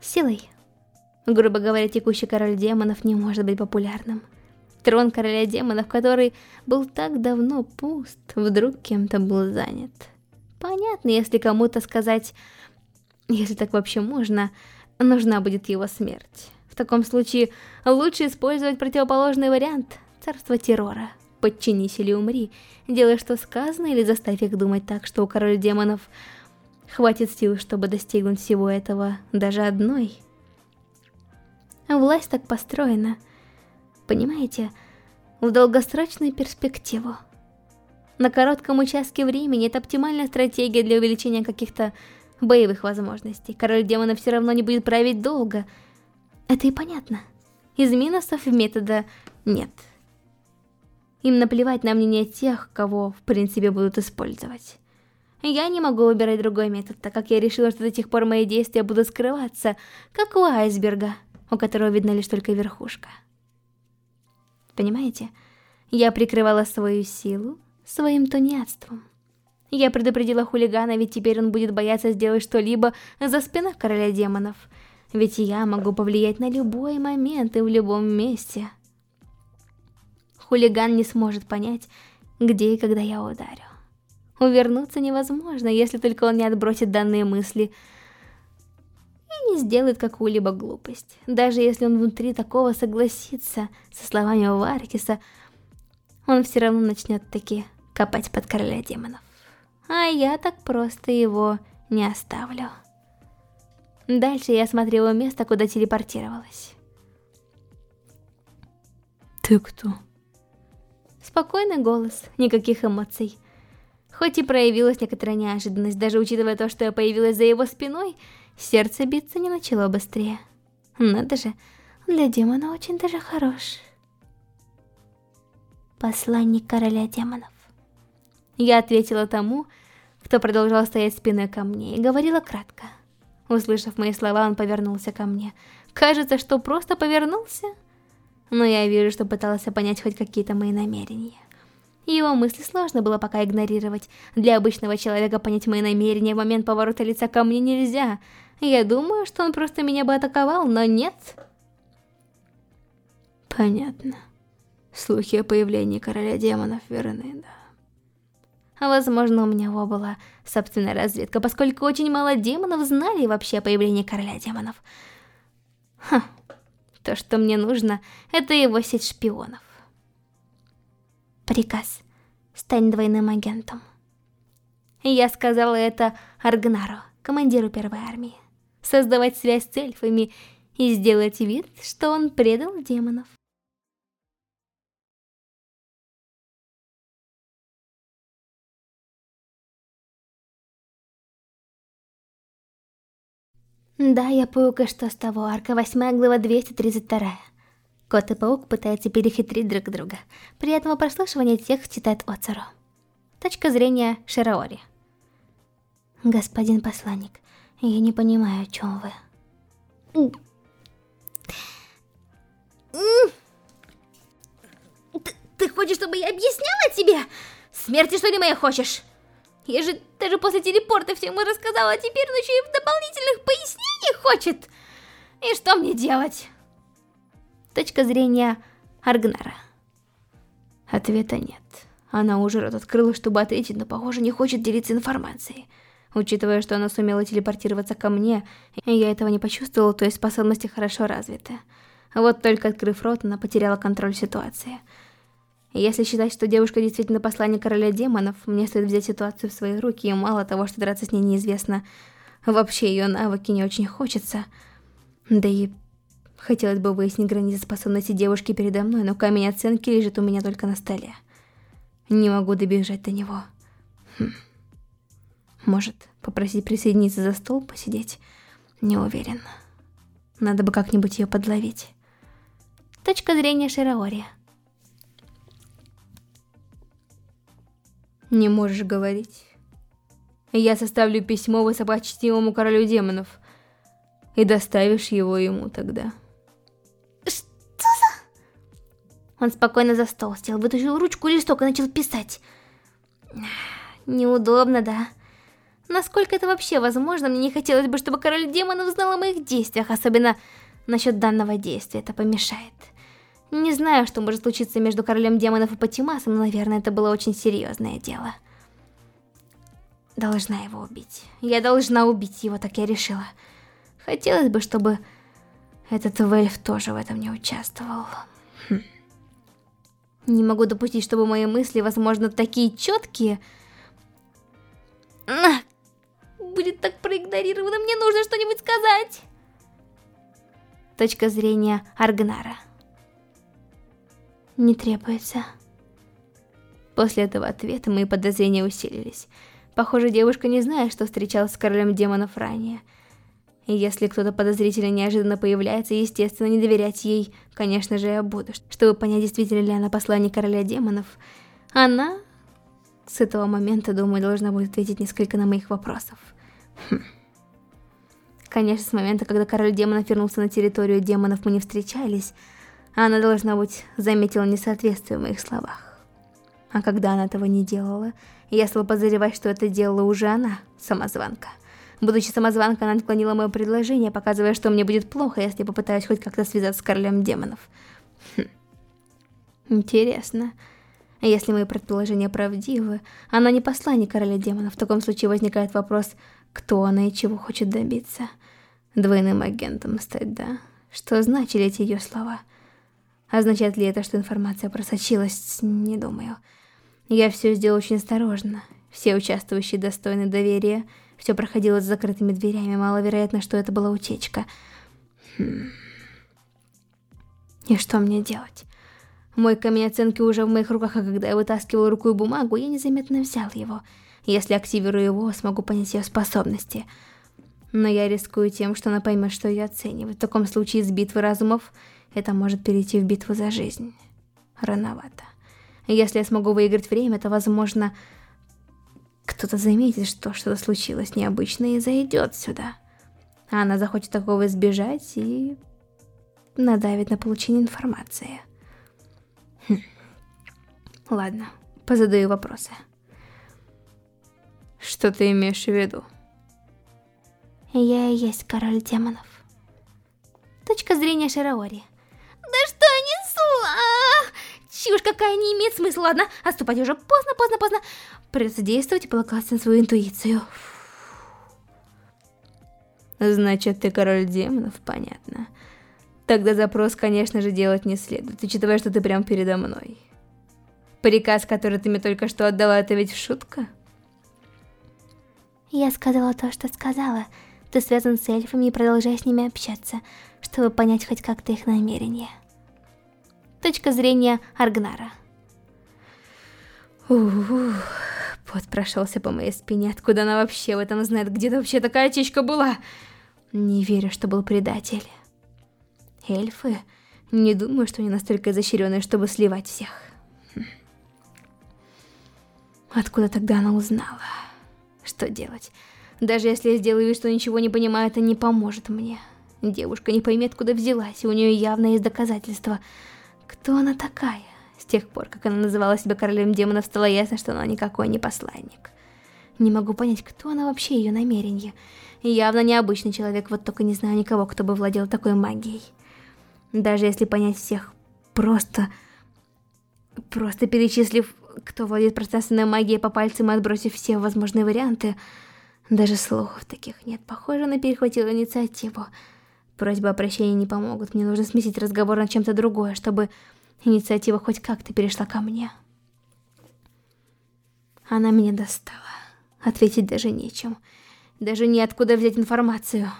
Силой. Грубо говоря, текущий король демонов не может быть популярным. Трон короля демонов, который был так давно пуст, вдруг кем-то был занят. Понятно, если кому-то сказать, если так вообще можно, нужна будет его смерть. В таком случае лучше использовать противоположный вариант – царство террора. Подчинись или умри, делай что сказано или заставь их думать так, что у короля демонов хватит сил, чтобы достигнуть всего этого даже одной – Власть так построена, понимаете, в долгосрочную перспективу. На коротком участке времени это оптимальная стратегия для увеличения каких-то боевых возможностей. Король демонов все равно не будет править долго. Это и понятно. Из минусов метода нет. Им наплевать на мнение тех, кого в принципе будут использовать. Я не могу выбирать другой метод, так как я решила, что до тех пор мои действия будут скрываться, как у айсберга у которого видна лишь только верхушка. Понимаете? Я прикрывала свою силу своим тунеядством. Я предупредила хулигана, ведь теперь он будет бояться сделать что-либо за спиной короля демонов. Ведь я могу повлиять на любой момент и в любом месте. Хулиган не сможет понять, где и когда я ударю. Увернуться невозможно, если только он не отбросит данные мысли – не сделает какую-либо глупость. Даже если он внутри такого согласится со словами Варкиса, он все равно начнет таки копать под короля демонов. А я так просто его не оставлю. Дальше я осмотрела место, куда телепортировалась. Ты кто? Спокойный голос, никаких эмоций. Хоть и проявилась некоторая неожиданность, даже учитывая то, что я появилась за его спиной, Сердце биться не начало быстрее. Надо же, для демона очень даже хорош. Посланник короля демонов. Я ответила тому, кто продолжал стоять спиной ко мне, и говорила кратко. Услышав мои слова, он повернулся ко мне. Кажется, что просто повернулся. Но я вижу, что пытался понять хоть какие-то мои намерения. Его мысли сложно было пока игнорировать. Для обычного человека понять мои намерения в момент поворота лица ко мне нельзя. Я думаю, что он просто меня бы атаковал, но нет. Понятно. Слухи о появлении короля демонов верны, да. Возможно, у меня была собственная разведка, поскольку очень мало демонов знали вообще о появлении короля демонов. Ха, то, что мне нужно, это его сеть шпионов. Приказ. Стань двойным агентом. Я сказала это Аргнару, командиру первой армии. Создавать связь с эльфами и сделать вид, что он предал демонов. Да, я паука, что с того, арка 8 глава 232. Кот и паук пытаются перехитрить друг друга. Приятного прослушивания текст читает Оцару. Точка зрения Шираори. Господин посланник, я не понимаю, о чем вы. Ты, ты хочешь, чтобы я объясняла тебе? Смерти что ли моя хочешь? Я же даже после телепорта всему рассказала, а теперь он еще и в дополнительных пояснениях хочет. И что мне делать? Точка зрения Аргнара. Ответа нет. Она уже рот открыла, чтобы ответить, но, похоже, не хочет делиться информацией. Учитывая, что она сумела телепортироваться ко мне, и я этого не почувствовала, то есть способности хорошо развиты. Вот только открыв рот, она потеряла контроль ситуации. Если считать, что девушка действительно посланник короля демонов, мне стоит взять ситуацию в свои руки, и мало того, что драться с ней неизвестно, вообще ее навыки не очень хочется. Да и хотелось бы выяснить границы способностей девушки передо мной, но камень оценки лежит у меня только на столе. Не могу добежать до него. Хм. Может, попросить присоединиться за стол, посидеть? Не уверен. Надо бы как-нибудь ее подловить. Точка зрения Шираори. Не можешь говорить. Я составлю письмо высокочтимому королю демонов. И доставишь его ему тогда. Он спокойно за стол сел, вытащил ручку и листок и начал писать. Неудобно, да? Насколько это вообще возможно, мне не хотелось бы, чтобы король демонов знал о моих действиях, особенно насчет данного действия, это помешает. Не знаю, что может случиться между королем демонов и Патимасом, но, наверное, это было очень серьезное дело. Должна его убить. Я должна убить его, так я решила. Хотелось бы, чтобы этот Вельф тоже в этом не участвовал. Хм. Не могу допустить, чтобы мои мысли, возможно, такие четкие... Будет так проигнорировано, мне нужно что-нибудь сказать. Точка зрения Аргнара не требуется. После этого ответа мои подозрения усилились. Похоже, девушка не знает, что встречалась с королем демонов ранее. Если кто-то подозрительно неожиданно появляется, естественно, не доверять ей, конечно же, я буду. Чтобы понять, действительно ли она посланник короля демонов, она с этого момента, думаю, должна будет ответить несколько на моих вопросов. Хм. Конечно, с момента, когда король демонов вернулся на территорию демонов, мы не встречались, она, должна быть, заметила несоответствие в моих словах. А когда она этого не делала, я стала подозревать, что это делала уже она, самозванка. Будучи самозванкой, она отклонила мое предложение, показывая, что мне будет плохо, если попытаюсь хоть как-то связаться с королем демонов. Хм. Интересно. Если мои предположения правдивы, она не посланник короля демонов. В таком случае возникает вопрос, кто она и чего хочет добиться. Двойным агентом стать, да? Что значили эти ее слова? Означает ли это, что информация просочилась? Не думаю. Я все сделал очень осторожно. Все участвующие достойны доверия. Все проходило с закрытыми дверями. Маловероятно, что это была утечка. Хм. И что мне делать? Мой камень оценки уже в моих руках, а когда я вытаскивал руку и бумагу, я незаметно взял его. Если активирую его, смогу понять ее способности. Но я рискую тем, что она поймет, что ее оценивает. В таком случае из битвы разумов это может перейти в битву за жизнь. Рановато. Если я смогу выиграть время, то, возможно, кто-то заметит, что что-то случилось необычное и зайдет сюда. А она захочет такого избежать и надавит на получение информации. Хм. Ладно, позадаю вопросы. Что ты имеешь в виду? Я и есть король демонов. Точка зрения Шараори. Да что несу? А, чушь какая не имеет смысла. Ладно, отступать уже поздно, поздно, поздно. Придется действовать и полагаться на свою интуицию. Значит, ты король демонов, понятно. Тогда запрос, конечно же, делать не следует, учитывая, что ты прям передо мной. Приказ, который ты мне только что отдала, это ведь шутка? Я сказала то, что сказала. Ты связан с эльфами и продолжай с ними общаться, чтобы понять хоть как-то их намерения. Точка зрения Аргнара. Ух, пот прошелся по моей спине. Откуда она вообще в этом знает? Где-то вообще такая птичка была? Не верю, что был предатель. Эльфы? Не думаю, что они настолько изощренные, чтобы сливать всех. Хм. Откуда тогда она узнала? Что делать? Даже если я сделаю вид, что ничего не понимаю, это не поможет мне. Девушка не поймет, куда взялась, и у нее явно есть доказательства. Кто она такая? С тех пор, как она называла себя королем демонов, стало ясно, что она никакой не посланник. Не могу понять, кто она вообще, ее намерение. Явно необычный человек, вот только не знаю никого, кто бы владел такой магией. Даже если понять всех, просто... Просто перечислив, кто владеет пространственной магией по пальцам и отбросив все возможные варианты, даже слухов таких нет. Похоже, она перехватила инициативу. Просьба о прощении не помогут. Мне нужно сместить разговор на чем-то другое, чтобы инициатива хоть как-то перешла ко мне. Она меня достала. Ответить даже нечем. Даже неоткуда взять информацию.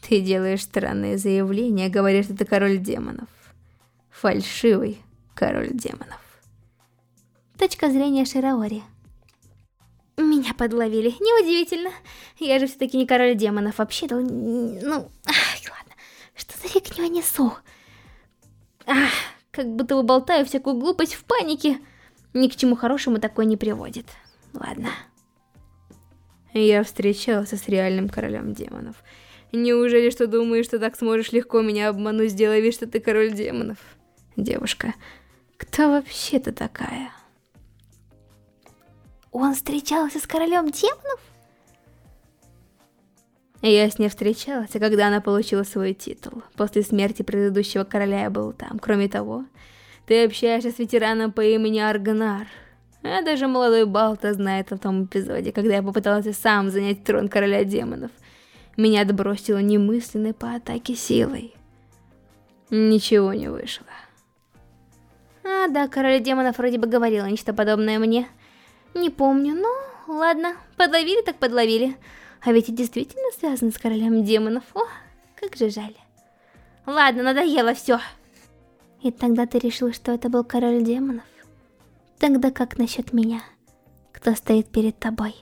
Ты делаешь странные заявления, говоришь, что ты король демонов. Фальшивый король демонов. Точка зрения Шираори. Меня подловили. Неудивительно. Я же все-таки не король демонов. Вообще-то, ну... Ах, ладно. Что за фигню я несу? Ах, как будто бы болтаю всякую глупость в панике. Ни к чему хорошему такое не приводит. Ладно. Я встречался с реальным королем демонов. Неужели что думаешь, что так сможешь легко меня обмануть, сделав вид, что ты король демонов? Девушка, кто вообще ты такая? Он встречался с королем демонов? Я с ней встречалась, когда она получила свой титул. После смерти предыдущего короля я был там. Кроме того, ты общаешься с ветераном по имени Аргнар. А даже молодой Балта знает о том эпизоде, когда я попытался сам занять трон короля демонов. Меня отбросило немысленной по атаке силой. Ничего не вышло. А, да, король демонов вроде бы говорила нечто подобное мне. Не помню, но ладно, подловили так подловили. А ведь и действительно связано с королем демонов. О, как же жаль. Ладно, надоело все. И тогда ты решил, что это был король демонов? Тогда как насчет меня? Кто стоит перед тобой?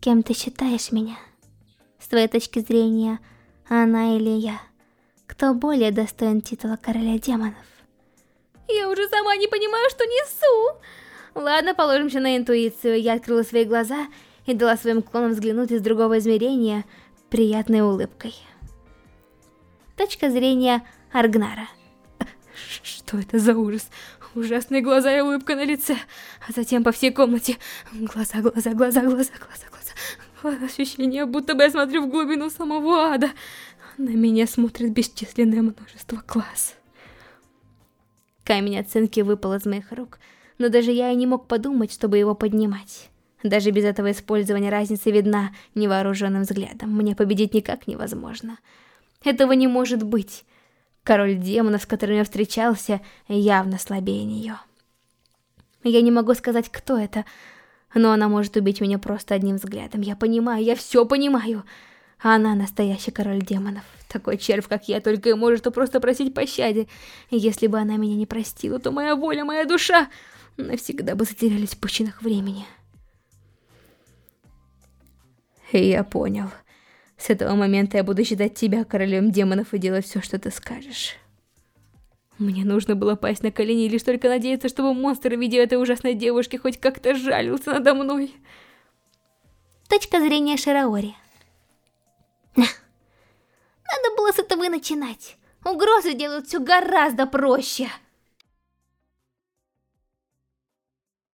Кем ты считаешь меня? С твоей точки зрения, она или я? Кто более достоин титула короля демонов? Я уже сама не понимаю, что несу. Ладно, положимся на интуицию. Я открыла свои глаза и дала своим клонам взглянуть из другого измерения приятной улыбкой. Точка зрения Аргнара. Что это за ужас? Ужасные глаза и улыбка на лице, а затем по всей комнате. Глаза, глаза, глаза, глаза, глаза, глаза. Ощущение, будто бы я смотрю в глубину самого ада. На меня смотрит бесчисленное множество глаз. Камень оценки выпал из моих рук, но даже я и не мог подумать, чтобы его поднимать. Даже без этого использования разница видна невооруженным взглядом. Мне победить никак невозможно. Этого не может быть. Король демонов, с которым я встречался, явно слабее нее. Я не могу сказать, кто это, но она может убить меня просто одним взглядом. Я понимаю, я все понимаю. Она настоящий король демонов. Такой червь, как я, только и может просто просить пощаде. И если бы она меня не простила, то моя воля, моя душа навсегда бы затерялись в пучинах времени. Я понял. С этого момента я буду считать тебя королем демонов и делать все, что ты скажешь. Мне нужно было пасть на колени и лишь только надеяться, чтобы монстр, видя этой ужасной девушки, хоть как-то жалился надо мной. Точка зрения Шираори. Надо было с этого и начинать. Угрозы делают все гораздо проще.